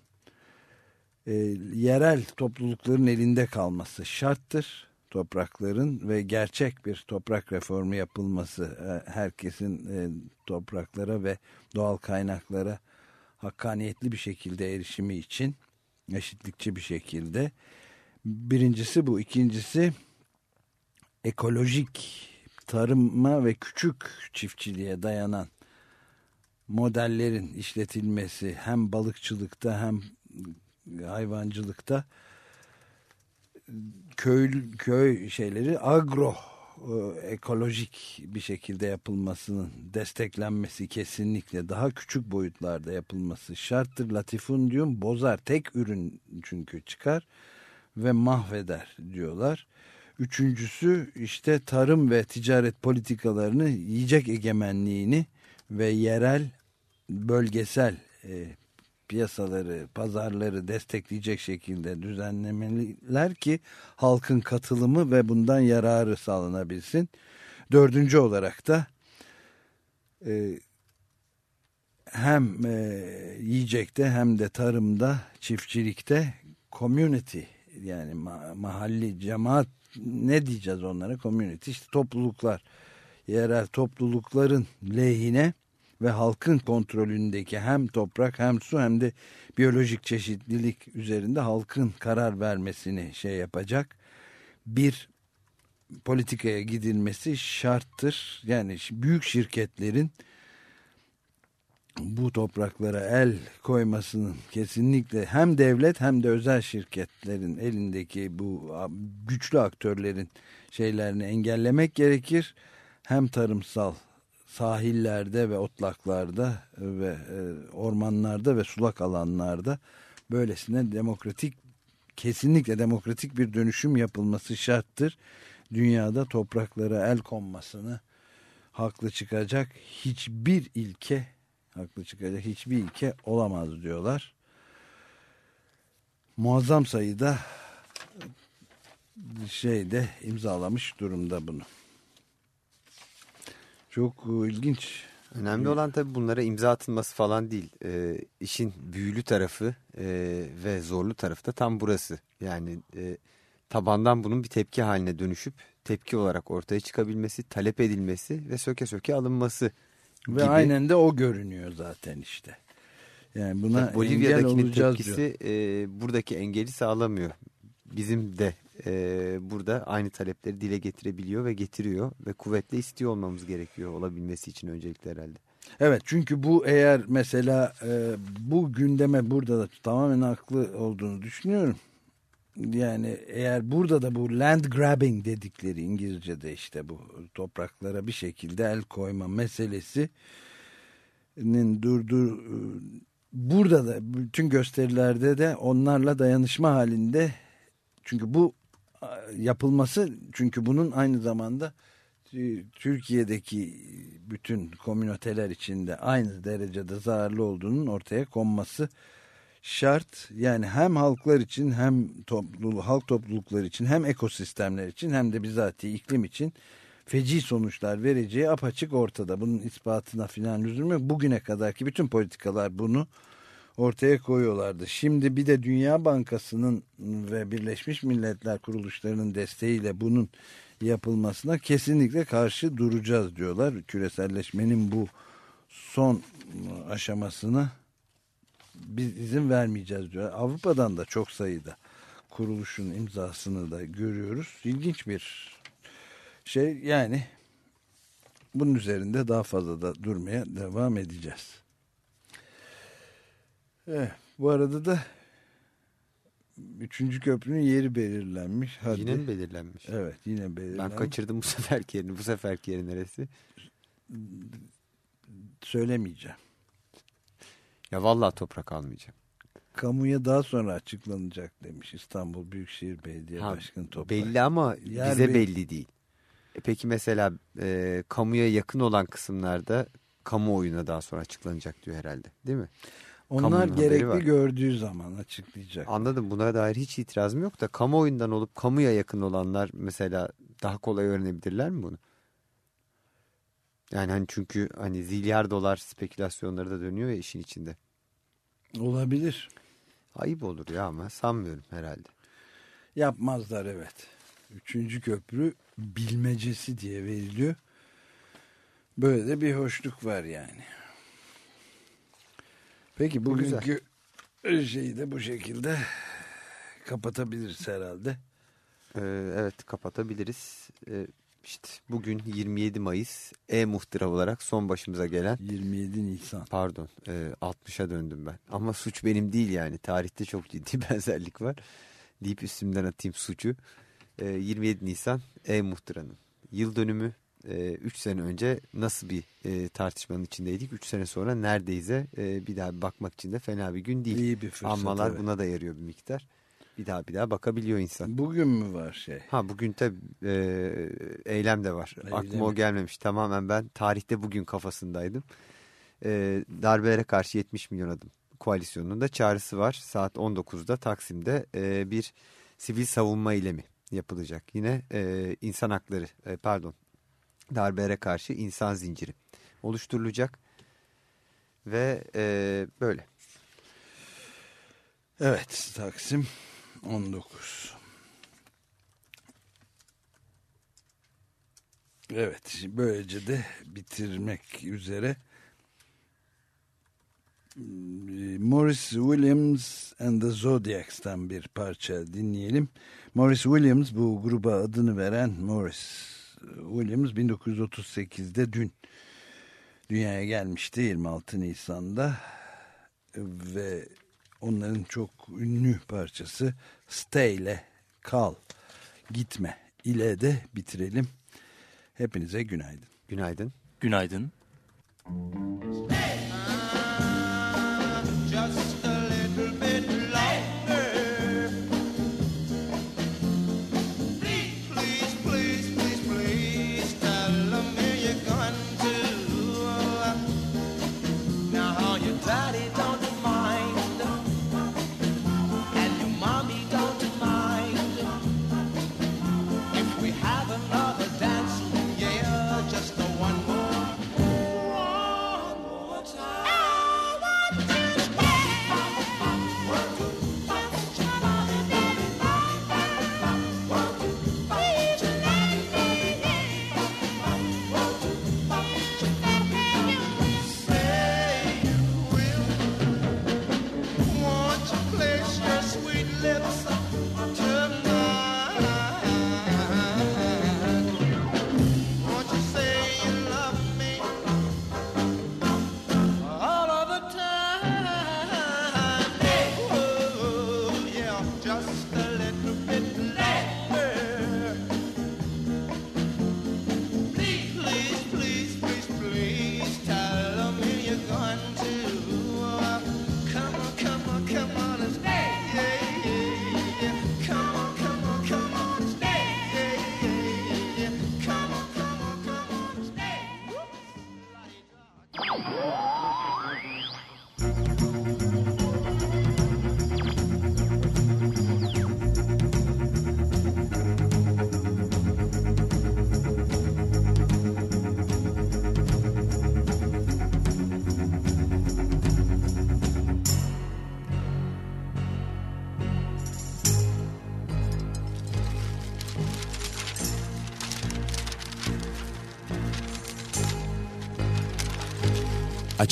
e, yerel toplulukların elinde kalması şarttır. Toprakların ve gerçek bir toprak reformu yapılması e, herkesin e, topraklara ve doğal kaynaklara hakkaniyetli bir şekilde erişimi için eşitlikçi bir şekilde. Birincisi bu. ikincisi ekolojik tarıma ve küçük çiftçiliğe dayanan modellerin işletilmesi hem balıkçılıkta hem hayvancılıkta köy köy şeyleri agro e, ekolojik bir şekilde yapılmasının desteklenmesi kesinlikle daha küçük boyutlarda yapılması şarttır. Latifundium bozar tek ürün çünkü çıkar ve mahveder diyorlar. Üçüncüsü işte tarım ve ticaret politikalarını yiyecek egemenliğini ve yerel bölgesel e, piyasaları, pazarları destekleyecek şekilde düzenlemeliler ki halkın katılımı ve bundan yararı sağlanabilsin. Dördüncü olarak da e, hem e, yiyecekte hem de tarımda, çiftçilikte community yani ma mahalli cemaat ne diyeceğiz onlara? Community. İşte topluluklar. Yerel toplulukların lehine ve halkın kontrolündeki hem toprak hem su hem de biyolojik çeşitlilik üzerinde halkın karar vermesini şey yapacak bir politikaya gidilmesi şarttır. Yani büyük şirketlerin bu topraklara el koymasının kesinlikle hem devlet hem de özel şirketlerin elindeki bu güçlü aktörlerin şeylerini engellemek gerekir. Hem tarımsal sahillerde ve otlaklarda ve e, ormanlarda ve sulak alanlarda böylesine demokratik kesinlikle demokratik bir dönüşüm yapılması şarttır. Dünyada topraklara el konmasını haklı çıkacak hiçbir ilke haklı çıkacak hiçbir ilke olamaz diyorlar. Muazzam sayıda şeyde imzalamış durumda bunu. Çok e, ilginç. Önemli olan tabii bunlara imza atılması falan değil. E, işin büyülü tarafı e, ve zorlu tarafı da tam burası. Yani e, tabandan bunun bir tepki haline dönüşüp tepki olarak ortaya çıkabilmesi, talep edilmesi ve söke söke alınması Ve aynen de o görünüyor zaten işte. Yani buna Bolivya'dakinin tepkisi e, buradaki engeli sağlamıyor. Bizim de e, burada aynı talepleri dile getirebiliyor ve getiriyor ve kuvvetle istiyor olmamız gerekiyor olabilmesi için öncelikle herhalde. Evet çünkü bu eğer mesela e, bu gündeme burada da tamamen haklı olduğunu düşünüyorum. Yani eğer burada da bu land grabbing dedikleri İngilizce'de işte bu topraklara bir şekilde el koyma meselesinin durdur burada da bütün gösterilerde de onlarla dayanışma halinde Çünkü bu yapılması çünkü bunun aynı zamanda Tü- Türkiye'deki bütün komünoteler içinde aynı derecede zararlı olduğunun ortaya konması şart. Yani hem halklar için hem topluluğu, halk toplulukları için hem ekosistemler için hem de bizatihi iklim için feci sonuçlar vereceği apaçık ortada. Bunun ispatına filan lüzum yok. Bugüne kadarki bütün politikalar bunu ortaya koyuyorlardı. Şimdi bir de Dünya Bankası'nın ve Birleşmiş Milletler kuruluşlarının desteğiyle bunun yapılmasına kesinlikle karşı duracağız diyorlar. Küreselleşmenin bu son aşamasına biz izin vermeyeceğiz diyor. Avrupa'dan da çok sayıda kuruluşun imzasını da görüyoruz. İlginç bir şey yani bunun üzerinde daha fazla da durmaya devam edeceğiz. Evet, bu arada da üçüncü köprünün yeri belirlenmiş. Hadi. Yine mi belirlenmiş? Evet yine belirlenmiş. Ben kaçırdım bu seferki yerini. Bu seferki yeri neresi? Söylemeyeceğim. Ya vallahi toprak almayacağım. Kamuya daha sonra açıklanacak demiş İstanbul Büyükşehir Belediye Ha, Başkanı Toprak. belli ama Yer bize belli. belli değil. E peki mesela e, kamuya yakın olan kısımlarda kamuoyuna daha sonra açıklanacak diyor herhalde. Değil mi? Onlar kamunun gerekli gördüğü zaman açıklayacak. Anladım. Buna dair hiç itirazım yok da kamuoyundan olup kamuya yakın olanlar mesela daha kolay öğrenebilirler mi bunu? Yani hani çünkü hani zilyar dolar spekülasyonları da dönüyor ya işin içinde. Olabilir. Ayıp olur ya ama sanmıyorum herhalde. Yapmazlar evet. Üçüncü köprü bilmecesi diye veriliyor. Böyle de bir hoşluk var yani. Peki Bu güzel. bugünkü şeyi de bu şekilde kapatabiliriz herhalde. Ee, evet kapatabiliriz. Ee, işte bugün 27 Mayıs E-Muhtıra olarak son başımıza gelen 27 Nisan. pardon e, 60'a döndüm ben. Ama suç benim değil yani tarihte çok ciddi <laughs> benzerlik var. Deyip üstümden atayım suçu. Ee, 27 Nisan E-Muhtıra'nın yıl dönümü 3 sene önce nasıl bir e, tartışmanın içindeydik 3 sene sonra neredeyse e, bir daha bir bakmak için de fena bir gün değil. İyi bir fırsat. Anmalar evet. buna da yarıyor bir miktar. Bir daha bir daha bakabiliyor insan. Bugün mü var şey? Ha bugün tabi e, eylem de var. Eylem. Aklıma o gelmemiş. Tamamen ben tarihte bugün kafasındaydım. E, darbelere karşı 70 milyon adım koalisyonunun da çağrısı var. Saat 19'da Taksim'de e, bir sivil savunma eylemi yapılacak. Yine e, insan hakları e, pardon darbelere karşı insan zinciri oluşturulacak. Ve e, böyle. Evet Taksim 19. Evet böylece de bitirmek üzere Morris Williams and the Zodiacs'tan bir parça dinleyelim. Morris Williams bu gruba adını veren Morris Williams 1938'de dün dünyaya gelmişti 26 Nisan'da ve onların çok ünlü parçası Stay ile Kal Gitme ile de bitirelim. Hepinize günaydın. Günaydın. Günaydın. just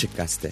Açık Gazete.